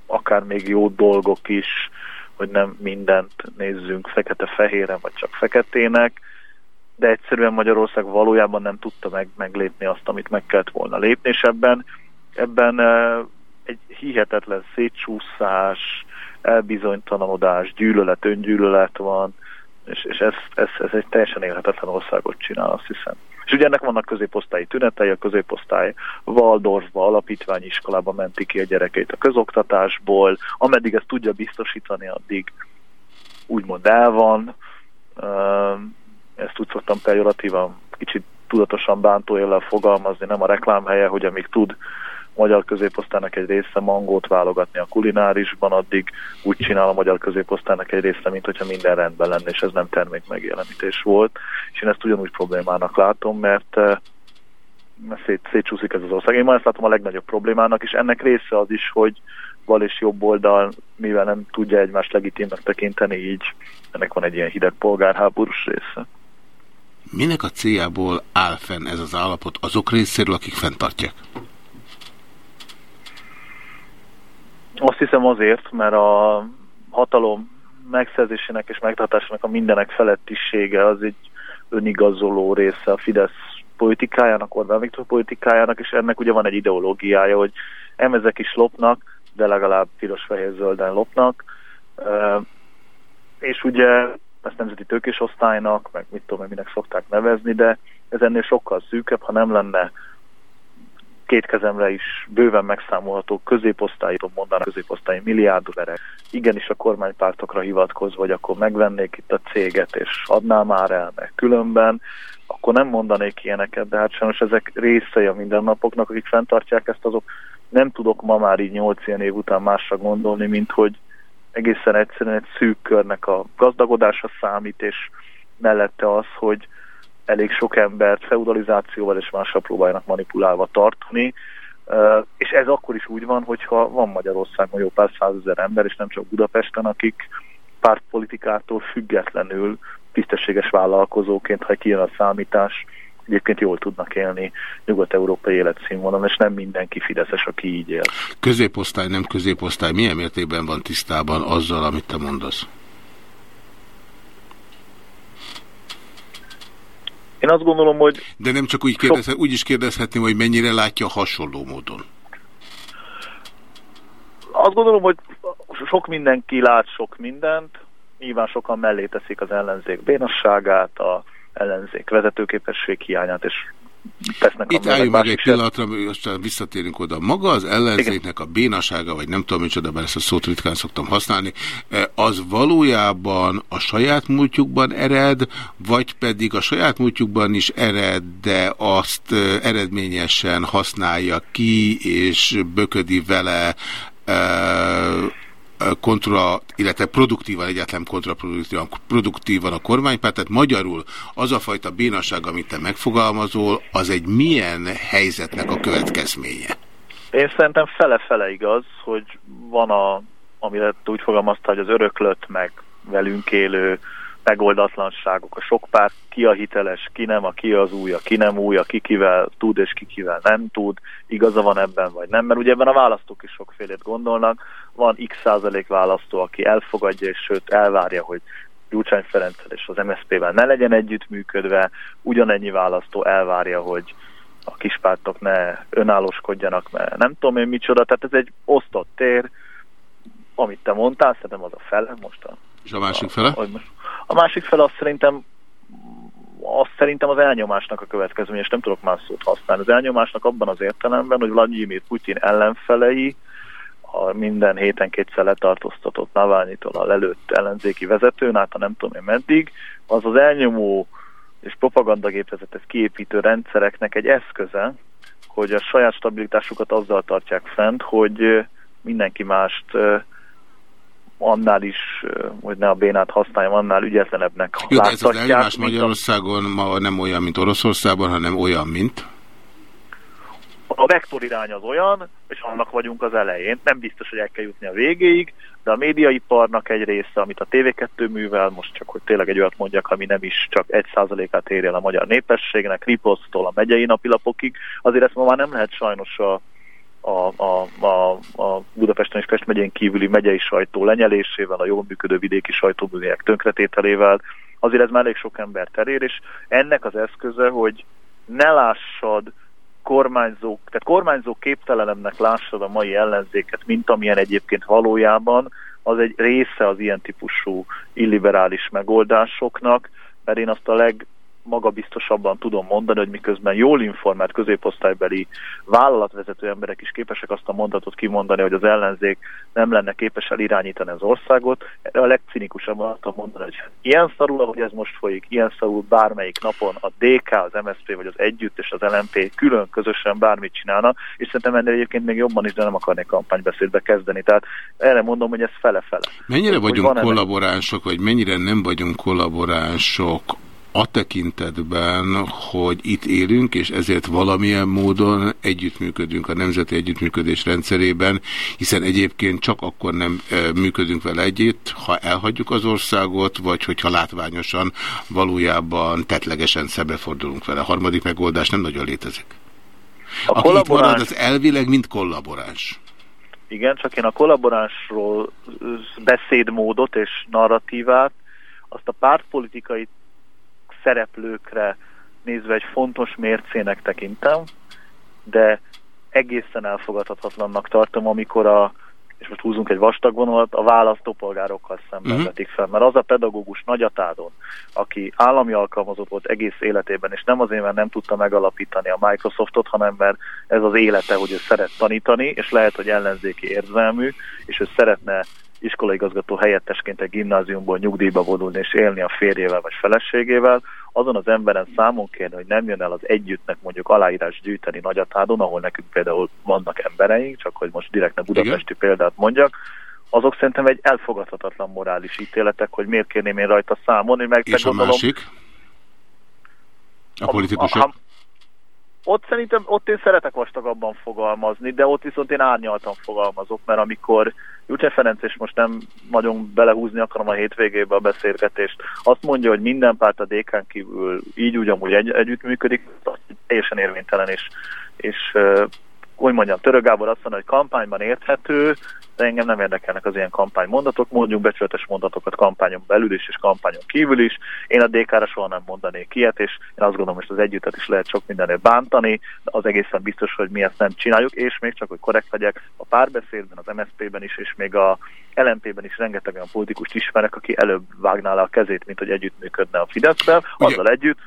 akár még jó dolgok is, hogy nem mindent nézzünk fekete-fehéren, vagy csak feketének, de egyszerűen Magyarország valójában nem tudta meg, meglépni azt, amit meg kellett volna lépni, és ebben, ebben egy hihetetlen szétcsúszás, elbizonytalanodás, gyűlölet, öngyűlölet van, és, és ez, ez, ez egy teljesen élhetetlen országot csinál, azt hiszem. És ugye ennek vannak középosztályi tünetei, a középosztály Waldorfba, alapítványi iskolába menti ki a gyerekeit a közoktatásból, ameddig ezt tudja biztosítani, addig úgymond el van. Ezt úgy szoktam pejoratívan, kicsit tudatosan bántó éllel fogalmazni, nem a reklámhelye, hogy amíg tud magyar középosztának egy része mangót válogatni a kulinárisban, addig úgy csinál a magyar középosztának egy része, mint hogyha minden rendben lenne, és ez nem termék megjelenítés volt. És én ezt ugyanúgy problémának látom, mert eh, szét, szétcsúszik ez az ország. Én ma ezt látom a legnagyobb problémának, és ennek része az is, hogy bal és jobb oldal, mivel nem tudja egymást legitimnek tekinteni, így ennek van egy ilyen hideg polgárháborús része. Minek a céljából áll fenn ez az állapot azok részéről, akik fenntartják? Azt hiszem azért, mert a hatalom megszerzésének és megtartásának a mindenek felettisége az egy önigazoló része a Fidesz politikájának, Orbán Viktor politikájának, és ennek ugye van egy ideológiája, hogy emezek is lopnak, de legalább piros-fehér-zölden lopnak, és ugye ezt nemzeti tőkésosztálynak, meg mit tudom, minek szokták nevezni, de ez ennél sokkal szűkebb, ha nem lenne két kezemre is bőven megszámolható középosztályi, tudom mondani, középosztályi milliárderek, igenis a kormánypártokra hivatkozva, hogy akkor megvennék itt a céget, és adná már el, meg különben, akkor nem mondanék ilyeneket, de hát sajnos ezek részei a mindennapoknak, akik fenntartják ezt, azok nem tudok ma már így nyolc ilyen év után másra gondolni, mint hogy egészen egyszerűen egy szűk körnek a gazdagodása számít, és mellette az, hogy elég sok embert feudalizációval és mással próbálnak manipulálva tartani, és ez akkor is úgy van, hogyha van Magyarországon jó pár százezer ember, és nem csak Budapesten, akik pártpolitikától függetlenül tisztességes vállalkozóként, ha kijön a számítás, egyébként jól tudnak élni nyugat-európai életszínvonalon, és nem mindenki fideszes, aki így él. Középosztály, nem középosztály, milyen mértékben van tisztában azzal, amit te mondasz? Én azt gondolom, hogy... De nem csak úgy, kérdezhet, úgy is kérdezhetném, hogy mennyire látja hasonló módon. Azt gondolom, hogy sok mindenki lát sok mindent, nyilván sokan mellé teszik az ellenzék bénasságát, a ellenzék vezetőképesség hiányát, és tesznek Itt álljunk meg egy pillanatra, aztán visszatérünk oda. Maga az ellenzéknek a bénasága, vagy nem tudom micsoda, mert ezt a szót ritkán szoktam használni, eh, az valójában a saját múltjukban ered, vagy pedig a saját múltjukban is ered, de azt eh, eredményesen használja ki, és böködi vele eh, kontra, illetve produktívan, egyáltalán kontraproduktívan produktívan a kormánypárt, tehát magyarul az a fajta bénaság, amit te megfogalmazol, az egy milyen helyzetnek a következménye? Én szerintem fele-fele igaz, hogy van a, amire úgy fogalmazta, hogy az öröklött meg velünk élő megoldatlanságok, a sok párt, ki a hiteles, ki nem, a ki az új, a ki nem új, a ki kivel tud és ki kivel nem tud, igaza van ebben vagy nem, mert ugye ebben a választók is sokfélét gondolnak, van x százalék választó, aki elfogadja és sőt elvárja, hogy Gyurcsány Ferenccel és az MSZP-vel ne legyen együttműködve, ugyanennyi választó elvárja, hogy a kispártok ne önállóskodjanak, mert nem tudom én micsoda, tehát ez egy osztott tér, amit te mondtál, szerintem az a fele most a és a másik fele? A, a másik fele azt szerintem azt szerintem az elnyomásnak a következmény, és nem tudok más szót használni. Az elnyomásnak abban az értelemben, hogy Vladimir Putin ellenfelei, a minden héten kétszer letartóztatott Navalnyitól a lelőtt ellenzéki vezetőn át, a nem tudom én meddig, az az elnyomó és propagandagépezetet kiépítő rendszereknek egy eszköze, hogy a saját stabilitásukat azzal tartják fent, hogy mindenki mást annál is, hogy ne a bénát használjam, annál ügyetlenebbnek Jó, de ez az eljárás Magyarországon a... ma nem olyan, mint Oroszországban, hanem olyan, mint? A vektorirány az olyan, és annak vagyunk az elején. Nem biztos, hogy el kell jutni a végéig, de a médiaiparnak egy része, amit a TV2 művel, most csak, hogy tényleg egy olyat mondjak, ami nem is csak egy százalékát ér el a magyar népességnek, riposztól a megyei napilapokig, azért ezt ma már nem lehet sajnos a a, a, a, a Budapesten és Pest megyén kívüli megyei sajtó lenyelésével, a jól működő vidéki sajtóművek tönkretételével, azért ez már elég sok ember terér, és ennek az eszköze, hogy ne lássad kormányzók, tehát kormányzó képtelenemnek lássad a mai ellenzéket, mint amilyen egyébként valójában, az egy része az ilyen típusú illiberális megoldásoknak, mert én azt a leg magabiztosabban tudom mondani, hogy miközben jól informált középosztálybeli vállalatvezető emberek is képesek azt a mondatot kimondani, hogy az ellenzék nem lenne képes elirányítani az országot, a legcinikusabban azt mondani, hogy ilyen szarul, ahogy ez most folyik, ilyen szarul bármelyik napon a DK, az MSZP vagy az Együtt és az LMP külön közösen bármit csinálna, és szerintem ennél egyébként még jobban is, de nem akarnék kampánybeszédbe kezdeni. Tehát erre mondom, hogy ez fele-fele. Mennyire hogy, vagyunk hogy kollaboránsok, vagy mennyire nem vagyunk kollaboránsok a tekintetben, hogy itt élünk, és ezért valamilyen módon együttműködünk a Nemzeti Együttműködés rendszerében, hiszen egyébként csak akkor nem működünk vele együtt, ha elhagyjuk az országot, vagy hogyha látványosan valójában tetlegesen szembefordulunk vele. A harmadik megoldás nem nagyon létezik. A Aki kollaboráns... itt marad, az elvileg mind kollaboráns. Igen, csak én a kollaboránsról beszédmódot és narratívát azt a pártpolitikai szereplőkre nézve egy fontos mércének tekintem, de egészen elfogadhatatlannak tartom, amikor a, és most húzunk egy vastag vonalat, a választópolgárokkal szemben uh-huh. vetik fel. Mert az a pedagógus nagyatádon, aki állami alkalmazott volt egész életében, és nem azért, mert nem tudta megalapítani a Microsoftot, hanem mert ez az élete, hogy ő szeret tanítani, és lehet, hogy ellenzéki érzelmű, és ő szeretne iskolaigazgató helyettesként egy gimnáziumból nyugdíjba vonulni és élni a férjével vagy feleségével, azon az emberen számon kérni, hogy nem jön el az együttnek mondjuk aláírás gyűjteni Nagyatádon, ahol nekünk például vannak embereink, csak hogy most direkt a budapesti Igen. példát mondjak, azok szerintem egy elfogadhatatlan morális ítéletek, hogy miért kérném én rajta számon. Meg és a másik? A politikusok? A, a, ott szerintem, ott én szeretek vastagabban fogalmazni, de ott viszont én árnyaltan fogalmazok, mert amikor Jutye Ferenc, és most nem nagyon belehúzni akarom a hétvégébe a beszélgetést, azt mondja, hogy minden párt a DK-n kívül így úgy amúgy egy, együttműködik, teljesen érvénytelen, és, és úgy mondjam, Török Gábor azt mondja, hogy kampányban érthető, de engem nem érdekelnek az ilyen kampánymondatok, mondjuk becsületes mondatokat kampányon belül is és kampányon kívül is. Én a DK-ra soha nem mondanék ilyet, és én azt gondolom, hogy az együttet is lehet sok mindenért bántani, de az egészen biztos, hogy mi ezt nem csináljuk, és még csak, hogy korrekt legyek, a párbeszédben, az MSZP-ben is, és még a LMP-ben is rengeteg olyan politikust ismerek, aki előbb vágná le a kezét, mint hogy együttműködne a Fideszben, azzal együtt,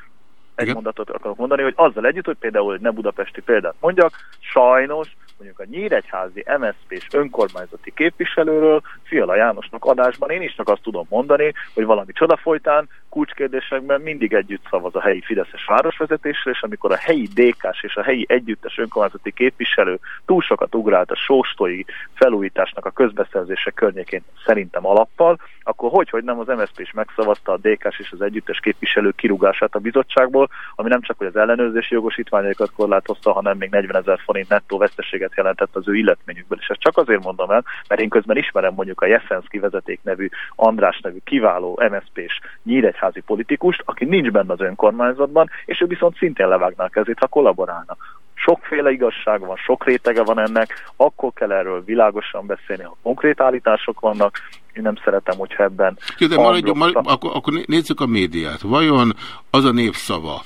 egy Igen. mondatot akarok mondani, hogy azzal együtt, hogy például ne budapesti példát mondjak, sajnos mondjuk a Nyíregyházi MSZP és önkormányzati képviselőről, Fiala Jánosnak adásban én is csak azt tudom mondani, hogy valami csoda folytán kulcskérdésekben mindig együtt szavaz a helyi Fideszes városvezetésre, és amikor a helyi DK-s és a helyi együttes önkormányzati képviselő túl sokat ugrált a sóstói felújításnak a közbeszerzése környékén szerintem alappal, akkor hogy, hogy nem az MSZP is megszavazta a DK-s és az együttes képviselő kirúgását a bizottságból, ami nem csak hogy az ellenőrzési jogosítványaikat korlátozta, hanem még 40 ezer forint nettó veszteséget jelentett az ő illetményükből. És ezt csak azért mondom el, mert én közben ismerem mondjuk a Jeszenszki vezeték nevű András nevű kiváló MSZP-s nyíregyházi politikust, aki nincs benne az önkormányzatban, és ő viszont szintén levágná a kezét, ha kollaborálna. Sokféle igazság van, sok rétege van ennek, akkor kell erről világosan beszélni, ha konkrét állítások vannak, én nem szeretem, hogyha ebben... Jó, de maradjunk, marad, akkor, akkor nézzük a médiát. Vajon az a népszava,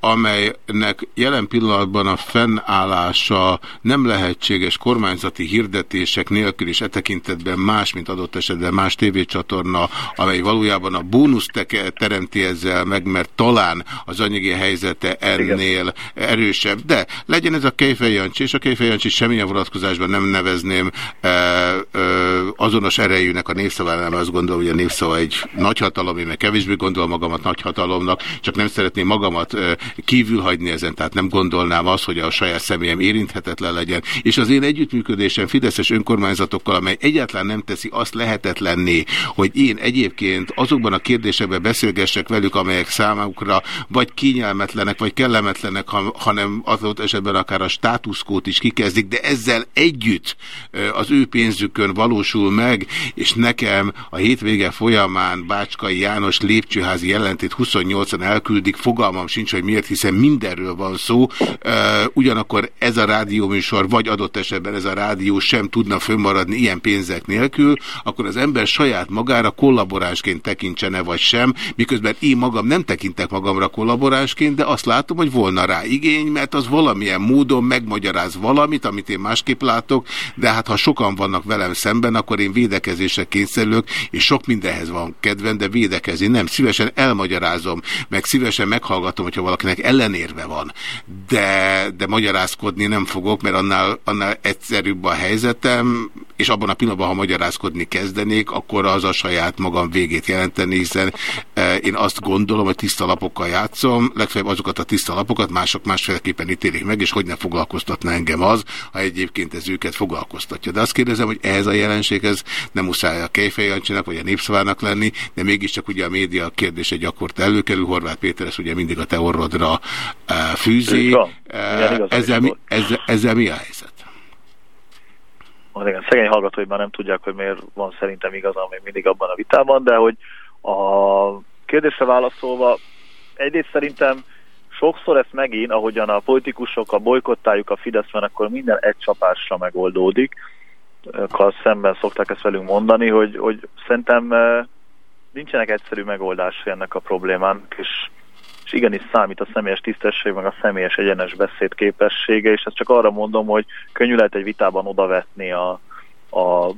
amelynek jelen pillanatban a fennállása nem lehetséges kormányzati hirdetések nélkül is e tekintetben más, mint adott esetben más tévécsatorna, amely valójában a bónusz teremti ezzel meg, mert talán az anyagi helyzete ennél Igen. erősebb. De legyen ez a Kejfej Jancsi, és a Kejfej Jancsi semmilyen vonatkozásban nem nevezném e, e, azonos erejűnek a népszavánál, azt gondolom, hogy a népszava egy nagyhatalom, én meg kevésbé gondolom magamat nagyhatalomnak, csak nem szeretném magamat magamat kívül hagyni ezen, tehát nem gondolnám azt, hogy a saját személyem érinthetetlen legyen. És az én együttműködésem Fideszes önkormányzatokkal, amely egyáltalán nem teszi azt lehetetlenné, hogy én egyébként azokban a kérdésekben beszélgessek velük, amelyek számukra vagy kényelmetlenek, vagy kellemetlenek, hanem azok esetben akár a státuszkót is kikezdik, de ezzel együtt az ő pénzükön valósul meg, és nekem a hétvége folyamán Bácskai János lépcsőházi jelentét 28-an elküldik, fogalmam sincs, hogy miért, hiszen mindenről van szó. Ugyanakkor ez a rádióműsor, vagy adott esetben ez a rádió sem tudna fönnmaradni ilyen pénzek nélkül, akkor az ember saját magára kollaboránsként tekintsene, vagy sem, miközben én magam nem tekintek magamra kollaboránsként, de azt látom, hogy volna rá igény, mert az valamilyen módon megmagyaráz valamit, amit én másképp látok, de hát ha sokan vannak velem szemben, akkor én védekezésre kényszerülök, és sok mindenhez van kedvem, de védekezni nem. Szívesen elmagyarázom, meg szívesen meghallgatom támogatom, hogyha valakinek ellenérve van, de, de magyarázkodni nem fogok, mert annál, annál egyszerűbb a helyzetem, és abban a pillanatban, ha magyarázkodni kezdenék, akkor az a saját magam végét jelenteni, hiszen e, én azt gondolom, hogy tiszta lapokkal játszom, legfeljebb azokat a tiszta lapokat mások másféleképpen ítélik meg, és hogy ne foglalkoztatna engem az, ha egyébként ez őket foglalkoztatja. De azt kérdezem, hogy ehhez a jelenséghez nem muszáj a Kejfejancsinak, vagy a népszavának lenni, de mégiscsak ugye a média kérdése gyakorta előkerül. Horváth Péter ezt ugye mindig a te orrodra uh, fűzi. Uh, ezzel, mi, ezzel, ezzel mi a helyzet? Az igen, szegény hallgatói már nem tudják, hogy miért van szerintem igazán még mindig abban a vitában, de hogy a kérdésre válaszolva, egyrészt szerintem sokszor ezt megint, ahogyan a politikusok a bolykottáljuk a Fidesz van, akkor minden egy csapásra megoldódik. Szemben szokták ezt velünk mondani, hogy, hogy szerintem nincsenek egyszerű megoldásai ennek a problémának, és és igenis számít a személyes tisztesség, meg a személyes egyenes beszéd képessége, és ezt csak arra mondom, hogy könnyű lehet egy vitában odavetni a, a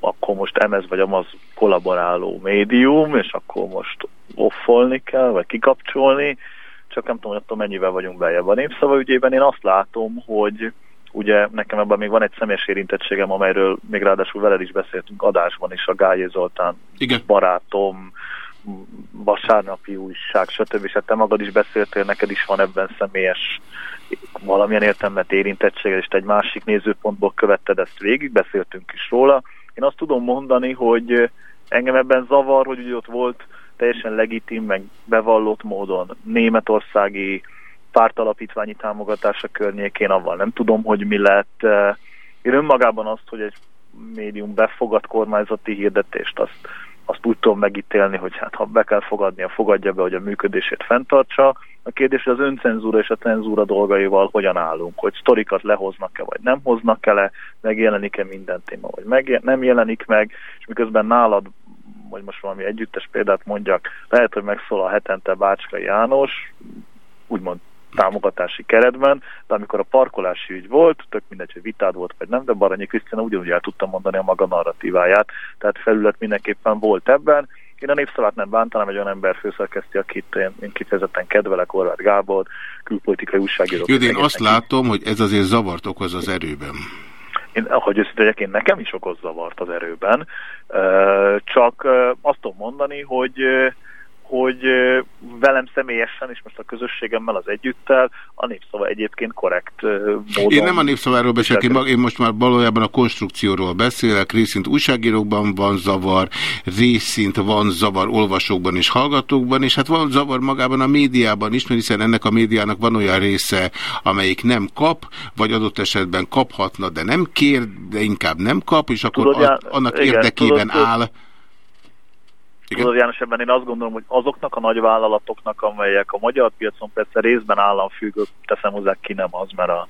akkor most emez vagy amaz kollaboráló médium, és akkor most offolni kell, vagy kikapcsolni, csak nem tudom, hogy attól mennyivel vagyunk bejebb. A népszava ügyében én azt látom, hogy ugye nekem ebben még van egy személyes érintettségem, amelyről még ráadásul veled is beszéltünk adásban is, a Gályé Zoltán Igen. barátom, vasárnapi újság, stb. És hát te magad is beszéltél, neked is van ebben személyes valamilyen értelmet érintettsége, és te egy másik nézőpontból követted ezt végig, beszéltünk is róla. Én azt tudom mondani, hogy engem ebben zavar, hogy ugye ott volt teljesen legitim, meg bevallott módon németországi pártalapítványi támogatása környékén, avval nem tudom, hogy mi lett. Én önmagában azt, hogy egy médium befogad kormányzati hirdetést, azt azt úgy tudom megítélni, hogy hát ha be kell fogadnia, fogadja be, hogy a működését fenntartsa. A kérdés, hogy az öncenzúra és a cenzúra dolgaival hogyan állunk, hogy sztorikat lehoznak-e, vagy nem hoznak-e le, megjelenik-e minden téma, vagy nem jelenik meg, és miközben nálad vagy most valami együttes példát mondjak, lehet, hogy megszól a hetente Bácska János, úgymond támogatási keretben, de amikor a parkolási ügy volt, tök mindegy, hogy vitád volt vagy nem, de Baranyi Krisztina ugyanúgy el tudta mondani a maga narratíváját, tehát felület mindenképpen volt ebben. Én a népszavát nem bántanám, egy olyan ember főszerkeszti, akit én, én kifejezetten kedvelek, Orvát Gábor, külpolitikai újságíró. Jó, én azt látom, hogy ez azért zavart okoz az erőben. Én, ahogy őszintén én nekem is okoz zavart az erőben, csak azt tudom mondani, hogy hogy velem személyesen, és most a közösségemmel az együttel, a népszava egyébként korrekt módon... Én nem a népszaváról beszélek, én, most már valójában a konstrukcióról beszélek, részint újságírókban van zavar, részint van zavar olvasókban és hallgatókban, és hát van zavar magában a médiában is, mert hiszen ennek a médiának van olyan része, amelyik nem kap, vagy adott esetben kaphatna, de nem kér, de inkább nem kap, és akkor Tudod, annak igen, érdekében tudod, áll igen. Tudod, János, ebben én azt gondolom, hogy azoknak a nagyvállalatoknak, amelyek a magyar piacon persze részben államfüggő, teszem hozzá ki nem az, mert a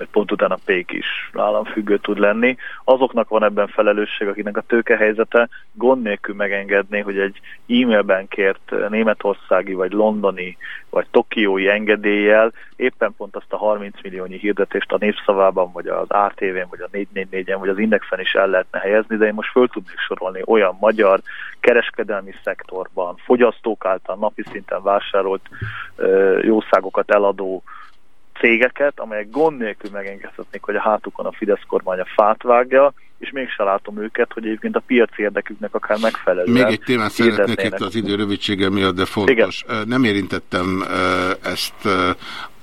vagy pont utána Pék is államfüggő tud lenni. Azoknak van ebben felelősség, akinek a tőkehelyzete gond nélkül megengedné, hogy egy e-mailben kért németországi, vagy londoni, vagy tokiói engedéllyel éppen pont azt a 30 milliónyi hirdetést a népszavában, vagy az ATV-n, vagy a 444-en, vagy az Indexen is el lehetne helyezni, de én most föl tudnék sorolni olyan magyar kereskedelmi szektorban, fogyasztók által napi szinten vásárolt jószágokat eladó cégeket, amelyek gond nélkül megengedhetnék, hogy a hátukon a Fidesz kormány a fát vágja, és mégsem látom őket, hogy egyébként a piaci érdeküknek akár megfelelően Még egy témát szeretnék itt az idő rövidsége miatt, de fontos. Igen. Nem érintettem ezt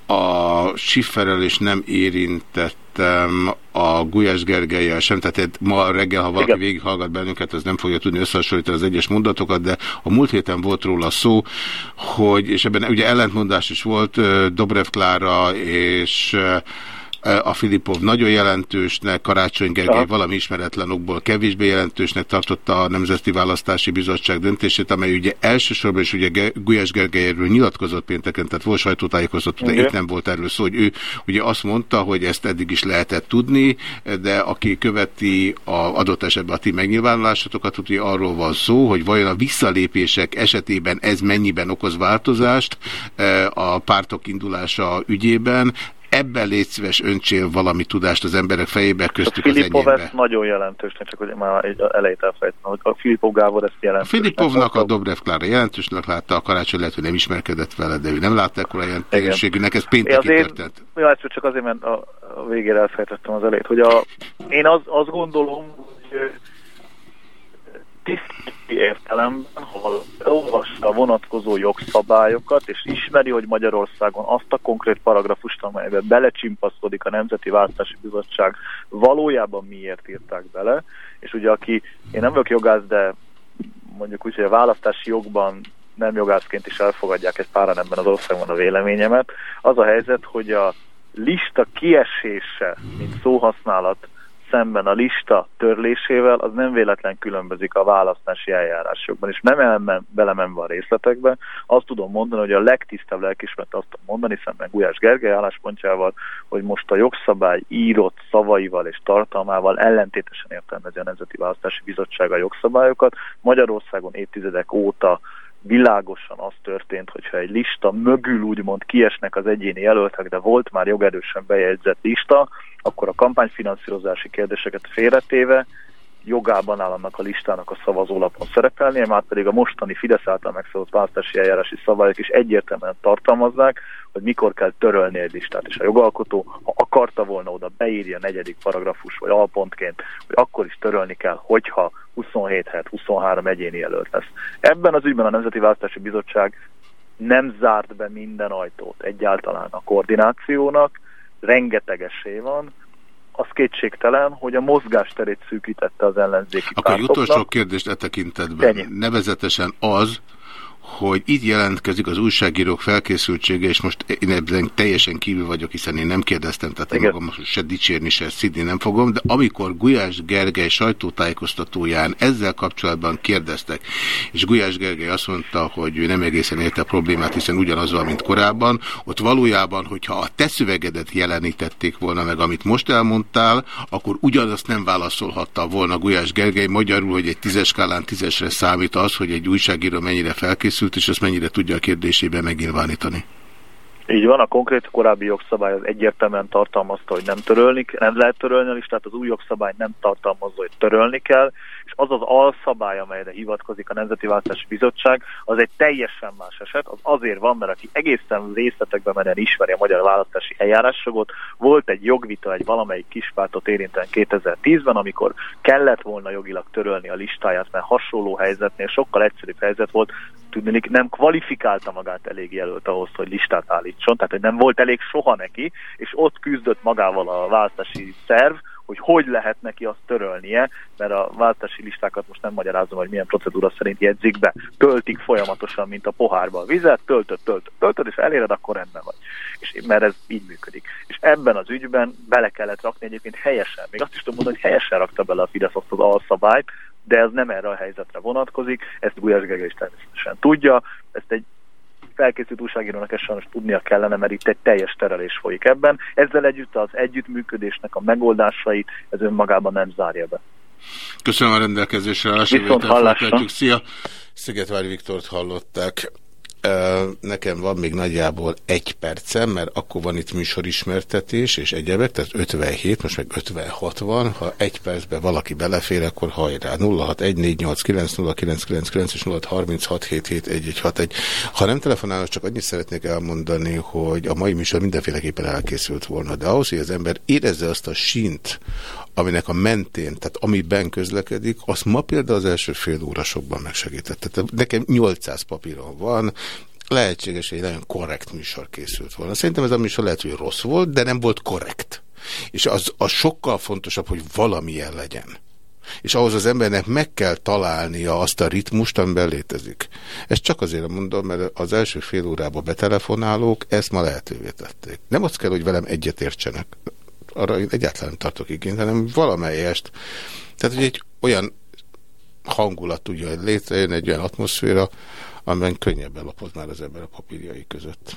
a Schifferrel, és nem érintett beszélgettem a Gulyás Gergelyel sem, tehát ma reggel, ha valaki Igen. végighallgat bennünket, az nem fogja tudni összehasonlítani az egyes mondatokat, de a múlt héten volt róla szó, hogy, és ebben ugye ellentmondás is volt, Dobrev Klára és a Filipov nagyon jelentősnek, Karácsony Gergely valami ismeretlen okból kevésbé jelentősnek tartotta a Nemzeti Választási Bizottság döntését, amely ugye elsősorban is ugye Gulyás Gergelyről nyilatkozott pénteken, tehát volt sajtótájékozott, de itt nem volt erről szó, hogy ő ugye azt mondta, hogy ezt eddig is lehetett tudni, de aki követi a adott esetben a ti megnyilvánulásotokat, ugye arról van szó, hogy vajon a visszalépések esetében ez mennyiben okoz változást a pártok indulása ügyében, ebben légy szíves öncsél valami tudást az emberek fejébe, köztük a az enyémbe. ez nagyon jelentős, csak hogy már egy elejét elfejtem, hogy a Filipov Gábor ezt jelentős. A Filipovnak a Dobrev Klára jelentősnek látta, a karácsony lehet, hogy nem ismerkedett vele, de ő nem látta ekkora jelentőségűnek, ez pénteki történt. Ja, csak azért, mert a, a végére elfejtettem az elejét, hogy a, én az, azt gondolom, hogy tiszti értelemben, ha olvassa a vonatkozó jogszabályokat, és ismeri, hogy Magyarországon azt a konkrét paragrafust, amelyben belecsimpaszkodik a Nemzeti Választási Bizottság, valójában miért írták bele, és ugye aki, én nem vagyok jogász, de mondjuk úgy, hogy a választási jogban nem jogászként is elfogadják egy páran ebben az országban a véleményemet, az a helyzet, hogy a lista kiesése, mint szóhasználat szemben a lista törlésével, az nem véletlen különbözik a választási eljárásokban, és nem elmen, belemenve a részletekbe, azt tudom mondani, hogy a legtisztább lelkismert azt tudom mondani, szemben Gulyás Gergely álláspontjával, hogy most a jogszabály írott szavaival és tartalmával ellentétesen értelmezi a Nemzeti Választási Bizottság a jogszabályokat. Magyarországon évtizedek óta világosan az történt, hogyha egy lista mögül úgymond kiesnek az egyéni jelöltek, de volt már jogerősen bejegyzett lista, akkor a kampányfinanszírozási kérdéseket félretéve jogában áll annak a listának a szavazólapon szerepelnie, már pedig a mostani Fidesz által megszólott választási eljárási szabályok is egyértelműen tartalmazzák, hogy mikor kell törölni egy listát, és a jogalkotó, ha akarta volna oda beírja a negyedik paragrafus, vagy alpontként, hogy akkor is törölni kell, hogyha 27 helyet 23 egyéni jelölt lesz. Ebben az ügyben a Nemzeti Választási Bizottság nem zárt be minden ajtót egyáltalán a koordinációnak, rengeteg esély van, az kétségtelen, hogy a mozgásterét szűkítette az ellenzéki Akkor pártoknak. utolsó kérdést e tekintetben. Ennyi. Nevezetesen az, hogy itt jelentkezik az újságírók felkészültsége, és most én ebben teljesen kívül vagyok, hiszen én nem kérdeztem, tehát én magam most se dicsérni, se szidni nem fogom, de amikor Gulyás Gergely sajtótájékoztatóján ezzel kapcsolatban kérdeztek, és Gulyás Gergely azt mondta, hogy ő nem egészen érte a problémát, hiszen ugyanaz van, mint korábban, ott valójában, hogyha a te szövegedet jelenítették volna meg, amit most elmondtál, akkor ugyanazt nem válaszolhatta volna Gulyás Gergely magyarul, hogy egy tízes skálán tízesre számít az, hogy egy újságíró mennyire felkészült, és azt mennyire tudja a kérdésében megnyilvánítani. Így van, a konkrét korábbi jogszabály az egyértelműen tartalmazta, hogy nem törölni, nem lehet törölni a listát, az új jogszabály nem tartalmazza, hogy törölni kell, és az az alszabály, amelyre hivatkozik a Nemzeti Választási Bizottság, az egy teljesen más eset, az azért van, mert aki egészen részletekben menően ismeri a magyar választási eljárásjogot, volt egy jogvita egy valamelyik kispártot érinten 2010-ben, amikor kellett volna jogilag törölni a listáját, mert hasonló helyzetnél sokkal egyszerűbb helyzet volt, tudnék, nem kvalifikálta magát elég jelölt ahhoz, hogy listát állítson, tehát hogy nem volt elég soha neki, és ott küzdött magával a választási szerv, hogy hogy lehet neki azt törölnie, mert a választási listákat most nem magyarázom, hogy milyen procedúra szerint jegyzik be. Töltik folyamatosan, mint a pohárba a vizet, töltöd, töltöd, töltöd, és eléred, akkor rendben vagy. És, mert ez így működik. És ebben az ügyben bele kellett rakni egyébként helyesen. Még azt is tudom mondani, hogy helyesen rakta bele a Fidesz azt az alszabályt, de ez nem erre a helyzetre vonatkozik, ezt Gulyás Gergely is természetesen tudja, ezt egy felkészült újságírónak ezt sajnos tudnia kellene, mert itt egy teljes terelés folyik ebben. Ezzel együtt az együttműködésnek a megoldásait ez önmagában nem zárja be. Köszönöm a rendelkezésre állásra. Szia! Szigetvári Viktort hallották. Nekem van még nagyjából egy percem, mert akkor van itt műsorismertetés és egyebek, tehát 57, most meg 56 van. Ha egy percben valaki belefér, akkor hajrá. 0614890999 és 0636771161. Ha nem telefonálnak, csak annyit szeretnék elmondani, hogy a mai műsor mindenféleképpen elkészült volna, de ahhoz, hogy az ember érezze azt a sínt, aminek a mentén, tehát amiben közlekedik, azt ma például az első fél órasokban megsegített. Tehát nekem 800 papíron van, lehetséges, hogy egy nagyon korrekt műsor készült volna. Szerintem ez a műsor lehet, hogy rossz volt, de nem volt korrekt. És az, az sokkal fontosabb, hogy valamilyen legyen. És ahhoz az embernek meg kell találnia azt a ritmust, amiben létezik. Ezt csak azért mondom, mert az első fél órában betelefonálók ezt ma lehetővé tették. Nem azt kell, hogy velem egyetértsenek arra egyáltalán nem tartok igényt, hanem valamelyest. Tehát, hogy egy olyan hangulat tudja létrejön, egy olyan atmoszféra, amiben könnyebben lapoz az ember a papírjai között.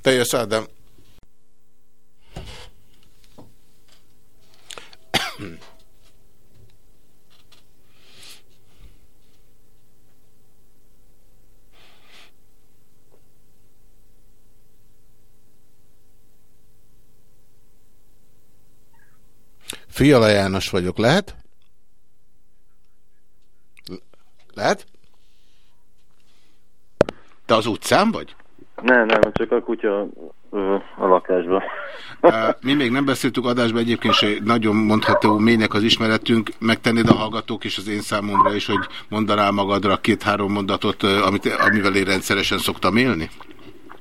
Teljes Ádám. Fiala János vagyok, lehet? Lehet? Te az utcán vagy? Nem, nem, csak a kutya a lakásban. Mi még nem beszéltük adásban, egyébként se nagyon mondható mélynek az ismeretünk. Megtennéd a hallgatók és az én számomra is, hogy mondanál magadra két-három mondatot, amit, amivel én rendszeresen szoktam élni?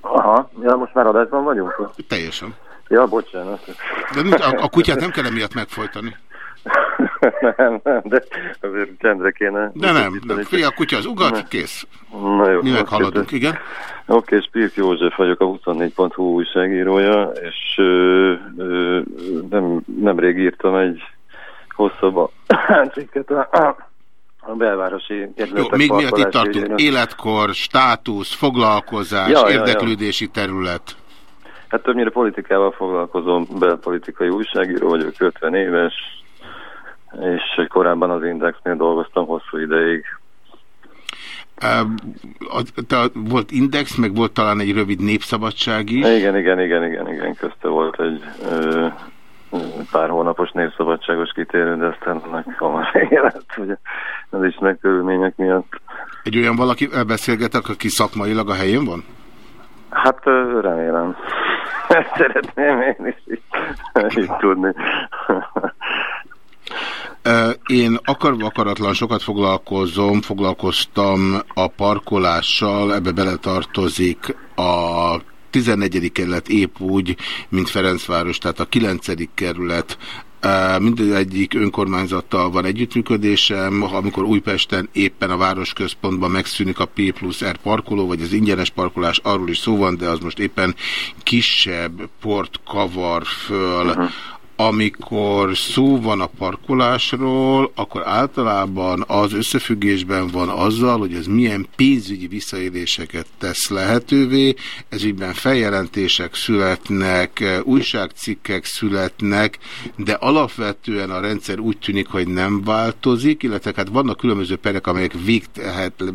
Aha, ja, most már adásban vagyunk? Teljesen. Ja, bocsánat. De a, a kutyát nem kell emiatt megfojtani. nem, nem, de azért csendre kéne. De nem, nem. Fia, a kutya az ugat, ne. kész. Na jó. Mi meghaladunk, igen. Oké, okay, Spirt József vagyok, a 24.hu újságírója, és ö, ö, nem, nemrég írtam egy hosszabb cikket a, a belvárosi Jó, még miatt itt tartunk, életkor, státusz, foglalkozás, ja, érdeklődési ja, ja. terület. Hát többnyire politikával foglalkozom, belpolitikai újságíró vagyok, 50 éves, és korábban az Indexnél dolgoztam hosszú ideig. Te volt Index, meg volt talán egy rövid népszabadság is? Igen, igen, igen, igen, igen, közte volt egy ö, pár hónapos népszabadságos kitérő, de aztán annak hamar lett, hogy az is megkörülmények miatt. Egy olyan valaki beszélgetek, aki szakmailag a helyén van? Hát remélem. Szeretném én is így, tudni. Én akarva akaratlan sokat foglalkozom, foglalkoztam a parkolással, ebbe beletartozik a 14. kerület épp úgy, mint Ferencváros, tehát a 9. kerület Mindegyik önkormányzattal van együttműködésem, amikor Újpesten éppen a városközpontban megszűnik a P plusz R parkoló, vagy az ingyenes parkolás, arról is szó van, de az most éppen kisebb port kavar föl. Uh -huh amikor szó van a parkolásról, akkor általában az összefüggésben van azzal, hogy ez milyen pénzügyi visszaéléseket tesz lehetővé, ez ügyben feljelentések születnek, újságcikkek születnek, de alapvetően a rendszer úgy tűnik, hogy nem változik, illetve hát vannak különböző perek, amelyek vég,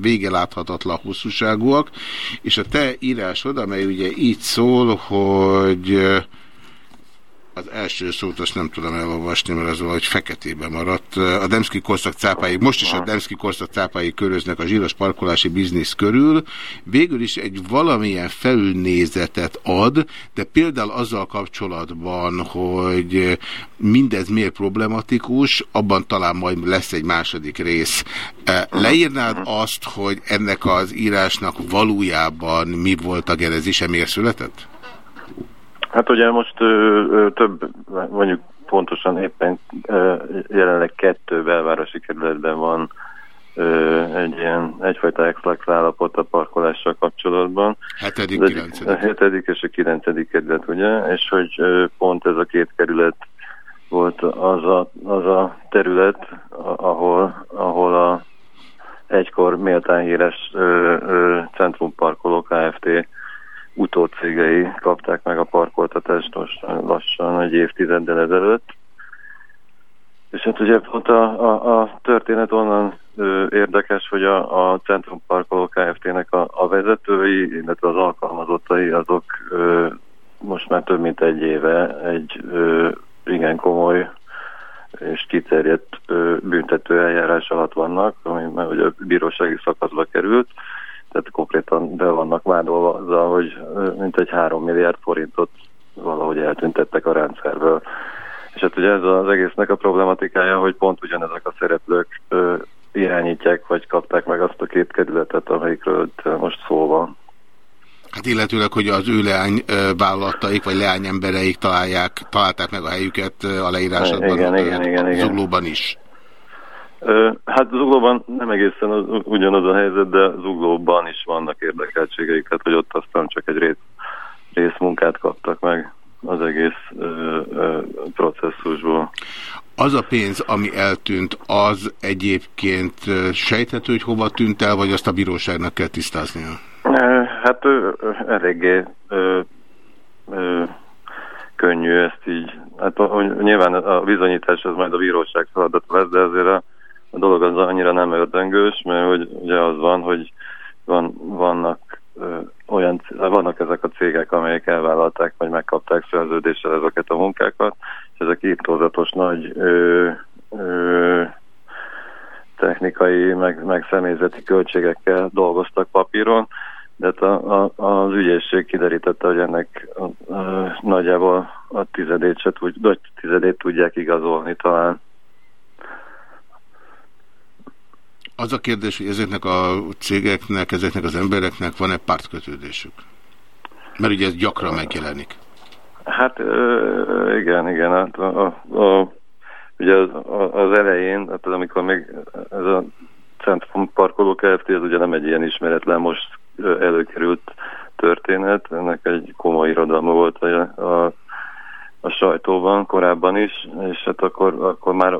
vége láthatatlan hosszúságúak, és a te írásod, amely ugye így szól, hogy az első szót azt nem tudom elolvasni, mert az valahogy feketében maradt. A Demszki korszak cápái, most is a Demszki korszak cápái köröznek a zsíros parkolási biznisz körül. Végül is egy valamilyen felülnézetet ad, de például azzal kapcsolatban, hogy mindez miért problematikus, abban talán majd lesz egy második rész. Leírnád azt, hogy ennek az írásnak valójában mi volt a genezise, miért született? Hát ugye most ö, ö, több, mondjuk pontosan éppen ö, jelenleg kettő belvárosi kerületben van ö, egy ilyen egyfajta exlax állapot a parkolással kapcsolatban. Hetedik, kilencedik. A hetedik és a kilencedik kerület, ugye, és hogy ö, pont ez a két kerület volt az a, az a terület, ahol, ahol a egykor méltán híres ö, ö, centrumparkoló Kft utócégei kapták meg a parkoltatást most lassan egy évtizeddel ezelőtt. És hát ugye ott a, a, a történet onnan ö, érdekes, hogy a, a Centrum Parkoló Kft-nek a, a vezetői, illetve az alkalmazottai azok ö, most már több mint egy éve egy ö, igen komoly és kiterjedt ö, büntető eljárás alatt vannak, ami már ugye a bírósági szakaszba került, tehát konkrétan be vannak vádolva azzal, hogy mintegy 3 milliárd forintot valahogy eltüntettek a rendszerből. És hát ugye ez az egésznek a problematikája, hogy pont ugyanezek a szereplők ö, irányítják, vagy kapták meg azt a két kerületet, amelyikről most szó van. Hát illetőleg, hogy az ő leány vállalataik, vagy leányembereik találják, találták meg a helyüket a leírásodban, igen, igen, igen, igen. zuglóban is. Hát Zuglóban nem egészen ugyanaz a helyzet, de Zuglóban is vannak érdekeltségeik, tehát hogy ott aztán csak egy rész, részmunkát kaptak meg az egész ö, ö, processzusból. Az a pénz, ami eltűnt, az egyébként sejthető, hogy hova tűnt el, vagy azt a bíróságnak kell tisztáznia? Hát eléggé ö, ö, könnyű ezt így. Hát nyilván a bizonyítás az majd a bíróság feladat lesz, de azért a a dolog az annyira nem ördöngős, mert hogy ugye az van, hogy van, vannak ö, olyan, vannak ezek a cégek, amelyek elvállalták, vagy megkapták szerződéssel ezeket a munkákat, és ezek írtózatos nagy ö, ö, technikai, meg, meg személyzeti költségekkel dolgoztak papíron, de hát a, a, az ügyészség kiderítette, hogy ennek a, a, nagyjából a tizedét, se tud, tizedét tudják igazolni talán. Az a kérdés, hogy ezeknek a cégeknek, ezeknek az embereknek van-e pártkötődésük? Mert ugye ez gyakran megjelenik. Hát igen, igen. Hát a, a, ugye az, az elején, hát az, amikor még ez a Centrum Parkoló Kft. ez ugye nem egy ilyen ismeretlen, most előkerült történet, ennek egy komoly irodalma volt a, a, a sajtóban korábban is, és hát akkor, akkor már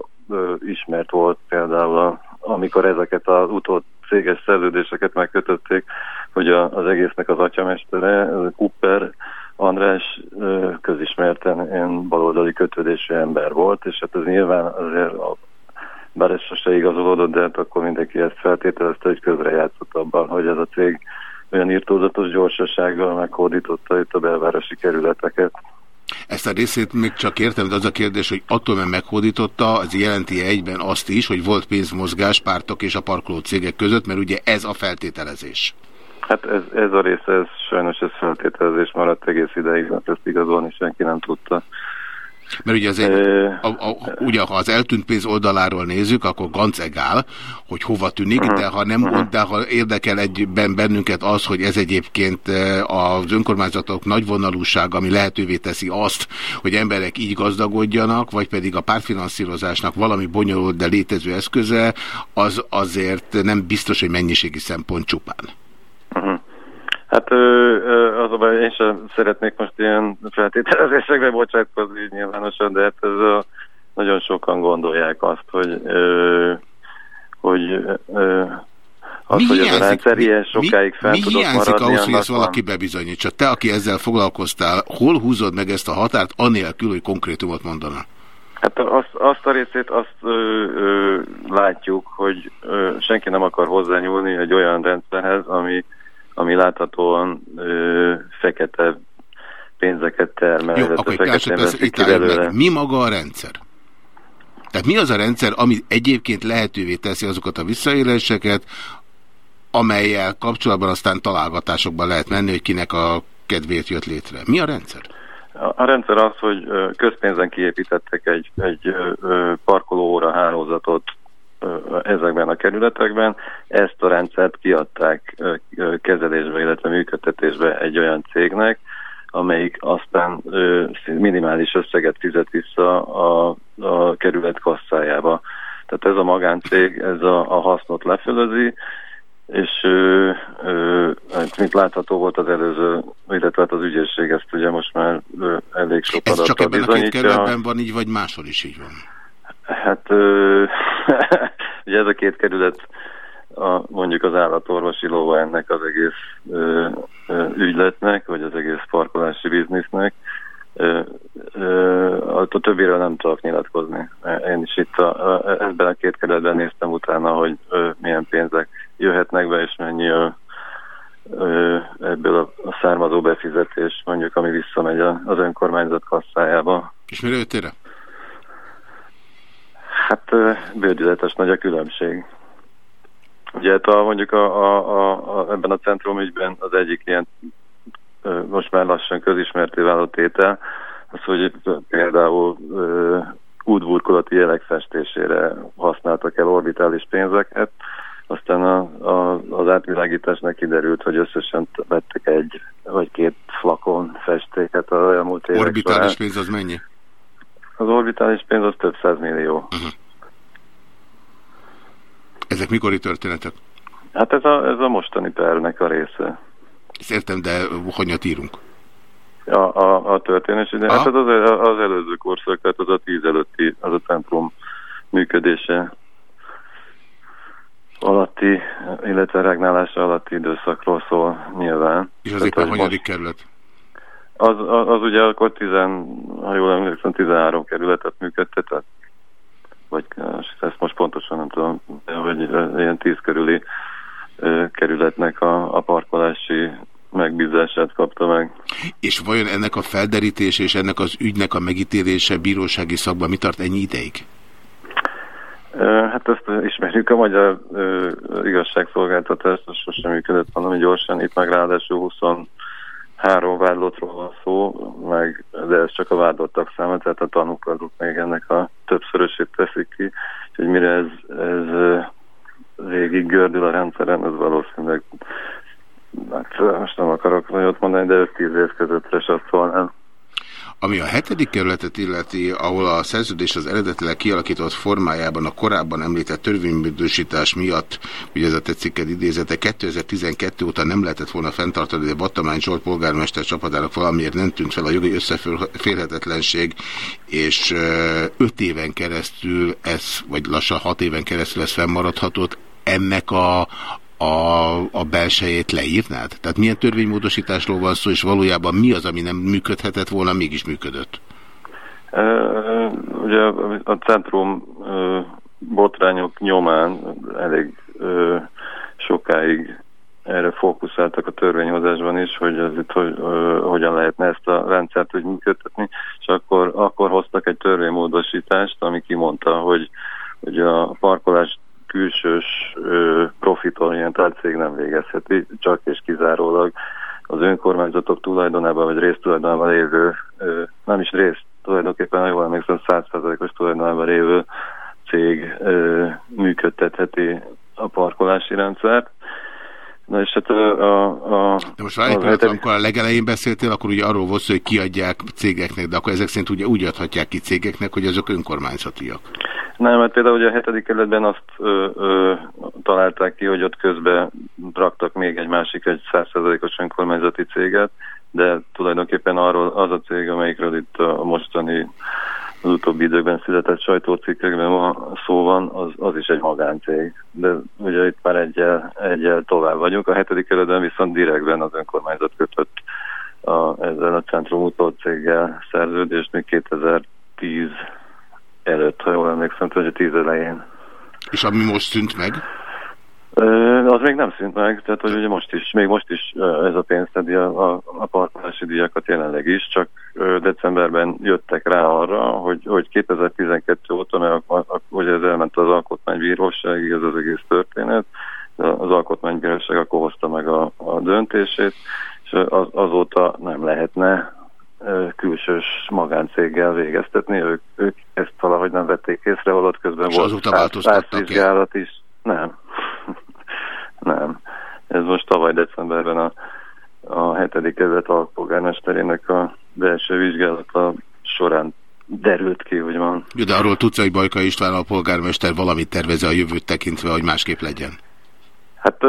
ismert volt például a amikor ezeket az utó céges szerződéseket megkötötték, hogy a, az egésznek az atyamestere, Cooper András közismerten ilyen baloldali kötődésű ember volt, és hát ez nyilván azért a bár ez sose igazolódott, de hát akkor mindenki ezt feltételezte, hogy közrejátszott abban, hogy ez a cég olyan írtózatos gyorsasággal meghódította itt a belvárosi kerületeket. Ezt a részét még csak értem, de az a kérdés, hogy attól, mert meghódította, az jelenti -e egyben azt is, hogy volt pénzmozgás pártok és a parkoló cégek között, mert ugye ez a feltételezés. Hát ez, ez a része, ez sajnos ez feltételezés maradt egész ideig, mert ezt igazolni senki nem tudta. Mert ugye, azért, a, a, ugye ha az eltűnt pénz oldaláról nézzük, akkor ganz egál, hogy hova tűnik, de ha nem de ha érdekel egyben bennünket az, hogy ez egyébként az önkormányzatok nagyvonalúság, ami lehetővé teszi azt, hogy emberek így gazdagodjanak, vagy pedig a pártfinanszírozásnak valami bonyolult, de létező eszköze, az azért nem biztos, hogy mennyiségi szempont csupán. Hát az a baj, én sem szeretnék most ilyen feltételezésekbe bocsátkozni nyilvánosan, de hát ez a, nagyon sokan gondolják azt, hogy hogy az, mi hogy hiányzik, ez a rendszer ilyen sokáig fel mi, mi tudott maradni, ahhoz, hogy ezt van... valaki bebizonyítsa? Te, aki ezzel foglalkoztál, hol húzod meg ezt a határt, anélkül, hogy konkrétumot mondana? Hát azt, azt a részét azt ö, ö, látjuk, hogy ö, senki nem akar hozzányúlni egy olyan rendszerhez, ami ami láthatóan ö, fekete pénzeket termel. Jó, akkor egy itt meg. Mi maga a rendszer? Tehát mi az a rendszer, ami egyébként lehetővé teszi azokat a visszaéléseket, amelyel kapcsolatban aztán találgatásokban lehet menni, hogy kinek a kedvét jött létre. Mi a rendszer? A, a rendszer az, hogy közpénzen kiépítettek egy, egy parkolóóra hálózatot ezekben a kerületekben. Ezt a rendszert kiadták kezelésbe, illetve működtetésbe egy olyan cégnek, amelyik aztán minimális összeget fizet vissza a, a kerület kasszájába. Tehát ez a magáncég, ez a, a hasznot lefölözi, és ö, ö, hát, mint látható volt az előző, illetve hát az ügyészség ezt ugye most már ö, elég sok bizonyítja. Ez csak ebben a két kerületben van így, vagy máshol is így van? Hát ö, ugye ez a két kerület a, mondjuk az állatorvosi lóva ennek az egész ö, ö, ügyletnek, vagy az egész parkolási biznisznek. Ö, ö, a többiről nem tudok nyilatkozni. Én is itt a, a, ebben a két kerületben néztem utána, hogy ö, milyen pénzek jöhetnek be, és mennyi a, ö, ebből a, a származó befizetés, mondjuk, ami visszamegy az önkormányzat kasszájába. És mire jöttél Hát bődületes nagy a különbség. Ugye hát a, mondjuk a, a, a, ebben a centrumügyben az egyik ilyen most már lassan közismerté váló tétel, az, hogy például útburkolati jelek festésére használtak el orbitális pénzeket, aztán a, a, az átvilágításnak kiderült, hogy összesen vettek egy vagy két flakon festéket a elmúlt évek Orbitális pénz az mennyi? Az orbitális pénz az több millió. Uh -huh. Ezek mikori történetek? Hát ez a, ez a mostani pernek a része. Ezt értem, de honyat írunk? A, a, a történés, de hát az, az, az előző korszak, tehát az a tíz előtti, az a centrum működése alatti, illetve regnálása alatti időszakról szól nyilván. És az éppen hanyadik kerület? Az, az, az ugye akkor 10, ha jól emlékszem, 13 kerületet működtetett vagy ezt most pontosan nem tudom, hogy ilyen tíz körüli kerületnek a, a parkolási megbízását kapta meg. És vajon ennek a felderítése és ennek az ügynek a megítélése bírósági szakban mi tart ennyi ideig? Hát ezt ismerjük a magyar igazságszolgáltatást, sosem működött valami gyorsan, itt meg ráadásul 20 három vádlottról van szó, meg, de ez csak a vádlottak száma, tehát a tanúk azok még ennek a többszörösét teszik ki, úgyhogy mire ez, ez végig gördül a rendszeren, ez valószínűleg hát most nem akarok nagyot mondani, de 5-10 év közöttre satszolnám. Ami a hetedik kerületet illeti, ahol a szerződés az eredetileg kialakított formájában a korábban említett törvénybődősítás miatt, ugye ez a tetsziked idézete, 2012 óta nem lehetett volna fenntartani, de Battamány Zsolt polgármester csapatának valamiért nem tűnt fel a jogi összeférhetetlenség, és öt éven keresztül ez, vagy lassan hat éven keresztül ez fennmaradhatott, ennek a, a, a belsejét leírnád? Tehát milyen törvénymódosításról van szó, és valójában mi az, ami nem működhetett volna, mégis működött? Uh, ugye a centrum botrányok nyomán elég sokáig erre fókuszáltak a törvényhozásban is, hogy ez itt hogy, hogyan lehetne ezt a rendszert úgy működtetni, és akkor, akkor hoztak egy törvénymódosítást, ami kimondta, hogy, hogy a parkolás külsős profitorientált cég nem végezheti, csak és kizárólag az önkormányzatok tulajdonában vagy résztulajdonában lévő, nem is rész tulajdonképpen, jól emlékszem, 100%-os tulajdonában lévő cég működtetheti a parkolási rendszert. Na és hát a... a de most várj, pillanat, amikor a legelején beszéltél, akkor ugye arról volt szó, hogy kiadják cégeknek, de akkor ezek szerint ugye úgy adhatják ki cégeknek, hogy azok önkormányzatiak. Nem, mert például ugye a hetedik kerületben azt ö, ö, találták ki, hogy ott közben raktak még egy másik, egy százszerzalékos önkormányzati céget, de tulajdonképpen arról az a cég, amelyikről itt a mostani az utóbbi időkben született sajtócikkekben ma szó van, az, az is egy magáncég. De ugye itt már egyel, egyel tovább vagyunk. A hetedik kerületben viszont direktben az önkormányzat kötött a, ezzel a Centrum Utó céggel szerződést még 2010 előtt, ha jól emlékszem, hogy 10 elején. És ami most szűnt meg? Az még nem szűnt meg, tehát hogy ugye most is, még most is ez a pénz tedi a, a, a parkolási díjakat jelenleg is, csak decemberben jöttek rá arra, hogy, hogy 2012 óta, mert ugye ez elment az alkotmánybíróságig, ez az egész történet, az alkotmánybíróság akkor hozta meg a, a döntését, és az, azóta nem lehetne külsős magáncéggel végeztetni, ők, ők ezt valahogy nem vették észre, holott közben és volt átvizsgálat is. Nem. nem. Ez most tavaly decemberben a, a hetedik kerület alpolgármesterének a belső vizsgálata során derült ki, hogy van. Jó, de arról tudsz, hogy Bajka István a polgármester valamit tervezi a jövőt tekintve, hogy másképp legyen? Hát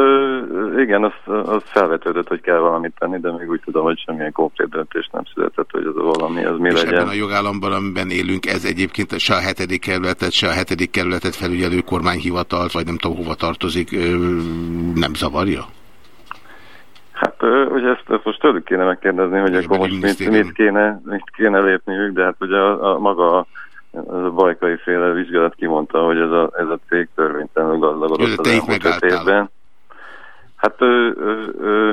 igen, az, az felvetődött, hogy kell valamit tenni, de még úgy tudom, hogy semmilyen konkrét döntés nem született, hogy az a valami, az mi És legyen. ebben a jogállamban, amiben élünk, ez egyébként se a hetedik kerületet, se a hetedik kerületet felügyelő kormányhivatalt, vagy nem tudom hova tartozik, nem zavarja? Hát ugye ezt, ezt most tőlük kéne megkérdezni, hogy akkor most mit, mit, kéne, mit kéne lépniük, de hát ugye a, a maga a a bajkai féle vizsgálat kimondta, hogy ez a, ez a cég törvénytelenül gazdagodott az elmúlt öt évben. Hát ö, ö, ö,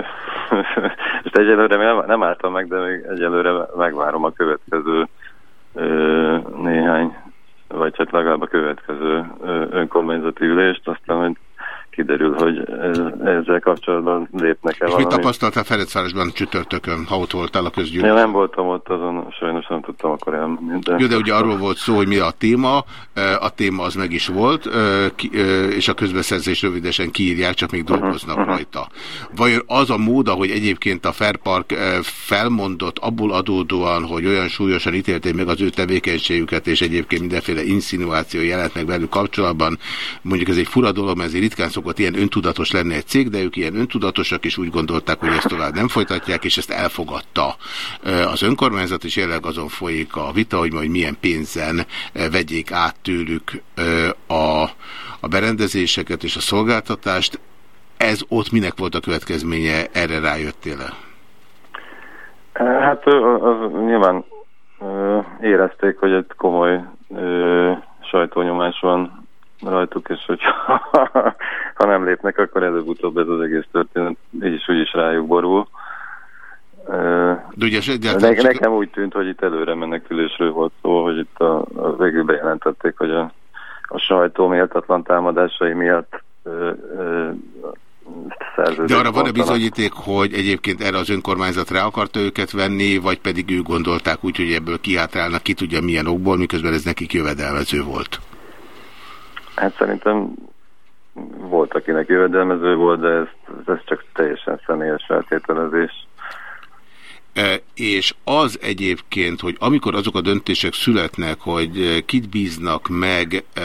most egyelőre nem, álltam meg, de még egyelőre megvárom a következő ö, néhány, vagy hát legalább a következő önkormányzati ülést, aztán hogy kiderül, hogy ezzel kapcsolatban lépnek el És mit tapasztaltál Ferencvárosban csütörtökön, ha ott voltál a közgyűlés? Én nem voltam ott, azon sajnos nem tudtam akkor elmenni. De... Jó, de ugye arról volt szó, hogy mi a téma, a téma az meg is volt, és a közbeszerzés rövidesen kiírják, csak még dolgoznak uh -huh. rajta. Vajon az a mód, hogy egyébként a Fairpark felmondott abból adódóan, hogy olyan súlyosan ítélték meg az ő tevékenységüket, és egyébként mindenféle insinuáció jelent meg velük kapcsolatban, mondjuk ez egy fura dolog, mert ezért ritkán szokott ilyen öntudatos lenne egy cég, de ők ilyen öntudatosak, és úgy gondolták, hogy ezt tovább nem folytatják, és ezt elfogadta az önkormányzat, és jelenleg azon folyik a vita, hogy majd milyen pénzen vegyék át tőlük a, a berendezéseket és a szolgáltatást. Ez ott minek volt a következménye? Erre rájöttél-e? Hát az, nyilván érezték, hogy egy komoly sajtónyomás van rajtuk, és hogy ha nem lépnek, akkor előbb-utóbb ez az egész történet így is úgy is rájuk borul. De ugye ne, nekem úgy tűnt, hogy itt előre menekülésről volt szó, hogy itt a, a végül bejelentették, hogy a, a sajtó méltatlan támadásai miatt ö, ö, de arra van-e bizonyíték, hogy egyébként erre az önkormányzat rá akarta őket venni, vagy pedig ők gondolták úgy, hogy ebből kihátrálnak, ki tudja milyen okból, miközben ez nekik jövedelmező volt? Hát szerintem volt, akinek jövedelmező volt, de ez, ez csak teljesen személyes feltételezés. E, és az egyébként, hogy amikor azok a döntések születnek, hogy kit bíznak meg e,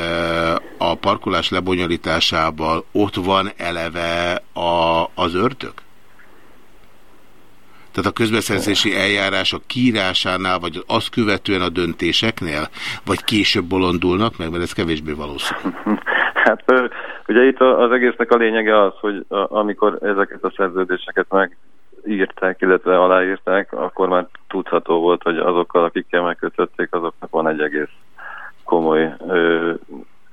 a parkolás lebonyolításával, ott van eleve a, az ördög? Tehát a közbeszerzési eljárások kiírásánál, vagy azt követően a döntéseknél, vagy később bolondulnak meg, mert ez kevésbé valószínű. Hát ugye itt az egésznek a lényege az, hogy amikor ezeket a szerződéseket megírták, illetve aláírták, akkor már tudható volt, hogy azokkal, akikkel megkötötték, azoknak van egy egész komoly ö,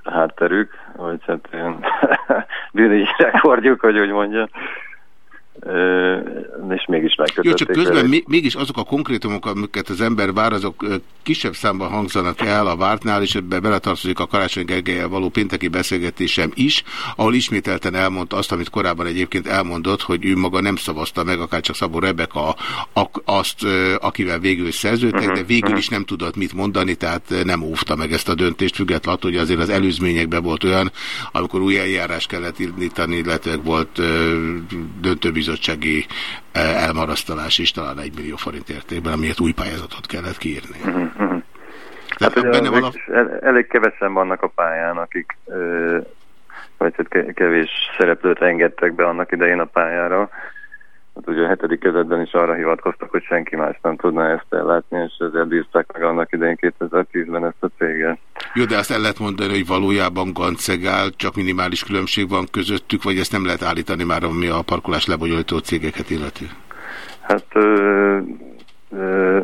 hátterük, vagy hát ilyen bűnügyi rekordjuk, hogy úgy mondja és mégis megkötötték. Jó, csak közben vele. mégis azok a konkrétumok, amiket az ember vár, azok kisebb számban hangzanak el a vártnál, és ebbe beletartozik a Karácsony Gergelyel való pénteki beszélgetésem is, ahol ismételten elmondta azt, amit korábban egyébként elmondott, hogy ő maga nem szavazta meg, akár csak Szabó Rebeka azt, akivel végül szerződtek, uh -huh, de végül uh -huh. is nem tudott mit mondani, tehát nem óvta meg ezt a döntést, függetlenül attól, hogy azért az előzményekben volt olyan, amikor új eljárás kellett indítani, illetve volt döntőbizottsági elmarasztalás is, talán egy millió forint értékben, amiért új pályázatot kellett kiírni. Uh -huh. Tehát hát, benne valami... el, elég kevesen vannak a pályán, akik ö, vagy hát kevés szereplőt engedtek be annak idején a pályára. Hát ugye a hetedik kezetben is arra hivatkoztak, hogy senki más nem tudná ezt ellátni, és ezért bízták meg annak idején 2010-ben ezt a céget. Jó, de azt el lehet mondani, hogy valójában gancegál, csak minimális különbség van közöttük, vagy ezt nem lehet állítani már, ami a parkolás lebonyolító cégeket illeti? Hát ö, ö,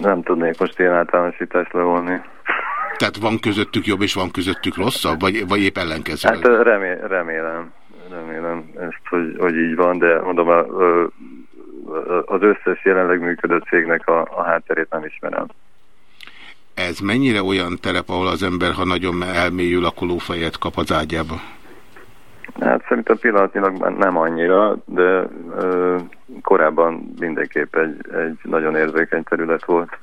nem tudnék most ilyen általánosítást levonni. Tehát van közöttük jobb és van közöttük rosszabb, vagy, vagy épp ellenkező? Hát remé remélem remélem ezt, hogy, hogy így van, de mondom, a, az összes jelenleg működő cégnek a, a hátterét nem ismerem. Ez mennyire olyan terep, ahol az ember, ha nagyon elmélyül, a kolófejet kap az ágyába? Hát szerintem pillanatnyilag nem annyira, de ö, korábban mindenképp egy, egy nagyon érzékeny terület volt.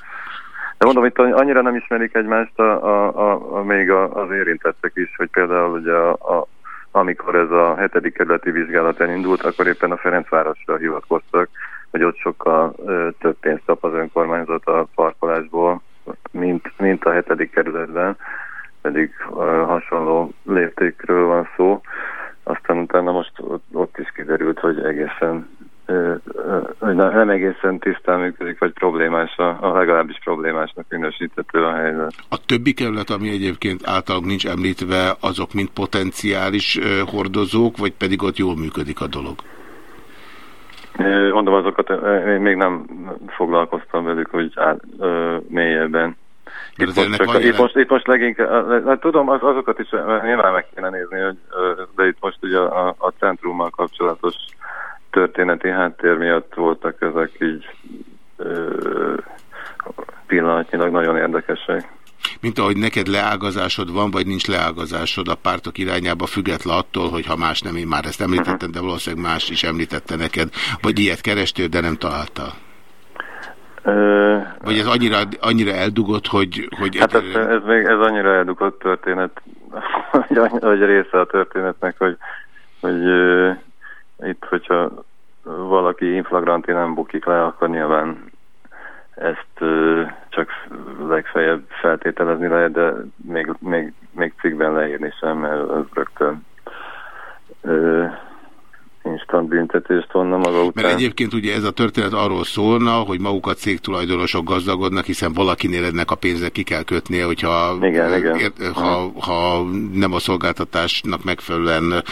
De mondom, itt annyira nem ismerik egymást a, a, a, a még a, az érintettek is, hogy például ugye a, a, amikor ez a hetedik kerületi vizsgálat elindult, akkor éppen a Ferencvárosra hivatkoztak, hogy ott sokkal ö, több pénzt kap az önkormányzat a parkolásból, mint, mint a hetedik kerületben, pedig ö, hasonló léptékről van szó. Aztán utána most ott, ott is kiderült, hogy egészen nem egészen tisztán működik, vagy problémás, a, a legalábbis problémásnak minősíthető a helyzet. A többi kerület, ami egyébként általában nincs említve, azok mind potenciális hordozók, vagy pedig ott jól működik a dolog? Mondom, azokat én még nem foglalkoztam velük, hogy át, ö, mélyebben. Itt most, csak, itt, most, itt most leginkább, hát tudom, az, azokat is nyilván meg kéne nézni, hogy, de itt most ugye a, a centrummal kapcsolatos történeti háttér miatt voltak ezek így ö, pillanatnyilag nagyon érdekesek. Mint ahogy neked leágazásod van, vagy nincs leágazásod a pártok irányába, független attól, hogy ha más nem, én már ezt említettem, de valószínűleg más is említette neked, vagy ilyet kerestél, de nem találtál. Vagy ez annyira, annyira eldugott, hogy... hogy hát ez, ez, még, ez annyira eldugott történet, hogy, hogy része a történetnek, hogy, hogy itt, hogyha valaki inflagranti nem bukik le, akkor nyilván ezt csak legfeljebb feltételezni lehet, de még, még, még cikkben leírni sem, mert az rögtön instant büntetést vonna maga után. Mert egyébként ugye ez a történet arról szólna, hogy maguk a cégtulajdonosok gazdagodnak, hiszen valakinél ennek a pénznek ki kell kötnie, hogyha igen, igen. Ha, ha nem a szolgáltatásnak megfelelően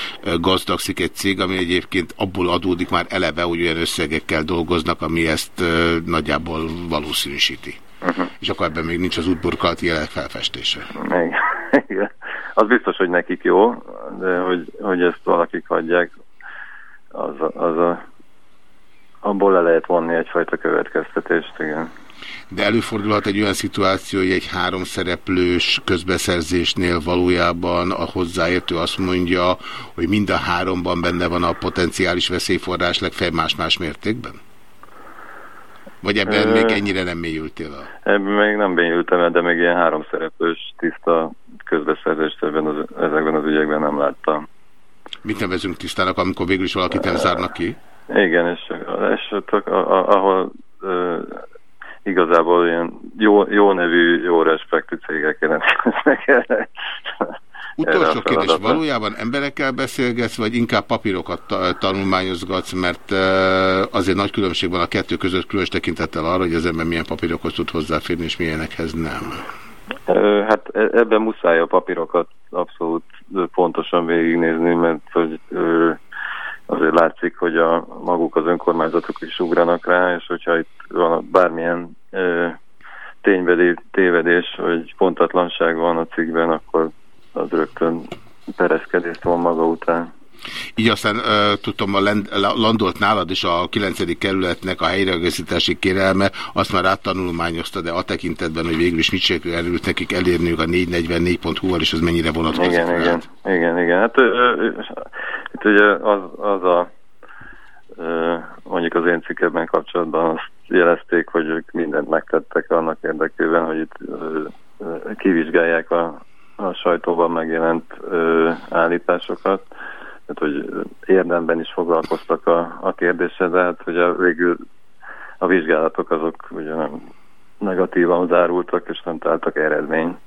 gazdagszik egy cég, ami egyébként abból adódik már eleve, hogy olyan összegekkel dolgoznak, ami ezt nagyjából valószínűsíti. Uh -huh. És akkor ebben még nincs az útburkolati jelek felfestése. Igen. Az biztos, hogy nekik jó, de hogy, hogy ezt valakik hagyják, az, az a, abból le lehet vonni egyfajta következtetést, igen. De előfordulhat egy olyan szituáció, hogy egy háromszereplős közbeszerzésnél valójában a hozzáértő azt mondja, hogy mind a háromban benne van a potenciális veszélyforrás legfeljebb más-más mértékben? Vagy ebben e... még ennyire nem mélyültél el? Ebben még nem mélyültem el, de még ilyen háromszereplős tiszta közbeszerzést ebben az, ezekben az ügyekben nem láttam. Mit nevezünk tisztának, amikor végül is valakit nem zárnak ki? Igen, és, és ahol uh, igazából ilyen jó, jó nevű, jó respektű cégek jelentkeznek erre. Utolsó kérdés, valójában emberekkel beszélgetsz, vagy inkább papírokat tanulmányozgatsz, mert azért nagy különbség van a kettő között, különös tekintettel arra, hogy az ember milyen papírokhoz tud hozzáférni, és milyenekhez nem. Hát e, ebben muszáj a papírokat abszolút pontosan végignézni, mert azért látszik, hogy a maguk az önkormányzatok is ugranak rá, és hogyha itt van bármilyen ténybeli tévedés, vagy pontatlanság van a cikkben, akkor az rögtön pereszkedést van maga után. Így aztán uh, tudtam, a land, landolt nálad is a 9. kerületnek a helyreagazítási kérelme, azt már áttanulmányozta, de a tekintetben, hogy végül is mit sikerült nekik elérniük a 444.hu-val, és az mennyire vonatkozik. Igen, rá. igen, igen, igen. Hát itt ugye az, az a mondjuk az én cikkemben kapcsolatban azt jelezték, hogy ők mindent megtettek annak érdekében, hogy itt kivizsgálják a, a sajtóban megjelent állításokat, tehát hogy érdemben is foglalkoztak a, a kérdéssel, de hát hogy a végül a vizsgálatok azok ugye nem negatívan zárultak, és nem találtak eredmény.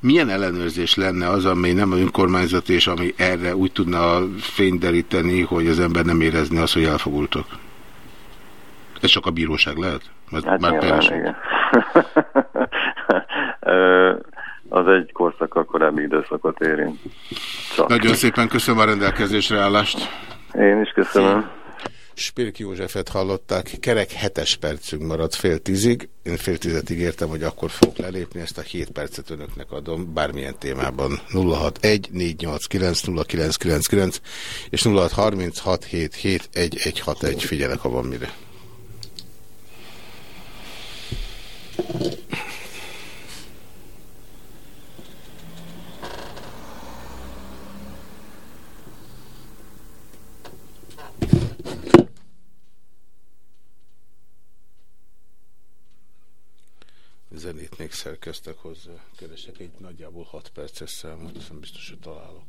milyen ellenőrzés lenne az, ami nem önkormányzat, és ami erre úgy tudna fényderíteni, hogy az ember nem érezni azt, hogy elfogultak? Ez csak a bíróság lehet? Mert hát már nyilván, igen. az egy korszak a korábbi időszakot érint. Csak. Nagyon szépen köszönöm a rendelkezésre állást. Én is köszönöm. Spirk Józsefet hallották, kerek hetes percünk maradt fél tízig. Én fél tizet ígértem, hogy akkor fogok lelépni, ezt a hét percet önöknek adom, bármilyen témában. 061 489 0999 és 0636771161 figyelek, ha van mire. Még szerkeztek hozzá. Keresek egy nagyjából 6 perces számot, aztán biztos, hogy találok.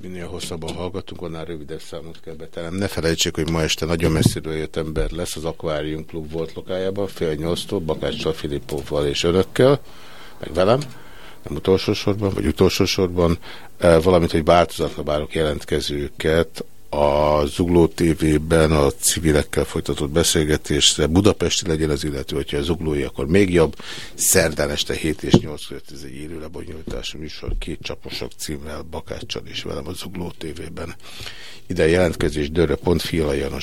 Minél hosszabban hallgatunk, annál rövidebb számot kell betelnem. Ne felejtsék, hogy ma este nagyon messziről jött ember lesz az Aquarium Klub volt lokájában, fél nyolctól, Bakáccsal, Filipovval és önökkel meg velem, nem utolsó sorban, vagy utolsó sorban, e, valamint, hogy változatlan várok jelentkezőket a Zugló TV-ben a civilekkel folytatott beszélgetésre. Budapesti legyen az illető, hogyha a Zuglói, akkor még jobb. Szerdán este 7 és 8 között ez egy élő lebonyolítású műsor, két csaposok címmel, Bakáccsal is velem a Zugló TV-ben. Ide jelentkezés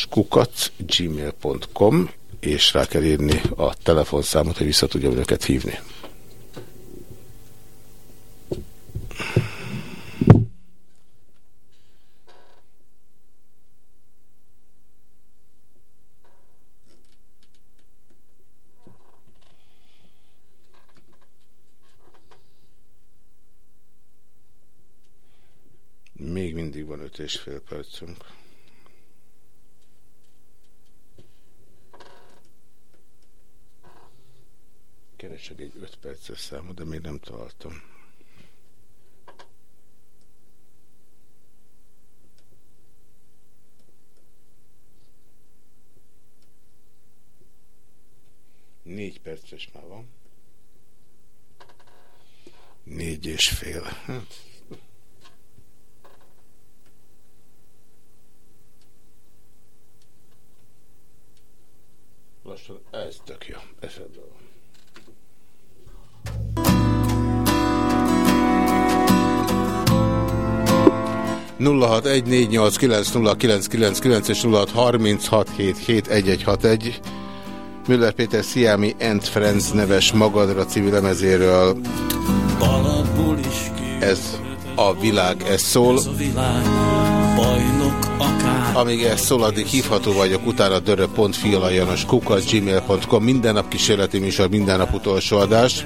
kukac gmail.com és rá kell írni a telefonszámot, hogy vissza tudjam önöket hívni. Még mindig van öt és fél percünk. Keresek egy öt perces számot, de még nem találtam. Négy perces már van. Négy és fél. Hát. Lassan, ez tök jó. Eszedbe van. és egy Müller Péter Sziámi Ent Friends neves magadra civil lemezéről. Ez a világ, ez szól. Amíg ez szól, addig hívható vagyok, utána dörö.fialajanos kukat, gmail.com, minden nap kísérleti műsor, minden nap utolsó adás.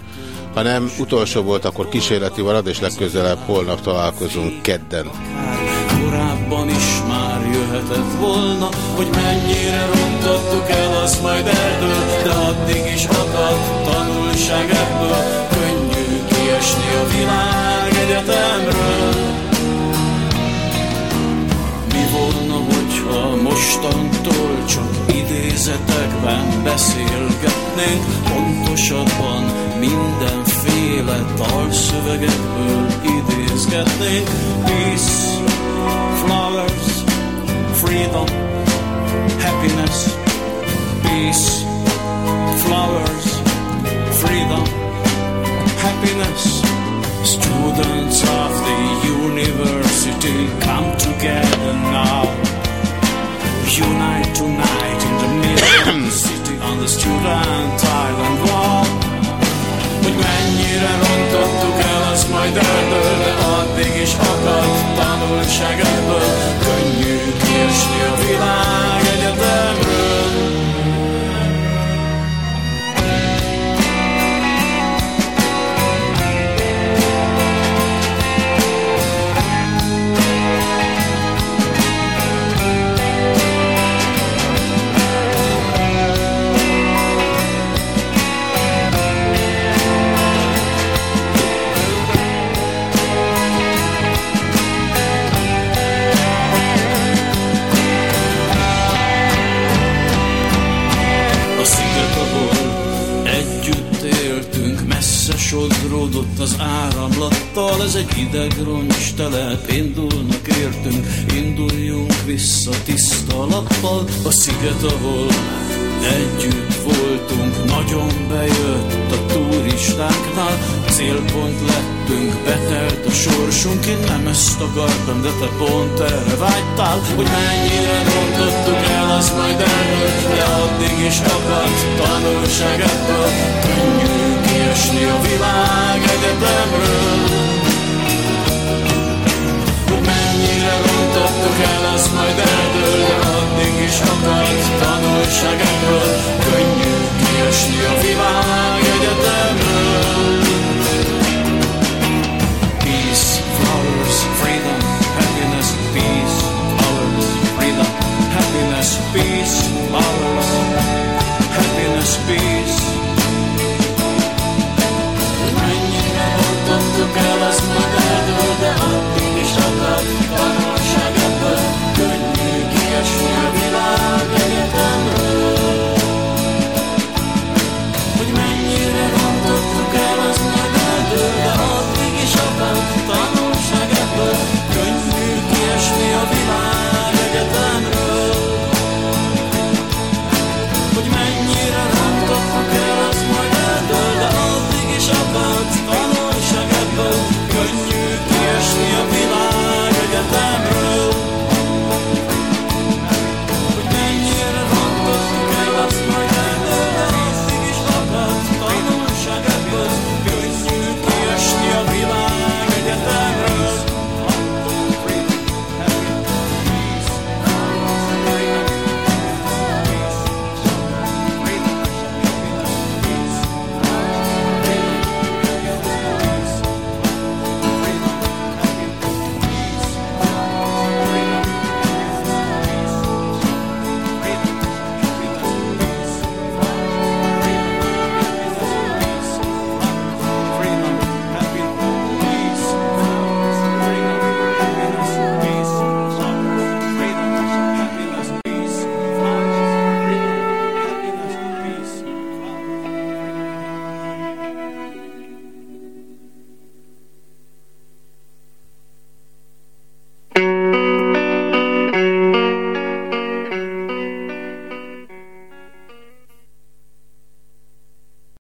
Ha nem utolsó volt, akkor kísérleti marad, és legközelebb holnap találkozunk kedden. Korábban is már jöhetett volna, hogy mennyire rontottuk el, az majd eldől, de addig is akadt tanulság ebből, könnyű kiesni a világ egyetemről. Mostantól csak idézetekben beszélgetnénk, pontosabban mindenféle dalszövegekből idézgetnénk. Peace, flowers, freedom, happiness, peace, flowers, freedom, happiness, Students of the university come together now. Unite tonight in the middle city on the student island wall. Hogy mennyire rontottuk el, az majd eldől, de addig is akad tanulság ebből. Könnyű kiesni a világ egyetemről. Sodródott az áramlattal. Ez egy idegroncs telep, indulnak értünk, induljunk vissza tiszta lappal. A sziget, ahol együtt voltunk, nagyon bejött a turistáknál. Célpont lettünk, betelt a sorsunk, én nem ezt akartam, de te pont erre vágytál, hogy mennyire rontottuk el, az majd eldőlt, de addig is akadt tanulság ebből esni a világ egyetemről. Hogy mennyire rontattuk el, az majd eldől, de addig is akart tanulság ebből. Könnyű kiesni a világ egyetemről. Peace, flowers, freedom, happiness, peace, flowers, freedom, happiness, peace, flowers, happiness, peace.